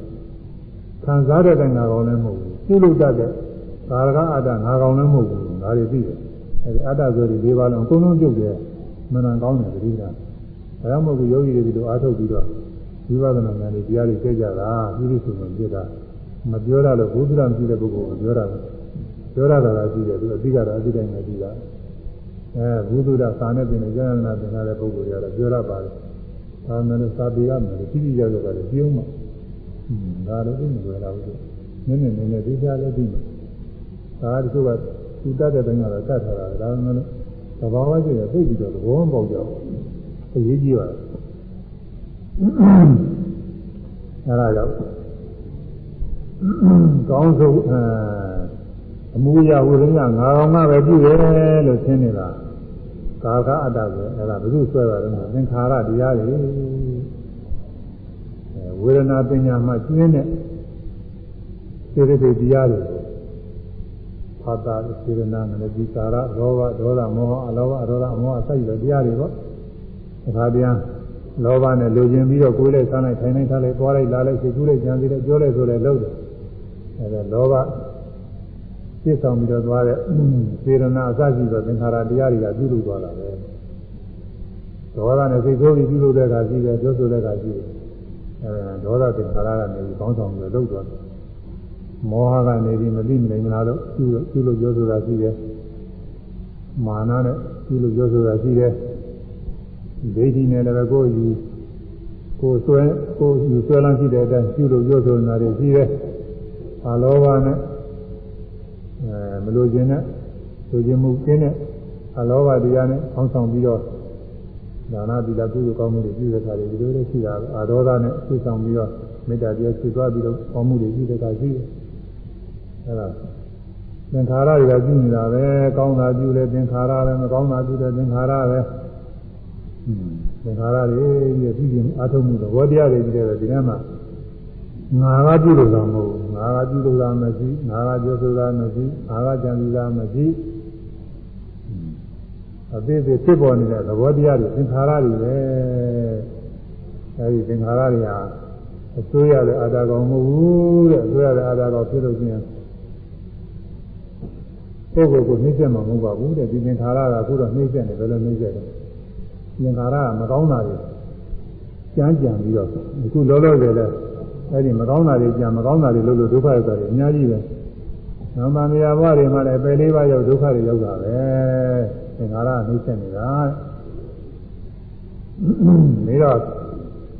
S1: ခံစားတဲ့ငါကောင်လည်းမဟုတ်ဘူးပြုလုပ်တတ်တဲ့ကာရကအတ္တငါကောင်လည်းမဟုတ်ဘူးဒါတွေပြီးတယ်အဲဒီအတ္တဆိုဒီ၄ပါးလုံးအကုန်လုံးပြုတ်တယ်မနန်ကောင်းတယ်တတိယ ဒါကြောင့်မို့ကိုယောဂီတွေဒီလိုအားထုတ်ပြီးတော့ဝိပဿနာဉာဏ်တွေတရားတွေကျကြတာပြည့်စုံစုံပြည့်တာမပြောရလို့ဘုဒ္ဓရမရှိတဲ့ပုဂ္ဂိုလ်ကပြောတာပြောရတာကရှိတယ်သူအသိကတော့အသိတိုင်းပဲသိတာအဲဘုဒ္ဓရသာနဲ့ပြင်နေကျမ်းနာသင်တဲ့ပုဂ္ဂိုလ်တွေကတော့ပြောရပါတယ်သာမန်လို့သာပေရမယ်လို့ကြီးကြီးရောက်ရောက်လည်းပြုံးမှာဒါလည်းသိမလွယ်တော့ဘူးနည်းနည်းနည်းနည်းသိချလည်းသိမှာဒါတချို့ကသူတတ်တဲ့တိုင်းကတော့တတ်ထားတာဒါမှမဟုတ်သဘာဝရှိတယ်သိပြီးတော့သဘောပေါက်ကြအောင် အရေးကြီးပါတယ်အဲဒါကြောင့်ကောင်းဆုံးအဲအမှုရဝိရဏငါကောင်ကပဲပြုရဲလို့ရှင်းနေတာကာကအတ္တပဲအဲဒါဘုသူဆွဲတာတော့သင်္ခါရတရားတွေအဲဝေဒနာပညာမှကျင်းတဲ့စေတသိက်တရားတွေသဖာတာစေရနာမနတိကာရလောဘဒေါသမောဟအလောဘအဒေါသအမောဟအစိုက်ရတရားတွေပေါ့ အခါတရားလောဘနဲ့လူကျင်ပြီးတော့ကိုယ်လိုက်ဆန်းလိုက်ထိုင်လိုက်ထားလိုက်သွားလိုက်လာလိုက်စိတ်ကူးလိုက်ကြံစီလိုက်ပြောလိုက်ဆိုလိုက်လုပ်တယ်အဲဒါလောဘပြည့်ဆောင်ပြီးတော့သွားတဲ့စေရနာအစရှိသောသင်္ခါရတရားတွေကပြုလုပ်သွားတာပဲဒေါသနဲ့စိတ်ဆိုးပြီးပြုလုပ်တဲ့အခါရှိတယ်ပြောဆိုတဲ့အခါရှိတယ်အဲဒေါသသင်္ခါရကနေပြီးကောင်းဆောင်ပြီးလုပ်သွားတယ်မောဟကနေပြီးမသိမနိုင်မလားလို့ပြုပြုလို့ပြောဆိုတာရှိတယ်မာနနဲ့ပြုလို့ပြောဆိုတာရှိတယ် ဒိဋ္ဌိနဲ့လည်းကိုယ်ယူကိုယ်ဆွဲကိုယ်ယူဆွဲလန်းရှိတဲ့အတိုင်းပြုလို့ပြောဆိုတာတွေရှိတယ်အလောဘနဲ့အဲမလိုချင်တဲ့လူချင်းမှုကင်းတဲ့အလောဘတရားနဲ့အောင်းဆောင်ပြီးတော့ဒါနသီလကုသိုလ်ကောင်းမှုတွေပြုတဲ့အခါတွေဒီလိုလေးရှိတာအာဒေါသနဲ့ဆွဆောင်ပြီးတော့မေတ္တာတရားဆွသွားပြီးတော့ကောင်းမှုတွေပြုတဲ့အခါရှိတယ်အဲဒါသင်္ခါရတွေကပြုနေတာပဲကောင်းတာပြုလဲသင်္ခါရပဲမကောင်းတာပြုတယ်သင်္ခါရပဲ သင်္ခါရတွေပြည့်ပြည့်အာထုံမှုတော့ဝတရားတွေကြီးတယ်ဒီထဲမှာငါကပြုလို့တာမဟုတ်ဘူးငါကပြုလို့တာမရှိငါကပြောဆိုတာမရှိငါကကြံစည်တာမရှိအသေးသေးဖြစ်ပေါ်နေတဲ့သဘောတရားတွေသင်္ခါရတွေပဲအဲဒီသင်္ခါရတွေဟာအစိုးရတဲ့အာတာကောင်မဟုတ်ဘူးတဲ့အစိုးရတဲ့အာတာကောင်ဖြစ်လို့ချင်းပုဂ္ဂိုလ်ကိုနှိမ့်ဆက်မှာမဟုတ်ပါဘူးတဲ့ဒီသင်္ခါရကအခုတော့နှိမ့်ဆက်နေဘယ်လိုနှိမ့်ဆက်လဲ သင်္ခါရကမကောင်းတာတွေကြမ်းကြံပြီးတော့အခုလောလောဆယ်လဲအဲ့ဒီမကောင်းတာတွေကြံမကောင်းတာတွေလို့လို့ဒုက္ခရောက်တာတွေအများကြီးပဲ။နာမနေရာဘဝတွေမှာလည်းပယ်လေးပါးရောက်ဒုက္ခတွေရောက်တာပဲ။သင်္ခါရနှိမ့်ဆက်နေတာ။ဒါတော့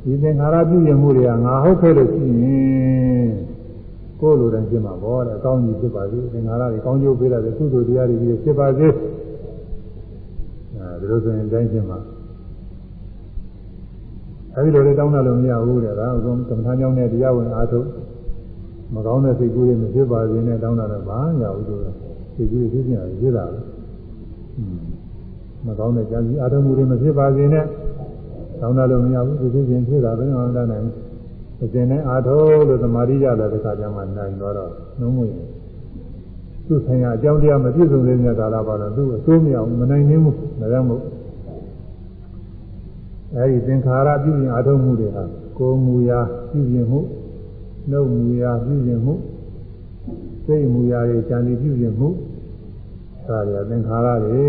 S1: ဒီသင်္ခါရပြုရင်မှုတွေကငါဟုတ်ခဲ့လို့ရှိရင်ကိုယ်လိုတိုင်းဖြစ်မှာပေါ့တဲ့အကောင်းကြီးဖြစ်ပါစေသင်္ခါရတွေကောင်းကျိုးပေးတဲ့ကုသိုလ်တရားတွေကြီးဖြစ်ပါစေအဲဒီလိုဆိုရင်တိုင်းဖြစ်မှာ အဲဒီလိုလေးတောင်းတလို့မရဘူးတဲ့ဒါအကုန်ကမ္ဘာကြောင်းနဲ့တရားဝင်အားထုတ်မကောင်းတဲ့စိတ်ကူးတွေမဖြစ်ပါစေနဲ့တောင်းတတော့ဘာမှမရဘူးဆိုတော့စိတ်ကူးတွေဖြစ်ပြန်ဖြစ်တာလေမကောင်းတဲ့ကြံစည်အားထုတ်မှုတွေမဖြစ်ပါစေနဲ့တောင်းတလို့မရဘူးသူဖြစ်ခြင်းဖြစ်တာဘယ်မှမတတ်နိုင်ဘူးအစဉ်နဲ့အာထုလို့သမာဓိရတဲ့အခါကျမှနိုင်တော့တော့နှုံးမရင်သူဆိုင်ရာအကြောင်းတရားမပြည့်စုံသေးတဲ့ကာလပါတော့သူအစိုးမရဘူးမနိုင်နိုင်ဘူးဒါကြောင့်မို့ အဲဒီသင်္ခါရပြုရင်အာထုမှုတွေဟာကိုယ်မူရာပြုရင်မှုနှုတ်မူရာပြုရင်မှုစိတ်မူရာတွေဉာဏ်ပြုရင်မှုဒါတွေသင်္ခါရတွေ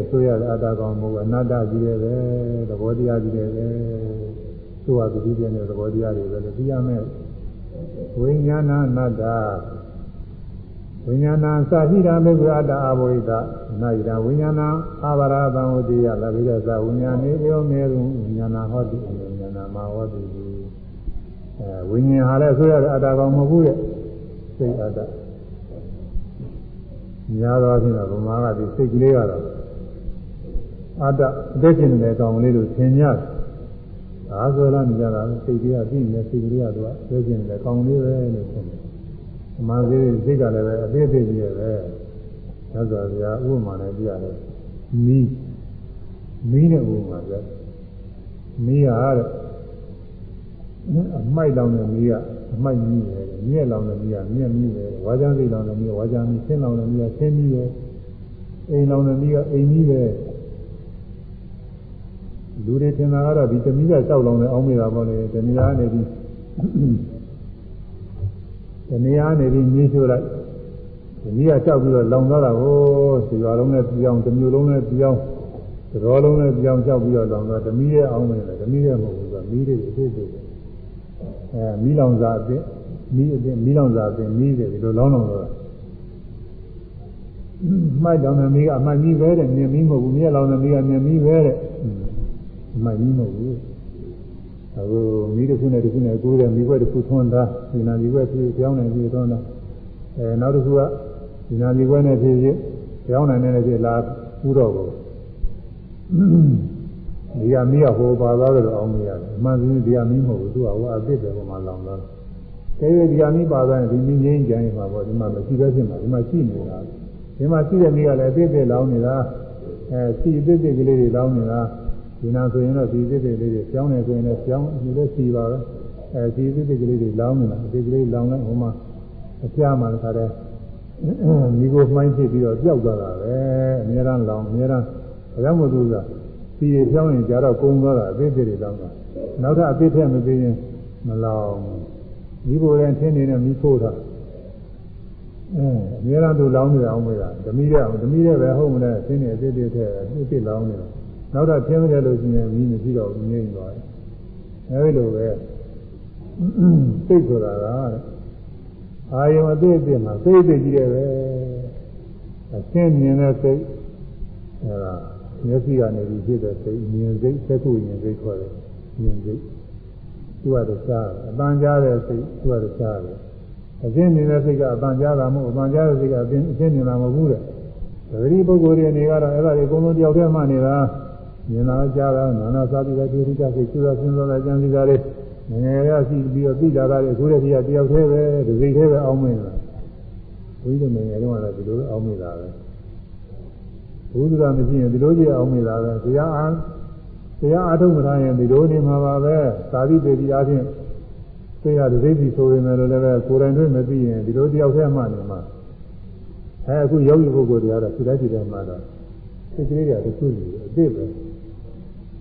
S1: အစိုးရတဲ့အတ္တကောင်မဟုတ်အနတ္တကြီးတယ်ပဲသဘောတရားကြီးတယ်ပဲသူ့ဟာသူကြည့်တဲ့သဘောတရားတွေပဲလို့သိရမယ်ဝိညာဏအနတ္တ ဝိညာဏသဟိတာမေကုအတ္တအဘောဟိတနာယိတာဝိညာဏအာဘာရသံဝတိယလဘိရသဝိညာဏေယောမေရုဝိညာဏဟောတိဝိညာဏမဟောတိအဲဝိညာဉ်ဟာလည်းဆိုရတဲ့အတ္တကောင်မဟုတ်ဘူးရဲ့စိတ်အတ္တများသောအားဖြင့်တော့ဗမာကဒီစိတ်ကလေးကတော့အတ္တအသက်ရှင်နေတဲ့ကောင်လေးလို့သင်ရတယ်ဒါဆိုလားနေကြတာစိတ်ကြီးကပြီးနေစိတ်ကလေးကတော့အသက်ရှင်နေတဲ့ကောင်လေးပဲလို့ဆိုတယ်။ အမှန်ကြီးစိတ်ကလည်းပဲအသေးသေးကြီးရဲ့ပဲ။သက်သာဗျာဥပမာနဲ့ပြရတယ်။မီးမီးနဲ့ဥပမာပြ။မီးဟာတဲ့အမိုက်လောင်တဲ့မီးကအမိုက်မီးပဲ။မြက်လောင်တဲ့မီးကမြက်မီးပဲ။ဝါကြမ်းစိတ်လောင်တဲ့မီးကဝါကြမ်းမီးဆင်းလောင်တဲ့မီးကဆင်းမီးပဲ။အိမ်လောင်တဲ့မီးကအိမ်မီးပဲ။လူတွေထင်တာကတော့ဒီသမီးကစောက်လောင်နေအောင်မေးတာပေါ့လေတဏှာနေပြီး တဏှာနေပြီးမြည်ချိုးလိုက်သမီးကကြောက်ပြီးတော့လောင်သွားတာကိုဒီရွာလုံးနဲ့ပြောင်းတစ်မျိုးလုံးနဲ့ပြောင်းတော်လုံးနဲ့ပြောင်းကြောက်ပြီးတော့လောင်သွားသမီးရဲ့အောင်မေးတယ်သမီးရဲ့မဟုတ်ဘူးဆိုမီးတွေအသေးသေးအဲမီးလောင်စားအစ်မီးအစ်မီးလောင်စားအစ်မီးတွေဒီလိုလောင်းလောင်တော့မှတ်တောင်တဲ့မီးကအမှန်ကြီးပဲတဲ့မြင်မီးမဟုတ်ဘူးမြက်လောင်တဲ့မီးကမြင်မီးပဲတဲ့မှတ်ကြီးမဟုတ်ဘူး အခုမီးတစ်ခုနဲ့တစ်ခုနဲ့ကိုးတဲ့မီးဘွက်တစ်ခုသွန်းတာဒီနာမီးဘွက်ဖြစ်ကြောင်းနေပြီးသွန်းတာအဲနောက်တစ်ခုကဒီနာမီးဘွက်နဲ့ဖြစ်ဖြစ်ကြောင်းနိုင်နေတဲ့ဖြစ်လာဥတော့ကိုဒီကမီးကဟိုပါသွားတယ်အောင်မရတယ်အမှန်ကြီးဒီကမီးမဟုတ်ဘူးသူကဟိုအသစ်ပဲပုံမှန်လောင်သွားတယ်အဲဒီဒီကမီးပါသွားရင်ဒီမီးငိမ့်ကြရင်မှာပေါ့ဒီမှာမရှိပဲဖြစ်မှာဒီမှာရှိနေတာဒီမှာရှိတဲ့မီးကလည်းအသစ်ပဲလောင်နေတာအဲရှိအသစ်တွေကလေးတွေလောင်နေတာ ဒီနာဆိုရင်တော့ဒီသစ်တွေလေးတွေကျောင်းနေဆိုရင်လည်းကျောင်းဒီလိုစီပါပဲအဲဒီသစ်တွေကလေးတွေလောင်းနေတာဒီကလေးလောင်းလိုက်ဟိုမှာအပြားမှတခါတည်းမိကိုမှိုင်းဖြစ်ပြီးတော့ကြောက်သွားတာပဲအများအားလောင်အများအားဘာကြောင့်မလို့လဲစီရပြောင်းရင်ကြတော့ကုန်းသွားတာအသေးသေးတွေလောင်တာနောက်ထပ်အသေးထက်မသေးရင်မလောင်မိဘလည်းထင်းနေနဲ့မိဖို့တာအဲအများအားသူလောင်နေအောင်မေးတာဓမီတဲ့အောင်ဓမီတဲ့ပဲဟုတ်မလဲထင်းနေအသေးသေးထက်အသေးသေးလောင်နေတာ နောက်တော့ထင်းမရလို့ရှိရင်မိမရှိတော့ဘူးငြိမ့်သွားတယ်အဲဒီလိုပဲစိတ်ဆိုတာကအာယုံအသေးအသေးမှာစိတ်အသေးကြီးတယ်ပဲအရှင်းမြင်တဲ့စိတ်အဲဒါမျက်စိကနေပြီးဖြစ်တဲ့စိတ်မြင်စိတ်သက်ခုမြင်စိတ်ခေါ်တယ်မြင်စိတ်သူကတခြားအပန်းကြားတဲ့စိတ်သူကတခြားတယ်အရှင်းမြင်တဲ့စိတ်ကအပန်းကြားတာမဟုတ်အပန်းကြားတဲ့စိတ်ကအရှင်းမြင်တာမဟုတ်ဘူးတဲ့သတိပုဂ္ဂိုလ်တွေနေကတော့အဲ့ဒါတွေအကုန်လုံးတယောက်တည်းမှနေတာ မြင်တာကြားတာနာနာစားပြီးတဲ့ဒုတိယစိတ်ကျူတာစဉ်းစားတဲ့ကြံစည်တာတွေငငယ်ရရှိပြီးတော့သိတာကလည်းအခုတည်းကတယောက်တည်းပဲဒီစိတ်သေးပဲအောင်းမင်းလားဘုရားငယ်ငယ်တုန်းကတော့ဒီလိုအောင်းမိတာပဲဘုရားမရှိရင်ဒီလိုကြီးအောင်းမိတာပဲတရားအားတရားအထုတ်မထားရင်ဒီလိုနေမှာပါပဲသာသီပေတိအားဖြင့်သိရတဲ့သိပြီဆိုရင်လည်းလည်းပဲကိုယ်တိုင်တွေ့မသိရင်ဒီလိုတယောက်တည်းမှနေမှာအဲအခုယောဂီပုဂ္ဂိုလ်တွေကတော့ဒီတိုင်းဒီတိုင်းမှတော့စိတ်ကလေးတွေကတစ်ခုစီအစ်စ်ပဲ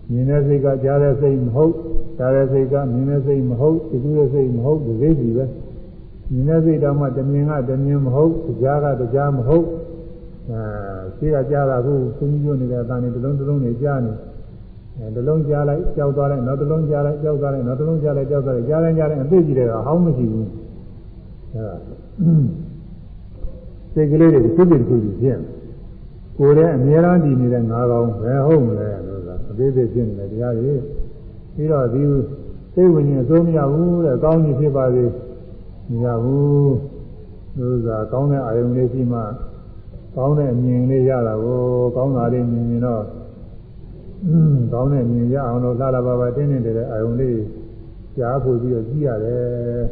S1: မြင်တဲ့စိတ်ကကြားတဲ့စိတ်မဟုတ်ကြားတဲ့စိတ်ကမြင်တဲ့စိတ်မဟုတ်သိတဲ့စိတ်မဟုတ်ဒီစိတ်ကြီးပဲမြင်တဲ့စိတ်တော့မှတမြင်ကတမြင်မဟုတ်ကြားကကြားမဟုတ်အဲရှိကကြားတာအခုခွန်ကြီးပြောနေတဲ့အတန်နဲ့တစ်လုံးတစ်လုံးနဲ့ကြားနေအဲတစ်လုံးကြားလိုက်ကြောက်သွားလိုက်နောက်တစ်လုံးကြားလိုက်ကြောက်သွားလိုက်နောက်တစ်လုံးကြားလိုက်ကြောက်သွားလိုက်ကြားတိုင်းကြားတိုင်းအသိကြီးတယ်ကဟောင်းမရှိဘူးအဲဒါစိတ်ကလေးတွေတစ်ခုတစ်ခုဖြစ်နေကိုယ်လည်းအများအားဒီနေတဲ့ငါးကောင်ဘယ်ဟုတ်မလဲလို့ဆိုတာအ သေးသေးဖြစ်နေတယ်တရားကြီးပြီးတော့ဒီစိတ်ဝိညာဉ်အစိုးမရဘူးတဲ့ကောင်းကြီးဖြစ်ပါစေမရဘူးလို့ဆိုတာကောင်းတဲ့အာယုန်လေးရှိမှကောင်းတဲ့အမြင်လေးရတာကိုကောင်းတာလေးမြင်ရင်တော့ကောင်းတဲ့မြင်ရအောင်လို့လာလာပါပါတင်းနေတဲ့အာယုန်လေးကြားဖို့ပြီးတော့ကြည့်ရတယ်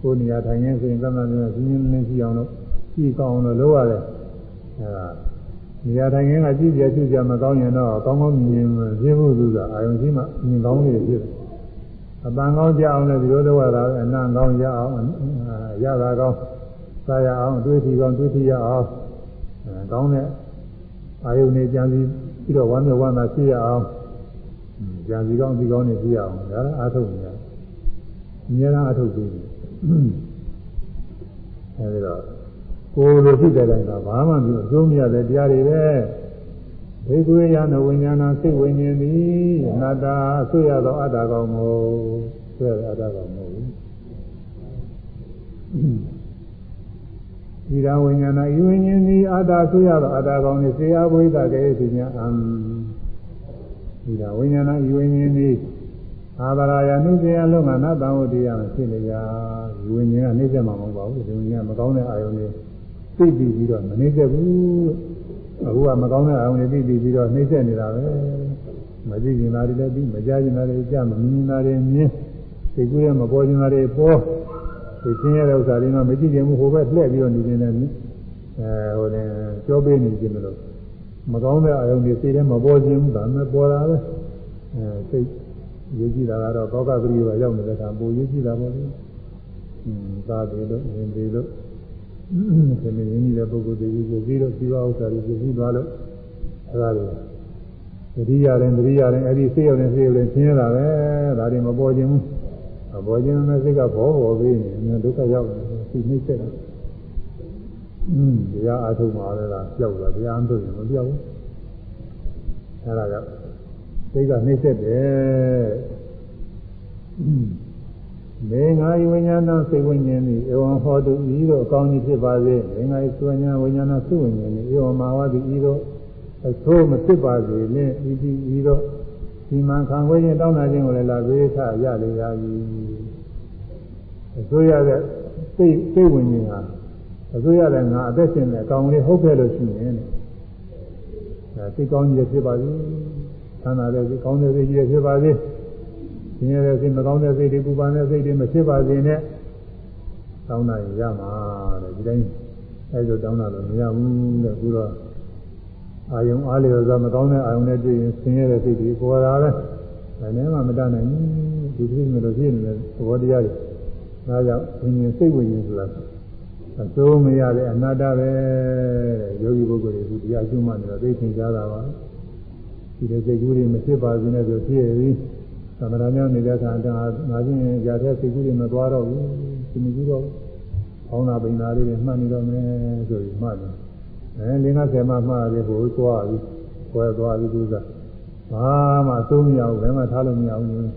S1: ကိုယ်နေရာထိုင်ရင်းဆိုရင်သမဏမျိုးစဉ်းင်းလင်းကြည့်အောင်လို့ကြည့်ကောင်းလို့လုပ်ရတယ်အဲဒါ နေရာထိုင်ရင်းကကြည့်ကြကြည့်ကြမကောင်းရင်တော့ကောင်းကောင်းမြင်မြင်ပြည့်ဖို့ဆိုတာအာယုန်ရှိမှမြင်ကောင်းလေးဖြစ်တယ်အပန်းကောင်းကြအောင်လည်းဒီလိုလုပ်ရတာအနံ့ကောင်းရအောင်ရတာကောင်းစားရအောင်တွေးထီကောင်းတွေးထီရအောင်ကောင်းတဲ့အာယုန်နေကြံပြီးပြီးတော့ဝမ်းမြောက်ဝမ်းသာရှိရအောင်ကြံစီကောင်းဒီကောင်းနေရှိရအောင်ဒါလည်းအားထုတ်နေရတယ်အများအားအားထုတ်ပြီးအဲဒီတော့ ကိုယ်လိုဖြစ်တဲ့တိုင်းကဘာမှမပြောအကျိုးမရတဲ့တရားတွေပဲဒိဋ္ဌိယနဝိညာဏစိတ်ဝိညာဉ်သည်အနတ္တဆွေရသောအတ္တကောင်မဟုတ်ဆွေရသောအတ္တကောင်မဟုတ်ဒီရဝိညာဏဤဝိညာဉ်သည်အတ္တဆွေရသောအတ္တကောင်နှင့်စေယဘဝိတကေသိညာအံဒီရဝိညာဏဤဝိညာဉ်သည်အာဗရာယနိစ္စယလုံးကနတ်တံဝတိယဖြစ်နေကြဒီဝိညာဉ်ကနှိမ့်ဆက်မှာမဟုတ်ပါဘူးဒီဝိညာဉ်ကမကောင်းတဲ့အာယုန်တွေ သိပြီးပြီးတော့မနှိမ့်ဆက်ဘူးအခုကမကောင်းတဲ့အာယုန်တွေသိပြီးပြီးတော့နှိမ့်ဆက်နေတာပဲမကြည့်ကျင်တာတွေလည်းပြီးမကြားကျင်တာတွေကြားမမြင်တာတွေမြင်သိကူးရမပေါ်ကျင်တာတွေပေါ်သိချင်းရတဲ့ဥစ္စာတွေတော့မကြည့်ကျင်ဘူးဟိုဘက်လှည့်ပြီးတော့နေနေတယ်အဲဟိုလည်းကြောပေးနေခြင်းမလို့မကောင်းတဲ့အာယုန်တွေသိတယ်မပေါ်ကျင်ဘူးဒါမဲ့ပေါ်တာပဲအဲသိရေးကြည့်တာကတော့ဘောကပရိယောရောက်နေတဲ့အခါပိုရေးကြည့်တာပေါ့လေ။อืมသာတယ်လို့ဝင်တယ်လို့ ဒီနေ့ရင်းနေတဲ့ပုဂ္ဂိုလ်တွေကိုပြီးတော့ပြီးပါဥစ္စာတွေပြီးပြီးသွားလို့အဲဒါတွေတတိယရင်တတိယရင်အဲ့ဒီစိတ်ရောက်နေစိတ်ရောက်နေရှင်းရတာပဲဒါတွေမပေါ်ခြင်းဘူးမပေါ်ခြင်းနဲ့စိတ်ကဘောပေါ်ပြီးနေဒုက္ခရောက်နေစိတ်နှိမ့်ဆက်တယ်อืมတရားအားထုတ်မှာလည်းလားကြောက်တာတရားအားထုတ်ရင်မပြောက်ဘူးအဲဒါကြောင့်စိတ်ကနှိမ့်ဆက်တယ် မေငါယဝိညာဏစိတ်ဝိညာဉ်ဤဧဝံဟောတုဤသို့အကောင်းကြီးဖြစ်ပါစေမေငါယစွညာဝိညာဏစိတ်ဝိညာဉ်ဤဧဝံမာဝတိဤသို့အဆိုးမဖြစ်ပါစေနှင့်ဤသည်ဤသို့ဒီမှခံခွင့်ရင်တောင်းတာခြင်းကိုလည်းလာပေးထရလေရာ၏အစိုးရတဲ့စိတ်စိတ်ဝိညာဉ်ဟာအစိုးရတဲ့ငါအသက်ရှင်တဲ့အကောင်လေးဟုတ်ခဲ့လို့ရှိရင်ဒါစိတ်ကောင်းကြီးဖြစ်ပါစေသံသာတဲ့ကောင်းတဲ့စိတ်ကြီးဖြစ်ပါစေဆ င်းရဲတဲ့စိတ်မကောင်းတဲ့စိတ်တွေပူပန်တဲ့စိတ်တွေမဖြစ်ပါစေနဲ့တောင်းတာရမှာတဲ့ဒီတိုင်းအဲလိုတောင်းတာလို့မရဘူးတဲ့အခုတော့အာယုံအားလျော်စွာမကောင်းတဲ့အာယုံနဲ့တွေ့ရင်ဆင်းရဲတဲ့စိတ်တွေပေါ်လာတယ်။ဒါနဲ့မှမတတ်နိုင်ဘူးဒီလိုမျိုးလို့ဖြစ်နေတဲ့သဘောတရားတွေ။ဒါကြောင့်ဝိညာဉ်စိတ်ဝိညာဉ်ဆိုတာအစိုးမရတဲ့အနတ္တပဲတဲ့ယောဂီပုဂ္ဂိုလ်တွေကတရားကျွမှနေတော့သိသင်ကြတာပါဒီတဲ့စိတ်ကူးတွေမဖြစ်ပါစေနဲ့ဆိုဖြစ်ပြီ သမဏညနေတဲ့အခါတည်းငါချင်းရတဲ့စိတ်ကူးတွေမသွားတော့ဘူးဒီမကြီးတော့အောင်းနာပိန်နာလေးတွေမှတ်နေတော့မယ်ဆိုပြီးမှတ်တယ်အဲလင်းကဆယ်မှမှတ်ရတယ်ဟိုသွားပြီခွဲသွားပြီသူကဘာမှအစိုးမရဘူးဘယ်မှထားလို့မရဘူး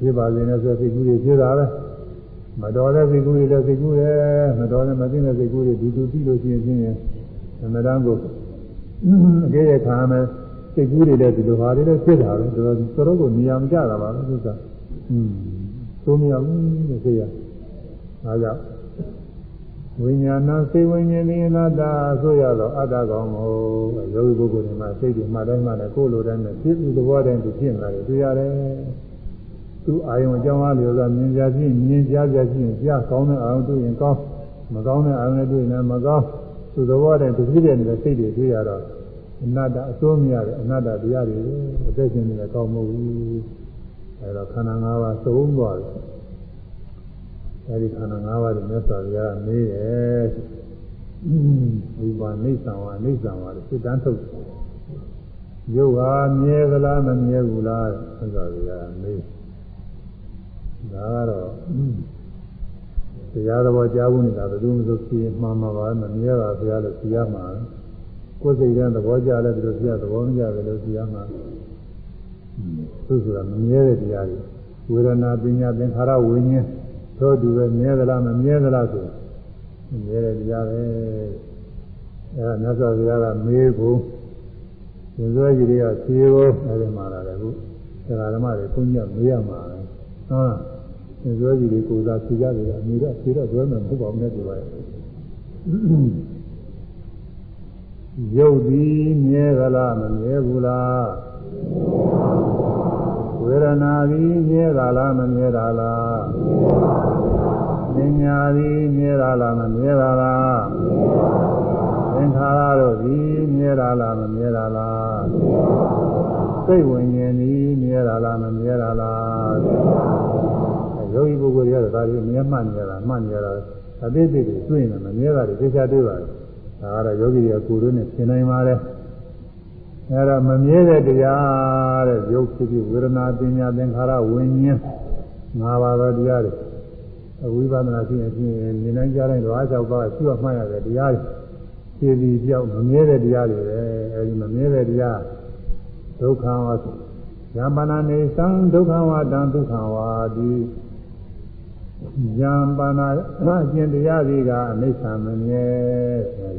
S1: ဖြစ်ပါစေနဲ့ဆိုစိတ်ကူးတွေဖြစ်တာပဲမတော်တဲ့စိတ်ကူးတွေလည်းစိတ်ကူးတယ်မတော်တဲ့မသိတဲ့စိတ်ကူးတွေဒီသူပြီးလို့ရှိရင်ချင်းရင်သမဏကိုအကြည့်ရခံမယ် စိတ်ကူးတွေလည်းဒီလိုဟာတွေလည်းဖြစ်တာပဲတော်တော်ကိုနေရာမကျတာပါပဲသူကอืมသုံးမြောက်လို့သိရအားကြောင့်ဝိညာဏစိတ်ဝိညာဉ်ဒီအနာတ္တဆိုရတော့အတ္တကောင်မို့ယောဂီပုဂ္ဂိုလ်တွေမှာစိတ်တွေမှတိုင်းမှလည်းကိုယ်လိုတိုင်းနဲ့ဖြစ်ပြီးသဘောတိုင်းသူဖြစ်လာတယ်တွေ့ရတယ်သူအာယုံအကြောင်းအားလျော်စွာမြင်ကြခြင်းမြင်ကြကြခြင်းကြားကောင်းတဲ့အာယုံတွေ့ရင်ကောင်းမကောင်းတဲ့အာယုံနဲ့တွေ့ရင်မကောင်းသူသဘောတိုင်းသူဖြစ်တဲ့နေတဲ့စိတ်တွေတွေ့ရတော့ အနတ္တအစိုးမရတဲ့အနတ္တတရားတွေအသက်ရှင်နေတယ်ကောင်းမဟုတ်ဘူးအဲတော့ခန္ဓာ၅ပါးသုံးသွားတယ်အဲဒီခန္ဓာ၅ပါးတွေမြတ်စွာဘုရားမေးတယ်ဒီပါနေဆံဝါနေဆံဝါစိတ်တန်းထုတ်ရုပ်ဟာမြဲသလားမမြဲဘူးလားမြတ်စွာဘုရားမေးဒါကတော့တရားတော်ကြားဖို့နေတာဘယ်သူမှမဆိုဖြေမှန်မှာပါမမြဲပါဘုရားလို့ဖြေရမှာ ကိုယ်စိတ်ကသဘောကျလဲဒီလိုဖြေရသဘောမကျတယ်လို့ဖြေရမှာသူဆိုတာမမြဲတဲ့တရားတွေဝေဒနာပညာသင်္ခါရဝိညာဉ်သို့တူပဲမြဲသလားမမြဲသလားဆိုမြဲတဲ့တရားပဲအဲဒါမြတ်စွာဘုရားကမေးဖို့ဒီစွဲကြီးတွေကဖြေဖို့အဲဒီမှာလာတယ်ခုတရားဓမ္မတွေဘုန်းကြီးမေးရမှာပဲဟုတ်လားသင်္ဇွဲကြီးတွေကိုယ်သာဖြေကြတယ်အမိတော့ဖြေတော့ဇွဲမယ်မဟုတ်ပါဘူးနဲ့ပြောရတယ် ရုပ်သည်မြဲသလားမမြဲဘူးလားဝေဒနာသည်မြဲတာလားမမြဲတာလားပညာသည်မြဲတာလားမမြဲတာလားသင်္ခါရတို့သည်မြဲတာလားမမြဲတာလားစိတ်ဝိညာဉ်သည်မြဲတာလားမမြဲတာလားယောဂီပုဂ္ဂိုလ်တွေကတော့ဒါတွေမြဲမှတ်နေရတာမှတ်နေရတာအသေးသေးတွေတွေ့နေတယ်မမြဲတာတွေသိချတွေ့ပါတယ် ဒါကတော့ယောဂီတွေကကိုယ်တို့နဲ့ရှင်းနိုင်ပါတယ်အဲဒါမမြဲတဲ့တရားတဲ့ရုပ်ဖြစ်ဖြစ်ဝေဒနာပညာသင်္ခါရဝิญဉ်၅ပါးသောတရားတွေအဝိပဿနာရှိရင်ဖြင့်နေနိုင်ကြတဲ့ဓဝါ၆ပါးရှိမှတ်ရတဲ့တရားတွေဖြည်ပြီးပြောက်မမြဲတဲ့တရားတွေပဲအဲဒီမမြဲတဲ့တရားဒုက္ခဝါယံပါဏနေသံဒုက္ခဝါတံဒုက္ခဝါဒီ ယံပါဏအကျင့်တရားတွေကအနိစ္စမမြဲ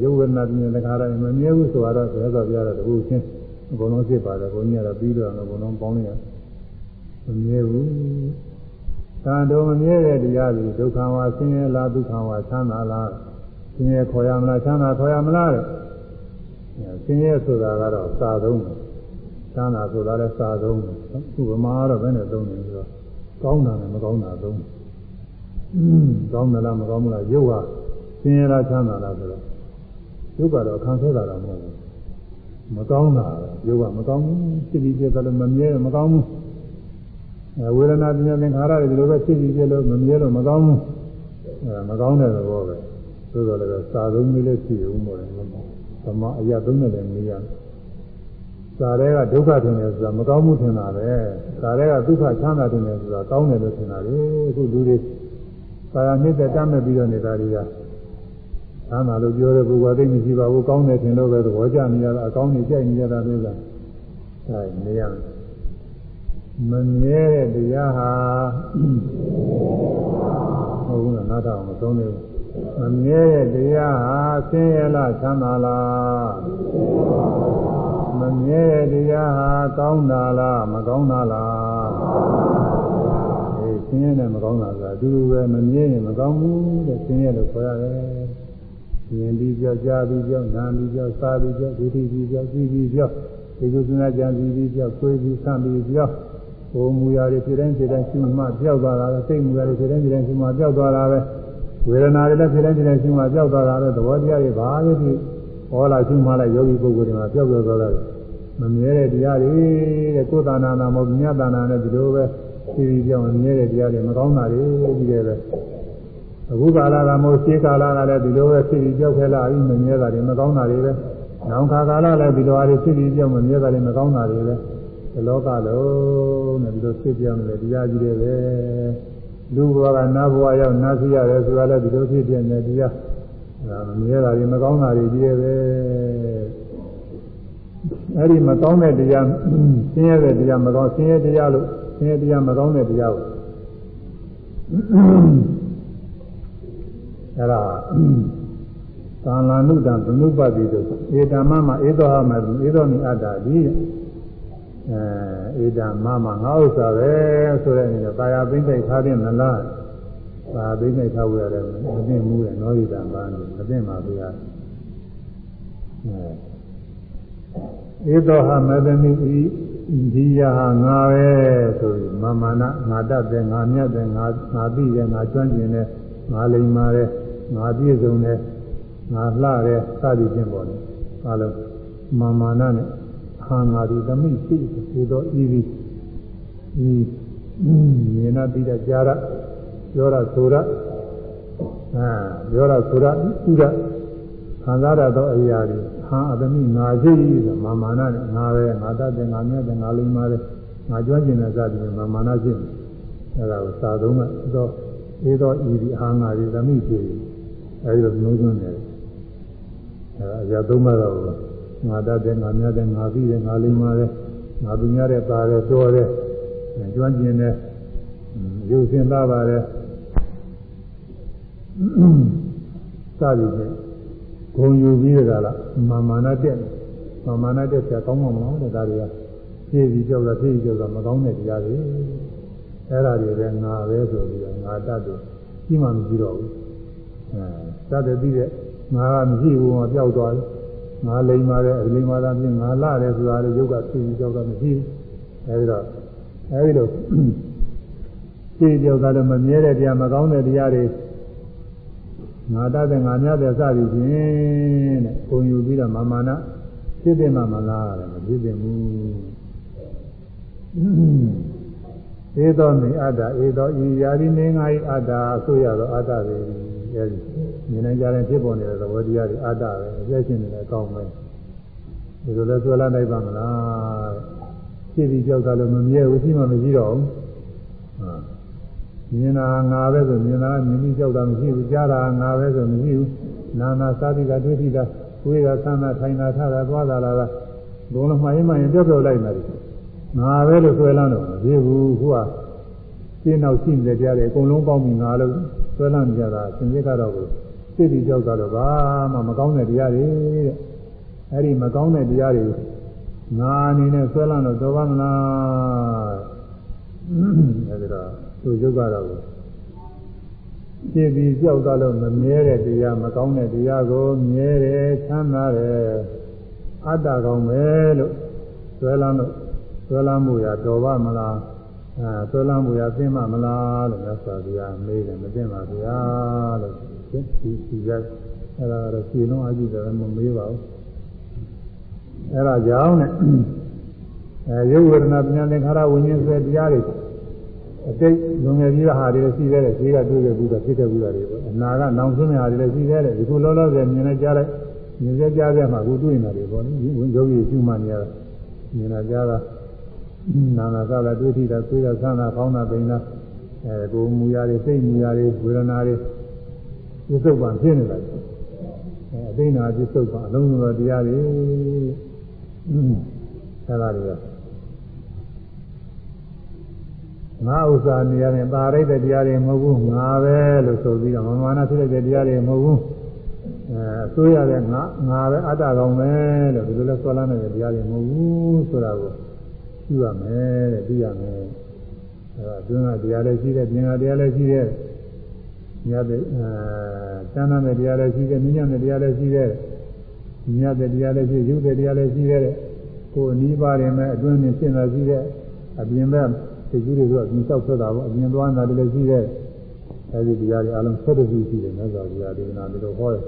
S1: ရုပ်ဝေဒနာပြင်းတဲ့ခါတိုင်းမမြဲဘူးဆိုတော့ဘယ်တော့ပြရတော့တခုချင်းအကုန်လုံးဖြစ်ပါတယ်ဘုန်းကြီးကတော့ပြီးတော့အကုန်လုံးပေါင်းလိုက်ရမမြဲဘူးတန်တော်မမြဲတဲ့တရားတွေဒုက္ခဝါဆင်းရဲလားဒုက္ခဝါချမ်းသာလားဆင်းရဲခေါ်ရမလားချမ်းသာခေါ်ရမလားတဲ့ဆင်းရဲဆိုတာကတော့စာသုံးတယ်ချမ်းသာဆိုတာလည်းစာသုံးတယ်သူ့ဗမာကတော့ဘယ်နဲ့သုံးတယ်ဆိုတော့ကောင်းတာနဲ့မကောင်းတာသုံးတယ် ကောင်းမလားမကောင်းဘူးလားရုပ်ဟာဆင်းရဲလားချမ်းသာလားဆိုတော့ရုပ်ကတော့ခံဆဲတာတော့မဟုတ်ဘူးမကောင်းတာရုပ်ကမကောင်းဘူးဖြစ်ပြီးပြတယ်လို့မမြဲမကောင်းဘူးအဲဝေဒနာပညာသင်္ခါရတွေဒီလိုပဲဖြစ်ပြီးပြလို့မမြဲလို့မကောင်းဘူးအဲမကောင်းတဲ့သဘောပဲသို့တော်လည်းစာသုံးလေးလေးရှိဦးမို့တယ်ဗမာအရာသုံးနဲ့လည်းမရစာတွေကဒုက္ခထင်တယ်ဆိုတာမကောင်းမှုထင်တာပဲစာတွေကဒုက္ခချမ်းသာထင်တယ်ဆိုတာကောင်းတယ်လို့ထင်တာလေအခုလူတွေ ဆရာမြစ်တဲ့တတ်မဲ့ပြီးတော့နေတာတွေကသမ်းသာလို့ပြောတဲ့ပုဂ္ဂိုလ်သိမရှိပါဘူးကောင်းတယ်ထင်လို့ပဲသဘောကျနေရတာအကောင်းကြီးကြိုက်နေရတာလို့ကအဲနေရမမြဲတဲ့တရားဟာဟုတ်ဘူးလားနားထောင်မဆုံးသေးဘူးမမြဲတဲ့တရားဟာဆင်းရဲလားချမ်းသာလားမမြဲတဲ့တရားဟာကောင်းတာလားမကောင်းတာလားဆ င်းရဲနဲ့မကောင်းတာကအတူတူပဲမမြင်ရင်မကောင်းဘူးတဲ့ဆင်းရဲလို့ခေါ်ရတယ်။မြင်ပြီးကြောက်ကြားပြီးကြောက်နားပြီးကြောက်စားပြီးကြောက်ဒုတိပြီးကြောက်ပြီးပြီးကြောက်ဒီလိုစဉ်းစားကြံပြီးပြီးကြောက်ကိုယ်ပြီးဆန့်ပြီးကြောက်ဟိုမူရာတွေဖြစ်တိုင်းဖြစ်တိုင်းရှုမှပြောက်သွားတာပဲစိတ်မူရာတွေဖြစ်တိုင်းဖြစ်တိုင်းရှုမှပြောက်သွားတာပဲဝေဒနာတွေလည်းဖြစ်တိုင်းဖြစ်တိုင်းရှုမှပြောက်သွားတာပဲသဘောတရားတွေဘာလို့ဒီဟောလာရှုမှလိုက်ယောဂီပုဂ္ဂိုလ်တွေမှာပြောက်ပြောက်သွားတာမမြဲတဲ့တရားတွေတဲ့ကိုယ်တဏ္ဍာနာမဟုတ်ညတဏ္ဍာနဲ့ဒီလိုပဲ ဖြည်းဖြည်းပြောင်းမြဲတဲ့တရားတွေမကောင်းတာတွေကြီးတယ်ပဲသအခုကာလကမို့ရှေးကာလကလည်းဒီလိုပဲဖြစ်ပြီးကြောက်ခဲလာပြီးမမြဲတာတွေမကောင်းတာတွေပဲနောက်ခါကာလလည်းဒီလိုအားဖြဖြစ်ပြီးကြောက်မမြဲတာတွေမကောင်းတာတွေပဲဒီလောကလုံးနဲ့ဒီလိုဖြစ်ပြောင်းနေတယ်တရားကြီးတွေပဲလူဘဝကနတ်ဘဝရောက်နတ်ဖြစ်ရတယ်ဆိုတာလည်းဒီလိုဖြစ်ပြနေတရားဒါမမြဲတာတွေမကောင်းတာတွေကြီးပဲအဲ့ဒီမကောင်းတဲ့တရားဆင်းရဲတဲ့တရားမကောင်းဆင်းရဲတရားလို့ဆ င်းရဲတရားမကောင်းတဲ့တရားကိုအဲ့ဒါသာလနုတံသနုပတိတို့ဧတမမဧသောဟမတုဧသောမိအတ္တာဒီအဲဧတမမငါဥစ္စာပဲဆိုတဲ့အနေနဲ့ပါရသိမ့်သိထားတဲ့မလားပါသိမ့်သိထားဝရတယ်မသိမှုရဲ့နောဣတံဘာလို့မသိမှာဗျာအဲဧသောဟမတမိဤ ဒီယဟာငါပဲဆိုပြီးမမနာငါတတ်တယ်ငါမြတ်တယ်ငါငါသိတယ်ငါကျွမ်းကျင်တယ်ငါလိမ္မာတယ်ငါပြည့်စုံတယ်ငါလှတယ်စသည်ဖြင့်ပေါ်တယ်အဲလိုမာမာနနဲ့ဟာငါဒီသမိရှိသေးသောဤသည်ဤမြင်နာပြီးတဲ့ကြာရပြောရဆိုရအာပြောရဆိုရဥရခံစားရသောအရာတွေ ဟာအသမိငါရှိဆိုမာမာနနဲ့ငါပဲငါတတ်တယ်ငါမြတ်တယ်ငါလိမ္မာတယ်ငါကျွမ်းကျင်တဲ့စသည်ဖြင့်မာမာနရှိတယ်အဲဒါကိုစာသုံးကတော့ဧသောဤဒီအာငါဒီသမိဖြစ်အဲဒီလိုမျိုးသွင်းတယ်အဲအရာသုံးပါတော့ငါတတ်တယ်ငါမြတ်တယ်ငါပြီးတယ်ငါလိမ္မာတယ်ငါပညာတဲ့ပါတယ်တော်တယ်ကျွမ်းကျင်တယ်ရုပ်ရှင်သားပါတယ်စသည်ဖြင့် ဂုံယူပြီးကြလားမာမာနတက်မာမာနတက်ဆရာကောင်းမှာမလားတဲ့ဒါတွေကဖြည့်ပြီးကြောက်တာဖြည့်ပြီးကြောက်တာမကောင်းတဲ့တရားတွေအဲ့ဒါတွေလည်းငါပဲဆိုပြီးတော့ငါတတ်တယ်ကြီးမှမရှိတော့ဘူးအဲတတ်တယ်ပြီးတဲ့ငါကမရှိဘူးမပြောက်သွားတယ်ငါလိမ်ပါတယ်အလိမ်ပါတာပြင်ငါလာတယ်ဆိုတာလေရုပ်ကဖြည့်ပြီးကြောက်တာမရှိဘူးအဲဒီတော့အဲဒီလိုဖြည့်ကြောက်တာလည်းမမြဲတဲ့တရားမကောင်းတဲ့တရားတွေ ငါတတ်တယ်ငါမြတ်တယ်စသည်ဖြင့်တဲ့ပုံယူပြီးတော့မာမာနဖြစ်တယ်မှမလားတယ်မဖြစ်တယ်ဘူးဧသောမေအတ္တဧသောဤယာတိနေငါဤအတ္တအဆိုရသောအတ္တပဲအဲဒီမြင်နိုင်ကြတဲ့ဖြစ်ပေါ်နေတဲ့သဘောတရားတွေအတ္တပဲအကျဉ်းရှင်နေတဲ့အကောင်းပဲဒီလိုလဲဆွဲလာနိုင်ပါမလားဖြစ်ပြီးကြောက်တာလည်းမမြဲဘူးရှိမှမရှိတော့ဘူးဟာ မြင်တာငါပဲဆိုမြင်တာမြင်ပြီးကြောက်တာမရှိဘူးကြားတာငါပဲဆိုမရှိဘူးနာနာစာတိကတွေ့ထိတာကိုယ်ကသံသာထိုင်တာထားတာသွားတာလားဘုံလုံးမှရင်မှရင်ပြော့ပြော့လိုက်နေတယ်ငါပဲလို့ဆွဲလန်းတော့မဖြစ်ဘူးခုကရှင်းနောက်ရှိနေတဲ့တရားတွေအကုန်လုံးပေါင်းပြီးငါလို့ဆွဲလန်းနေကြတာသင်္ကေတကတော့ကိုစိတ်ပြီးကြောက်တာတော့ဘာမှမကောင်းတဲ့တရားတွေတဲ့အဲ့ဒီမကောင်းတဲ့တရားတွေငါအနေနဲ့ဆွဲလန်းတော့တော်ပါမလားအဲ့ဒါတော့ သူယုတ်ကတော့ရှင်းပြီးကြောက်တာလို့မမြဲတဲ့တရားမကောင်းတဲ့တရားကိုမြဲတယ်ချမ်းသာတယ်အတ္တကောင်းပဲလို့ဆွဲလန်းလို့ဆွဲလမ်းမှုရတော်ပါမလားအဲဆွဲလမ်းမှုရသိမမလားလို့မြတ်စွာဘုရားမေးတယ်မသိပါဗျာလို့ဒီဒီရအဲ့ဒါတော့ရှင်းလုံးအကြည့်တယ်မမေးပါဘူးအဲ့ဒါကြောင့်နဲ့အဲရုပ်ဝေဒနာပညာသင်္ခါရဝိညာဉ်ဆွဲတရားတွေ အတိတ်လွန်ငယ်ပြီးတာဟာတွေရှိသေးတယ်ခြေကတွေ့ခဲ့ဘူးတာဖြစ်ခဲ့ဘူးတာတွေပေါ့အနာကနောင်ဆွမ်းဟာတွေလည်းရှိသေးတယ်ဒီခုလောလောဆယ်မြင်နေကြလိုက်မြင်ကြကြပြမှာကိုတွေ့နေတာတွေပေါ့နိဝင်ယောဂီရှုမှနေရတာမြင်လာကြတာနာနာသာလာတွေ့ထိတာကိုယ်ကဆန္ဒကောင်းတာပိန်တာအဲကိုမူရာတွေစိတ်မူရာတွေဝေဒနာတွေပြစ္ဆုတ်ပံဖြစ်နေတာအဲအသိနာပြစ္ဆုတ်ပံအလုံးစုံသောတရားတွေအဲဒါတွေက ငါဥစ္စာနေရာနဲ့ပါရိတ်တဲ့တရားတွေမဟုတ်ဘူးငါပဲလို့ဆိုပြီးတော့မမာနဖြစ်တဲ့တရားတွေမဟုတ်ဘူးအဲဆိုရတဲ့ငါငါပဲအတ္တကောင်ပဲလို့ဒီလိုလဲဆွဲလန်းနေတဲ့တရားတွေမဟုတ်ဘူးဆိုတာကိုရှိရမယ်တဲ့သိရမယ်အဲဒါအတွင်းကတရားလည်းရှိတယ်ပြင်ကတရားလည်းရှိတယ်ညတဲ့အဲတဏ္ဍမဲ့တရားလည်းရှိတယ်မြညာမဲ့တရားလည်းရှိတယ်ညတဲ့တရားလည်းရှိရုပ်တဲ့တရားလည်းရှိတယ်ကိုယ်အနီးပါတယ်မဲ့အတွင်းနဲ့ရှင်းတာရှိတယ်အပြင်ဘက် သိကြီးတွေကအပြင်ဆောက်ထွက်တာပေါ့အပြင်သွားတာလည်းရှိတယ်အဲဒီတရားတွေအလုံးဆက်တခုရှိတယ်မြတ်စွာဘုရားဒေသနာတွေတော့ဟောတယ်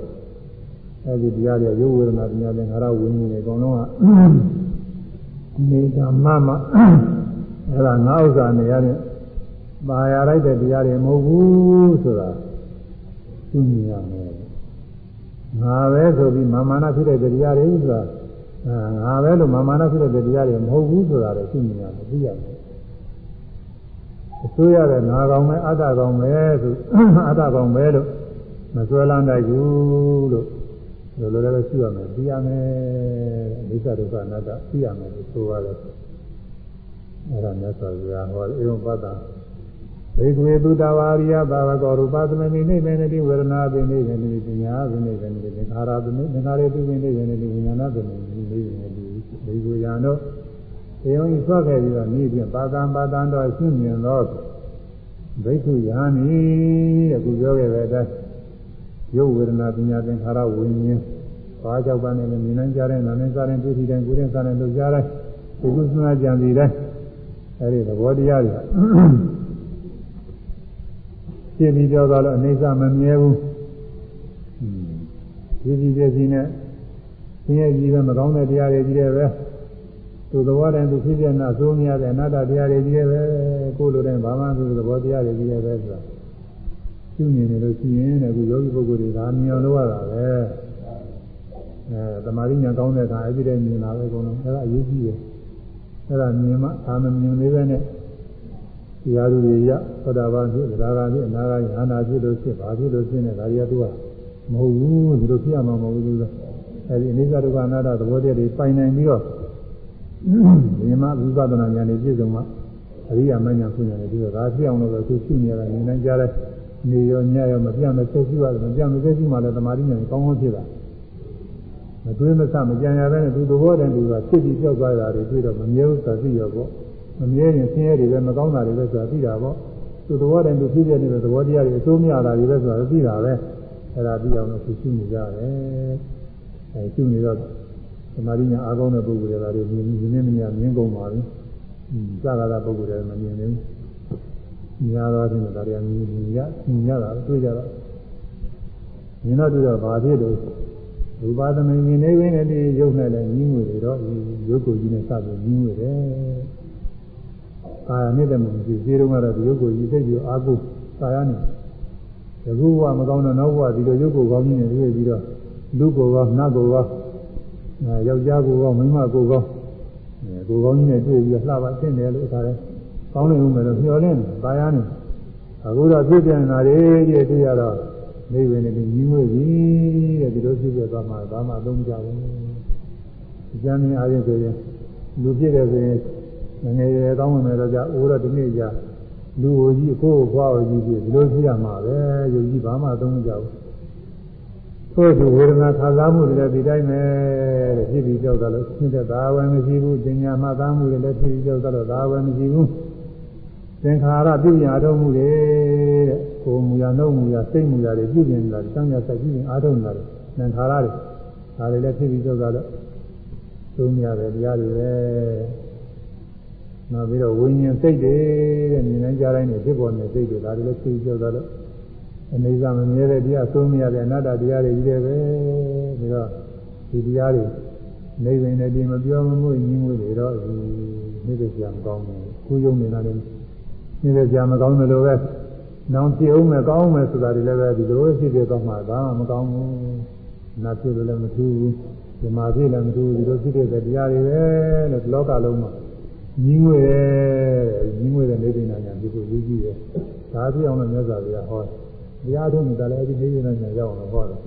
S1: အဲဒီတရားတွေရုပ်ဝေဒနာပညာသင်္ခါရဝိညာဉ်တွေအကုန်လုံးကနေဓမ္မမှာအဲ့ဒါငါဥစ္စာနေရတဲ့ပါရလိုက်တဲ့တရားတွေမဟုတ်ဘူးဆိုတာရှင်းရမယ်ငါပဲဆိုပြီးမာမာနဖြစ်တဲ့တရားတွေဆိုတာငါပဲလို့မာမာနဖြစ်တဲ့တရားတွေမဟုတ်ဘူးဆိုတာလည်းရှင်းရမယ်သိရမယ် အစိုးရတဲ့ငါကောင်ပဲအတ္တကောင်ပဲဆိုအတ္တကောင်ပဲလို့မဆွဲလန်းနိုင်ဘူးလို့လိုလိုလည်းရှိရမယ်သိရမယ်အနိစ္စဒုက္ခအနတ္တသိရမယ်လို့ဆိုရတယ်အဲ့ဒါမြတ်စွာဘုရားဟောဧဝံပတ္တဘေကွေသုတဝါရိယဘာဝကောရူပသမဏိနေမေနတိဝေဒနာပိနေယနိပညာပိနေယနိသင်္ခါရပိနေသင်္ခါရေပိနေယနိဝိညာဏပိနေယနိဘေကွေယံ တို့ေယုံဤဆွခဲ့ပြီးတော့ဤဖြင့်ပါတံပါတံတော်ရှင်းမြင်သောဘိက္ခုယဟန်ဤတဲ့ခုပြောခဲ့တဲ့အတိုင်းရုပ်ဝေဒနာပညာသင်္ခါရဝိညာဉ်ဘာကြောင့်ပါနေလဲမြင်နိုင်ကြတဲ့နာမည်စားတဲ့ဒုတိယကိုယ်ရင်စားတဲ့လူကြားတဲ့ဒီကုသနာကြံစီတဲ့အဲဒီသဘောတရားတွေရှင်းပြီးပြောတော့လည်းအနေစာမမြဲဘူးဒီဒီပြည့်စည်နဲ့ဆင်းရဲကြီးပဲမကောင်းတဲ့တရားတွေကြီးတယ်ပဲ သူသဘောတည်းသူဖြစ်ပြနာသိုးမရတဲ့အနာတ္တတရားတွေကြီးတယ်ပဲကိုယ်လိုတဲ့ဘာမှသူသဘောတရားတွေကြီးတယ်ပဲဆိုတာရှင်းနေတယ်လို့ရှိရင်တဲ့အခုယောဂီပုဂ္ဂိုလ်တွေဒါမြင်အောင်လုပ်ရတာပဲအဲတမာရိညာကောင်းတဲ့အခါအဲ့ဒီတည်းမြင်လာပဲအကုန်လုံးအဲ့ဒါအရေးကြီးတယ်အဲ့ဒါမြင်မှအာမမြင်လေးပဲနဲ့တရားသူတွေရသောတာပန်ဖြစ်သဒ္ဒါဂဖြစ်အနာဂါယန္တာဖြစ်လို့ဖြစ်ပါဖြစ်လို့ဖြစ်နေဒါတွေကသူကမဟုတ်ဘူးဒီလိုဖြစ်ရမှာမဟုတ်ဘူးလို့အဲဒီအနိစ္စဒုက္ခအနတ္တသဘောတရားတွေပိုင်နိုင်ပြီးတော့ ဒီမှာဝိပဿနာဉာဏ်နဲ့ပြည့်စုံမှအရိယာမဉ္ဇဉ်ဖွညာနဲ့ပြီးတော့ဒါဖြစ်အောင်လို့ပဲသူရှိနေရတာဉာဏ်ကြားတဲ့နေရောညရောမပြတ်မဆက်ရှိရတယ်မပြတ်မဆက်ရှိမှလည်းသမာဓိဉာဏ်ကောင်းကောင်းဖြစ်တာမတွေးမဆမကြံရပဲနဲ့သူသဘောတည်းသူကဖြစ်ပြီးကြောက်သွားတာတွေတွေ့တော့မမြဲဘူးသာသိရောပေါ့မမြဲရင်ဆင်းရဲတွေပဲမကောင်းတာတွေပဲဆိုတာသိတာပေါ့သူသဘောတည်းသူဖြစ်ပြနေတဲ့သဘောတရားတွေအဆိုးမရတာတွေပဲဆိုတာသိတာပဲအဲ့ဒါသိအောင်လို့သူရှိနေကြတယ်အဲရှိနေတော့ သမာဓိညာအားကောင်းတဲ့ပုဂ္ဂိုလ်တွေကလည်းမြင်မြင်နေမြင်မြင်ကုန်ပါပြီ။စကားသာပုဂ္ဂိုလ်တွေမမြင်ဘူး။ညာတော်ချင်းတော့ဒါတွေကမြင်မြင်ရမြင်ရတာတွေ့ကြတော့မြင်တော့တွေ့တော့ဘာဖြစ်လို့ရူပသမိန်မြင်နေဝင်တဲ့ဒီရုပ်နဲ့လည်းညီးငွေတွေတော့ဒီရုပ်ကိုကြီးနဲ့စပြီးညီးငွေတယ်။ကာယနဲ့တည်းမရှိသေးတော့ကတော့ဒီရုပ်ကိုကြီးသိပြီးအာကုကာယနဲ့တကူကမကောင်းတော့နောက်ဘဝဒီလိုရုပ်ကိုကောင်းကြီးနဲ့တွေ့ပြီးတော့လူကိုကောနတ်ကိုကော ယောက်ျားကိုကောမိန်းမကိုကောကိုကောင်းကြီးနဲ့တွေ့ပြီးလှပါသိတယ်လို့အခါလဲကောင်းနေဦးမယ်လို့မျှော်လင့်တယ်ကာယနဲ့အခုတော့ပြည့်ပြန်လာတယ်ကြည့်တွေ့ရတော့နေဝင်နေပြီးညီးငွေ့ပြီတဲ့ဒီလိုဖြစ်ပြသွားမှဘာမှအသုံးကြဘူးအကျမ်းမြင်အားဖြင့်ဆိုရင်လူပြည့်တယ်ဆိုရင်ငယ်ငယ်ကောင်းဝင်မယ်တော့ကြာအိုးတော့ဒီနေ့ကြာလူဟိုကြီးအကိုကိုခွားဟိုကြီးပြီဒီလိုဖြစ်ရမှာပဲယုံကြည်ဘာမှအသုံးမကြဘူး ထို့သူဝေဒနာခံစားမှုတွေလည်းဒီတိုင်းပဲတဲ့ဖြစ်ပြီးကြောက်တယ်လို့ရှင်းတဲ့သာဝယ်မရှိဘူးပညာမှသားမှုတွေလည်းဖြစ်ပြီးကြောက်တယ်လို့သာဝယ်မရှိဘူးသင်္ခါရပြုညာထုတ်မှုတွေတဲ့ကိုယ်မူရနှုတ်မူရစိတ်မူရတွေပြုပြင်နေတာတောင်းရဆက်ပြုပြင်အားထုတ်နေတာသင်္ခါရတွေဒါတွေလည်းဖြစ်ပြီးကြောက်တယ်လို့သုံးရတယ်တရားတွေပဲနောက်ပြီးတော့ဝိညာဉ်စိတ်တွေတဲ့မြင်နိုင်ကြတိုင်းနဲ့ဖြစ်ပေါ်နေတဲ့စိတ်တွေဒါတွေလည်းဖြစ်ပြီးကြောက်တယ်လို့ အနေစာမမြဲတဲ့တရားသုံးမရတဲ့အနတ္တတရားတွေကြီးတယ်ပဲပြီးတော့ဒီတရားတွေနေပင်နဲ့ဒီမပြောမမှုညီးငွေတွေတော့ဒီနေ့ကကြာမကောင်းဘူးခုယုံနေတာလည်းနေ့ကကြာမကောင်းတယ်လို့ပဲနောင်ပြအောင်မယ်ကောင်းမယ်ဆိုတာတွေလည်းပဲဒီလိုဖြစ်ဖြစ်ကောင်းမှဒါမှမကောင်းဘူးနာဖြစ်လို့လည်းမထူးဘူးဒီမှာဖြစ်လည်းမထူးဘူးဒီလိုဖြစ်တဲ့တရားတွေပဲလို့လောကလုံးမှာညီးငွေတယ်ညီးငွေတဲ့နေပင်နာညာဒီကိုယူကြည့်တယ်ဒါပြအောင်လို့မြတ်စွာဘုရားဟောတယ် တရားထုတ်နေတာလည်းအဲဒီနေနေနဲ့ရောက်အောင်ဟောတယ်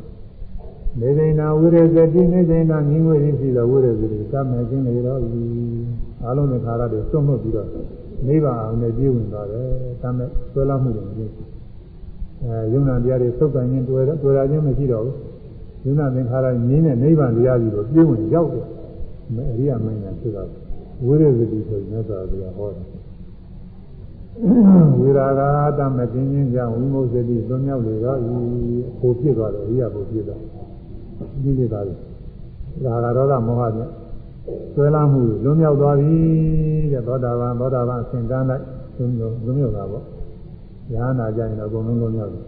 S1: နေသိနာဝိရဇတိနေသိနာမြင်ဝိရိရှိသောဝိရဇတိကမဲ့ခြင်းလေတော့ဒီအလုံးနဲ့ခါရတွေစွန့်လွတ်ပြီးတော့နိဗ္ဗာန်အောင်နဲ့ပြည့်ဝင်သွားတယ်ကမဲ့ဆွဲလာမှုတွေမရှိအဲယုံနာတရားတွေသုတ်ကံခြင်းတွေ့တော့တွေ့ရခြင်းမရှိတော့ဘူးယုံနာသင်္ခါရငြင်းတဲ့နိဗ္ဗာန်တရားကြီးကိုပြည့်ဝင်ရောက်တယ်အရိယာမင်းကဖြစ်တော့ဝိရဇတိဆိုရင်မြတ်စွာဘုရားဟောတယ် ဝိရာဂတမကင်းခြင်းကြောင့်ဝိမု ക്തി လွန်မြောက်လေတော့ဤကိုဖြစ်သွားတယ်ဝိရကိုဖြစ်သွားဒီလိုသာရာဂရောဂမောဟဖြင့်ဆွဲလာမှုလွန်မြောက်သွားပြီတဲ့သောတာပန်သောတာပန်အစဉ်တန်းလိုက်လွန်မြောက်လွန်မြောက်တာပေါ့ဉာဏ်နာကြရင်တော့အကုန်လုံးလွန်မြောက်တယ်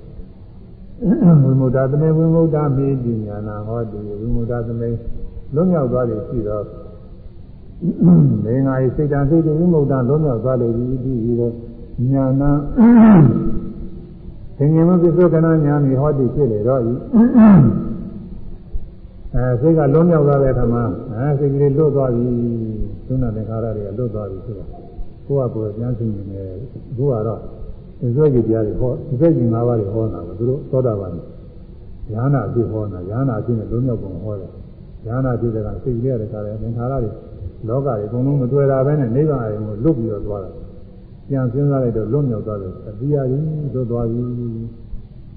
S1: ဝိမု ക്ത သမေဝိမု ക്ത မေပညာနာဟောတိဝိမု ക്ത သမေလွန်မြောက်သွားတယ်ရှိတော့နေငါ၏စိတ်တန်စိတ်ဝိမု ക്ത လွန်မြောက်သွားလေပြီဒီဒီတော့ ညာနာသင်္ကြန်မပစ္စုကနာညာမိဟောတိဖြစ်လေတော့ဤအဲစိတ်ကလုံးမြောက်သွားတဲ့အခါမှာအဲစိတ်ကလေးလွတ်သွားပြီသုဏသင်္ခါရတွေကလွတ်သွားပြီဆိုတော့ကိုယ့်အကိုယ်ပြန်သိနေတယ်ကိုယ်ကတော့ဒီစွဲကြီးတရားတွေဟောဒီစွဲကြီး၅ပါးတွေဟောတာကသူတို့သောတာပန်ဉာဏအဖြစ်ဟောတာဉာဏအဖြစ်နဲ့လုံးမြောက်ပုံဟောတယ်ဉာဏအဖြစ်ကစိတ်ကလေးရတဲ့ခါလဲသင်္ခါရတွေလောကတွေအကုန်လုံးမတွေ့တာပဲနဲ့နိဗ္ဗာန်ကိုလွတ်ပြီးတော့သွားတာ ပြန်စဉ်းစားလိုက်တော့လွတ်မြောက်သွားတယ်အတိအရကြီးလွတ်သွားပြီ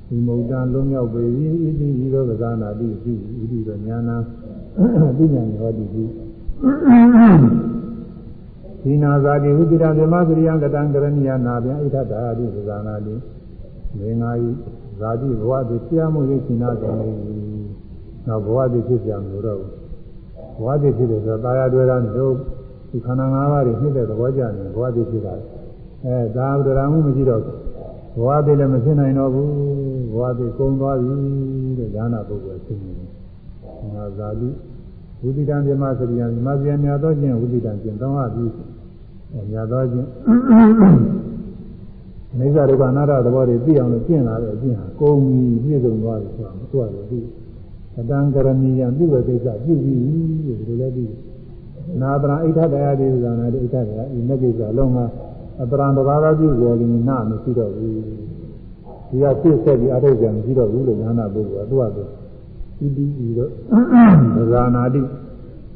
S1: ဒီမုတ်တန်လွတ်မြောက်ပြီဣတိဤသောကသာနာတိရှိဣတိသောညာနာအဉာဏ်ဟောတိရှိဒီနာဇာတိဝိပိတံဓမ္မစရိယံကတံကရဏီယနာပြန်ဣထတာတိကသာနာတိမေငါဤဇာတိဘဝတိဆရာမှုရိရှင်နာတော်မူနောက်ဘဝတိဖြစ်ကြမှာတော့ဘဝတိဖြစ်တယ်ဆိုတာတာယာတွေ့တာတို့ဒီခန္ဓာ၅ပါးတွေဖြစ်တဲ့သဘောကြတယ်ဘဝတိဖြစ်တာ အဲဒါဗုဒ္ဓရာမှုမရှိတော့ဘဝတိလည်းမဖြစ်နိုင်တော့ဘူးဘဝတိကုန်သွားပြီတဲ့ဉာဏပုဂ္ဂိုလ်သိနေတယ်ငါဇာတိဝိတိတံပြမစရိယံပြမစရိယံများသောခြင်းဝိတိတံကျင့်သုံးရပြီးများသောခြင်းအိစ္ဆဒုက္ခအနာတ္တသဘောတွေသိအောင်လို့ကျင့်လာတဲ့အကျင့်ဟာကုန်ပြီပြည့်စုံသွားပြီဆိုတာမဟုတ်ဘူးသူအတံကရဏီယံပြုဝေကိစ္စပြုပြီးဒီလိုလည်းပြီးနာပရဣဋ္ဌတရားဒီဇာနာဒီဣဋ္ဌတရားဒီမဲ့ကိစ္စအလုံးမှာ အပရံတဘာသာပြုပေါ်ရင်နာမရှိတော့ဘူးဒီကပြည့်ဆက်ပြီးအထုတ်ကြမရှိတော့ဘူးလို့ညာနာပုဂ္ဂိုလ်ကသူ့အတူဣတိဤတော့ဇာနာတိ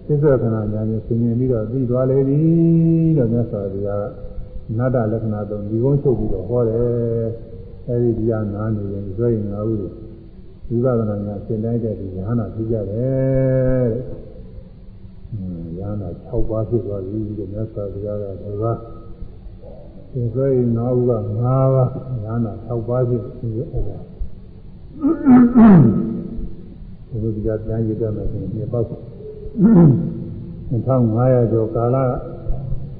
S1: သစ္စာခဏညာမျိုးဆင်ញင်ပြီးတော့ပြီးသွားလေပြီလို့မြတ်စွာဘုရားကနတ္တလက္ခဏာသုံးဒီကုန်းချုပ်ပြီးတော့ဟောတယ်အဲဒီတရားနာနေရင်ဇွဲရင်ငါဟုဝိပဿနာညာသင်တိုင်းတဲ့ဒီဉာဏ်နာပြကြတယ်တဲ့ဉာဏ်နာ6ပါးဖြစ်သွားပြီလို့မြတ်စွာဘုရားကဒီပါ သင်ဆွဲရင်ငါဟုက5ပါးဉာဏ်နာ6ပါးဖြစ်ပြီးအဲ့ဒါဒီလိုတရားပြန်ရည်တတ်မယ်ဆိုရင်ဒီပေါ့2500ကျော်ကာလက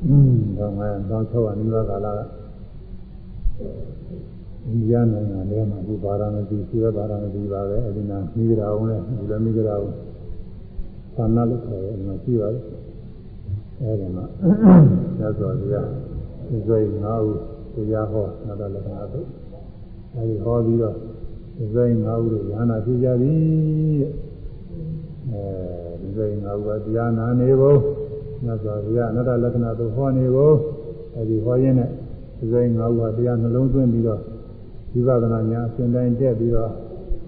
S1: အင်း1500 1600နိဗ္ဗာန်ကာလကဒီရနိုင်ငံထဲမှာဒီဘာသာမတိရှိရဘာသာမတိပါပဲအဲဒီနာမိဂရာအောင်နဲ့ဒီလိုမိဂရာအောင်သာနာလို့ခေါ်တယ်အမှရှိပါတယ်အဲဒီမှာသတ်တော်ကြီးက ဒီစိတ်ငါ့ဦးတရားဟောနာတလက္ခဏာတို့အဲဒီဟောပြီးတော့ဒီစိတ်ငါ့ဦးတို့ဉာဏ်ဖြစ်ကြပြီအဲဒီစိတ်ငါ့ဦးကတရားနာနေဖို့မြတ်စွာဘုရားအနတ္တလက္ခဏာတို့ဟောနေဖို့အဲဒီဟောရင်းနဲ့ဒီစိတ်ငါ့ဦးကတရားနှလုံးသွင်းပြီးတော့ဝိပဿနာညာအစဉ်တိုင်းတက်ပြီးတော့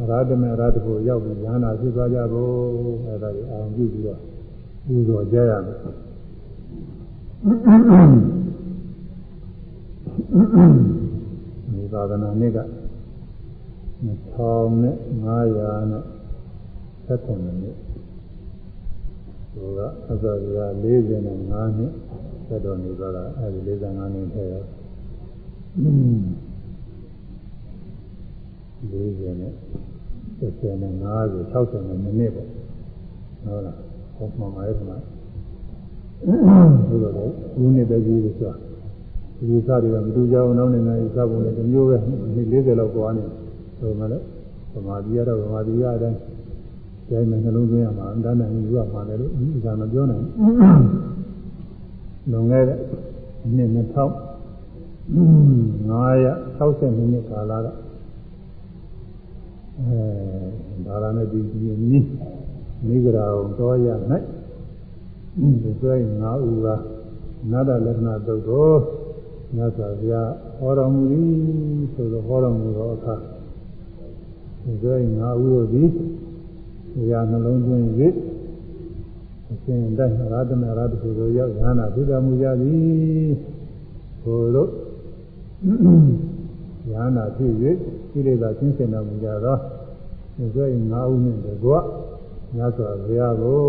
S1: ရာထမေရာထကိုရောက်ပြီးဉာဏ်ဖြစ်သွားကြဖို့အဲဒါကိုအောင်ပြုပြီးတော့ပူဇော်ကြရမယ် ဒီသာသနာနှစ်က2500နဲ့7နှစ်သူကအစက45နှစ်ဆက်တော်နေသွားတာအဲဒီ45နှစ်ထဲရော40နဲ့70နဲ့50 60နဲ့မိနစ်ပေါ့ဟုတ်လားဟောမှမှာရဲ့မှာဘုရားကဦးနေပဲကြီးလို့ဆိုတာ ဒီစားတွေကမတူကြအောင်နောက်နေနေစားပုံနဲ့တမျိုးပဲ40လောက်ကွာနေဆိုမှလည်းဗမာပြည်ရတော့ဗမာပြည်ရအတိုင်းကျိုင်းမယ်နှလုံးသွင်းရမှာအတန်းနဲ့ယူရမှာလည်းဒီကမပြောနိုင်လွန်ခဲ့တဲ့နှစ်2000 960မိနစ်ကာလကအဲဒါရနဲ့ဒီကြီးနီးမိဂရာအောင်တော်ရ၌ဒီစွဲငါးဦးကနတ္တလက္ခဏာတုတ်ကို မြတ်စွာဘုရားဟောတော်မူသည်ဆိုတော့ဟောတော်မူတော့အခါဒီစွဲငါးဦးတို့သည်ဘုရားနှလုံးသွင်း၍အရှင်တိုင်းရာသနာရတ္တကိုရောက်ဉာဏ်နာသိတော်မူကြသည်ကိုတို့ဉာဏ်နာဖြစ်၍ကိလေသာချင်းစင်တော်မူကြသောဒီစွဲငါးဦးနဲ့တကွမြတ်စွာဘုရားကို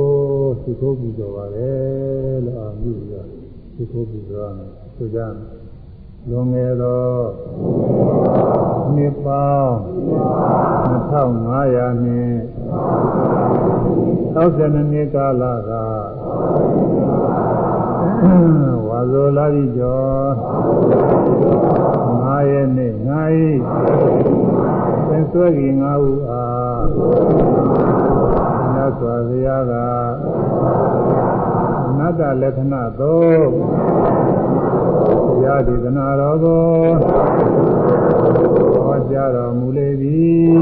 S1: သိခိုးပြီးတော်ပါလေလို့အာမြူရသိခိုးပြီးတော်ရမယ်ဆိုကြ လွန်ငယ်သောနှစ်ပေါင်း2500နှစ်60နှစ်ကာလကဝါဇောလာပြီကျော်9ရက်နေ့9သင်ဆွဲကြီး9ဦးအားမြတ်စွာဘုရားကအနတ္တလက္ခဏာသုံးတ ရားဒေသနာတော်ကိုဟောကြားတော်မူလေသည်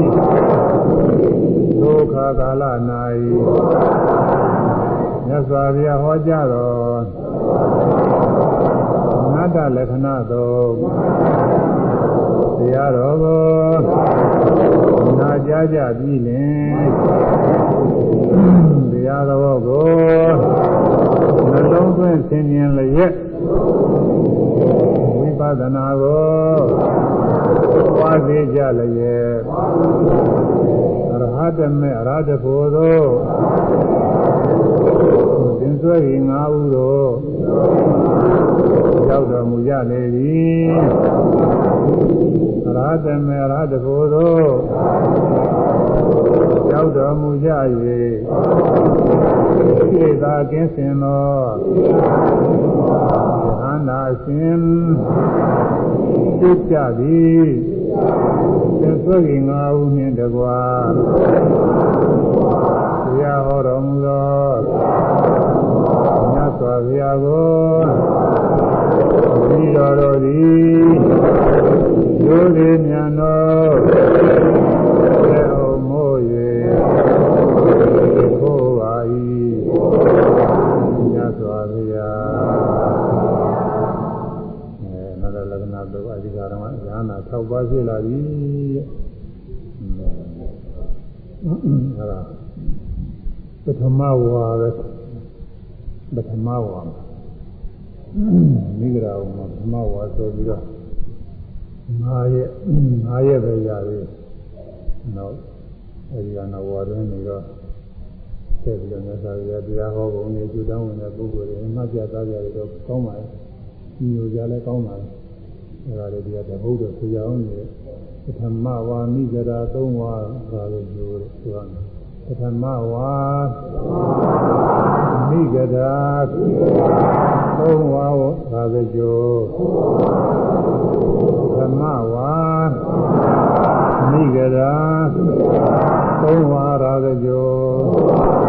S1: ဒုက္ခကာလ၌မြတ်စွာဘုရားဟောကြားတော်နတ္တလက္ခဏာတော်တရားတော်ကိုနာကြားကြပြီးလင်တရားတော်ကိုနှလုံးသွင်းဆင်ញင်လျက်ဝိ ပဿနာကိုပွားစေကြလျက်အရဟတမေအရဟတဖို့သောသင်္ဆွေငါးဦးတို့ရောက်တော်မူကြလေသည်အရဟတမေအရဟတဖို့သောရောက်တော်မူကြ၍ဣသာကင်းစင်သော ယဟန္တာရှင်သိကြသည်သင်္ဆွေငါးဦးနှင့်တကွာတရားဟောတော်မူသောမြတ်စွာဘုရားကို ပါးဖြစ်လာပြီအဲဒါပထမဝါပဲပထမဝါမိဂရာဝမှာပထမဝါဆိုပြီးတော့9ရက်9ရက်ပဲရပြီနောက်အဲဒီကနောက်ဝါတွင်းနေတော့ဆက်ပြီးတော့မြတ်စွာဘုရားတရားဟောပုံနဲ့ကျူတောင်းဝင်တဲ့ပုဂ္ဂိုလ်တွေမှတ်ပြသားကြရတော့ကောင်းပါရဲ့ဒီလိုကြလဲကောင်းပါရဲ့ အဲဒါလေးတရားတဘုဒ္ဓဆရာအောင်နေပထမဝါမိဂရာ၃ဝါဒါလို့ပြောတယ်ဆိုရမယ်ပထမဝါမိဂရာသုံးဝါသာသကြိုပထမဝါမိဂရာသုံးဝါရာသကြို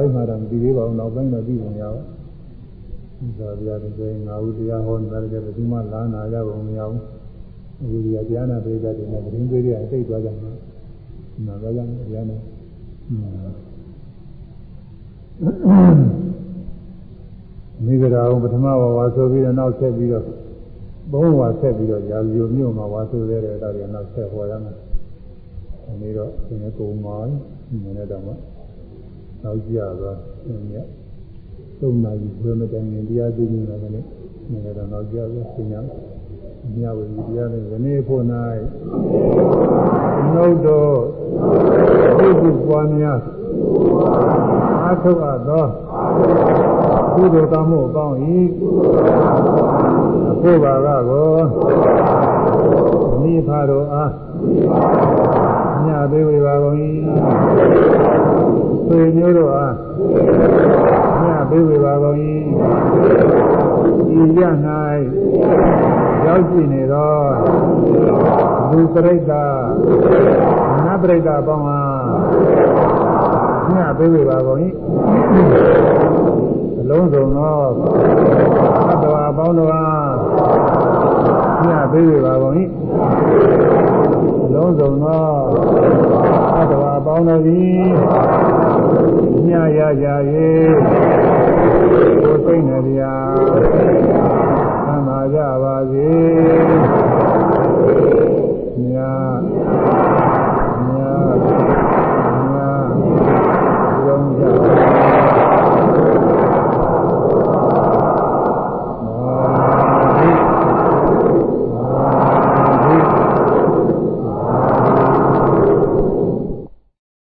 S1: ပိုင်းမှာတော့မပြီးသေးပါဘူးနောက်ပိုင်းတော့ပြီးပုံရပါ သာဗျာတကယ်ငါဦးတရားဟောနေတာလည်းဘယ်သူမှလာနာရပုံမရဘူးအခုဒီကတရားနာပိဋကတွေနဲ့သတင်းပေးရအသိသွားကြမှာနာသွားကြမှာတရားနာမိဂရာအောင်ပထမဝါဆိုပြီးတော့နောက်ဆက်ပြီးတော့ဘုံဝါဆက်ပြီးတော့ရာဇီမြို့မှာဝါဆိုတဲ့အဲ့ဒါတွေနောက်ဆက်ဟောရမယ်ဒီနေ့တော့ဒီနေ့ကုန်ပါပြီနည်းနည်းတော့မှနောက်ကြသွားဒီနေ့ သုံးနာရီဘယ်မတိုင်ရင်တရားသိနေတာကလည်းနည်းနည်းတော့နောက်ကြသွားသင်ညာမြတ်ဝိတရားနဲ့ယနေ့ဖို့၌နှုတ်တော်ဘုရားပွားများအာထုအပ်သောကုသိုလ်ကောင်းမှုအပေါင်း၏အဖို့ပါကကိုမိဖတော်အားညသေးဝေပါကုန်၏ဆွေမျိုးတို့အား ညသေးဝေပါကုန်၏ဤရ၌ရောက်ရှိနေသောလူပရိသတ်နတ်ပရိသတ်အပေါင်းအားညသေးဝေပါကုန်၏အလုံးစုံသောသတ္တဝါအပေါင်းတို့အားညသေးဝေပါကုန်၏လုံးစုံသောသတ္တဝါအပေါင်းတို့သည် မြရကြ၏ကိုသိနေဗျာသံသာကြပါစေမြမြ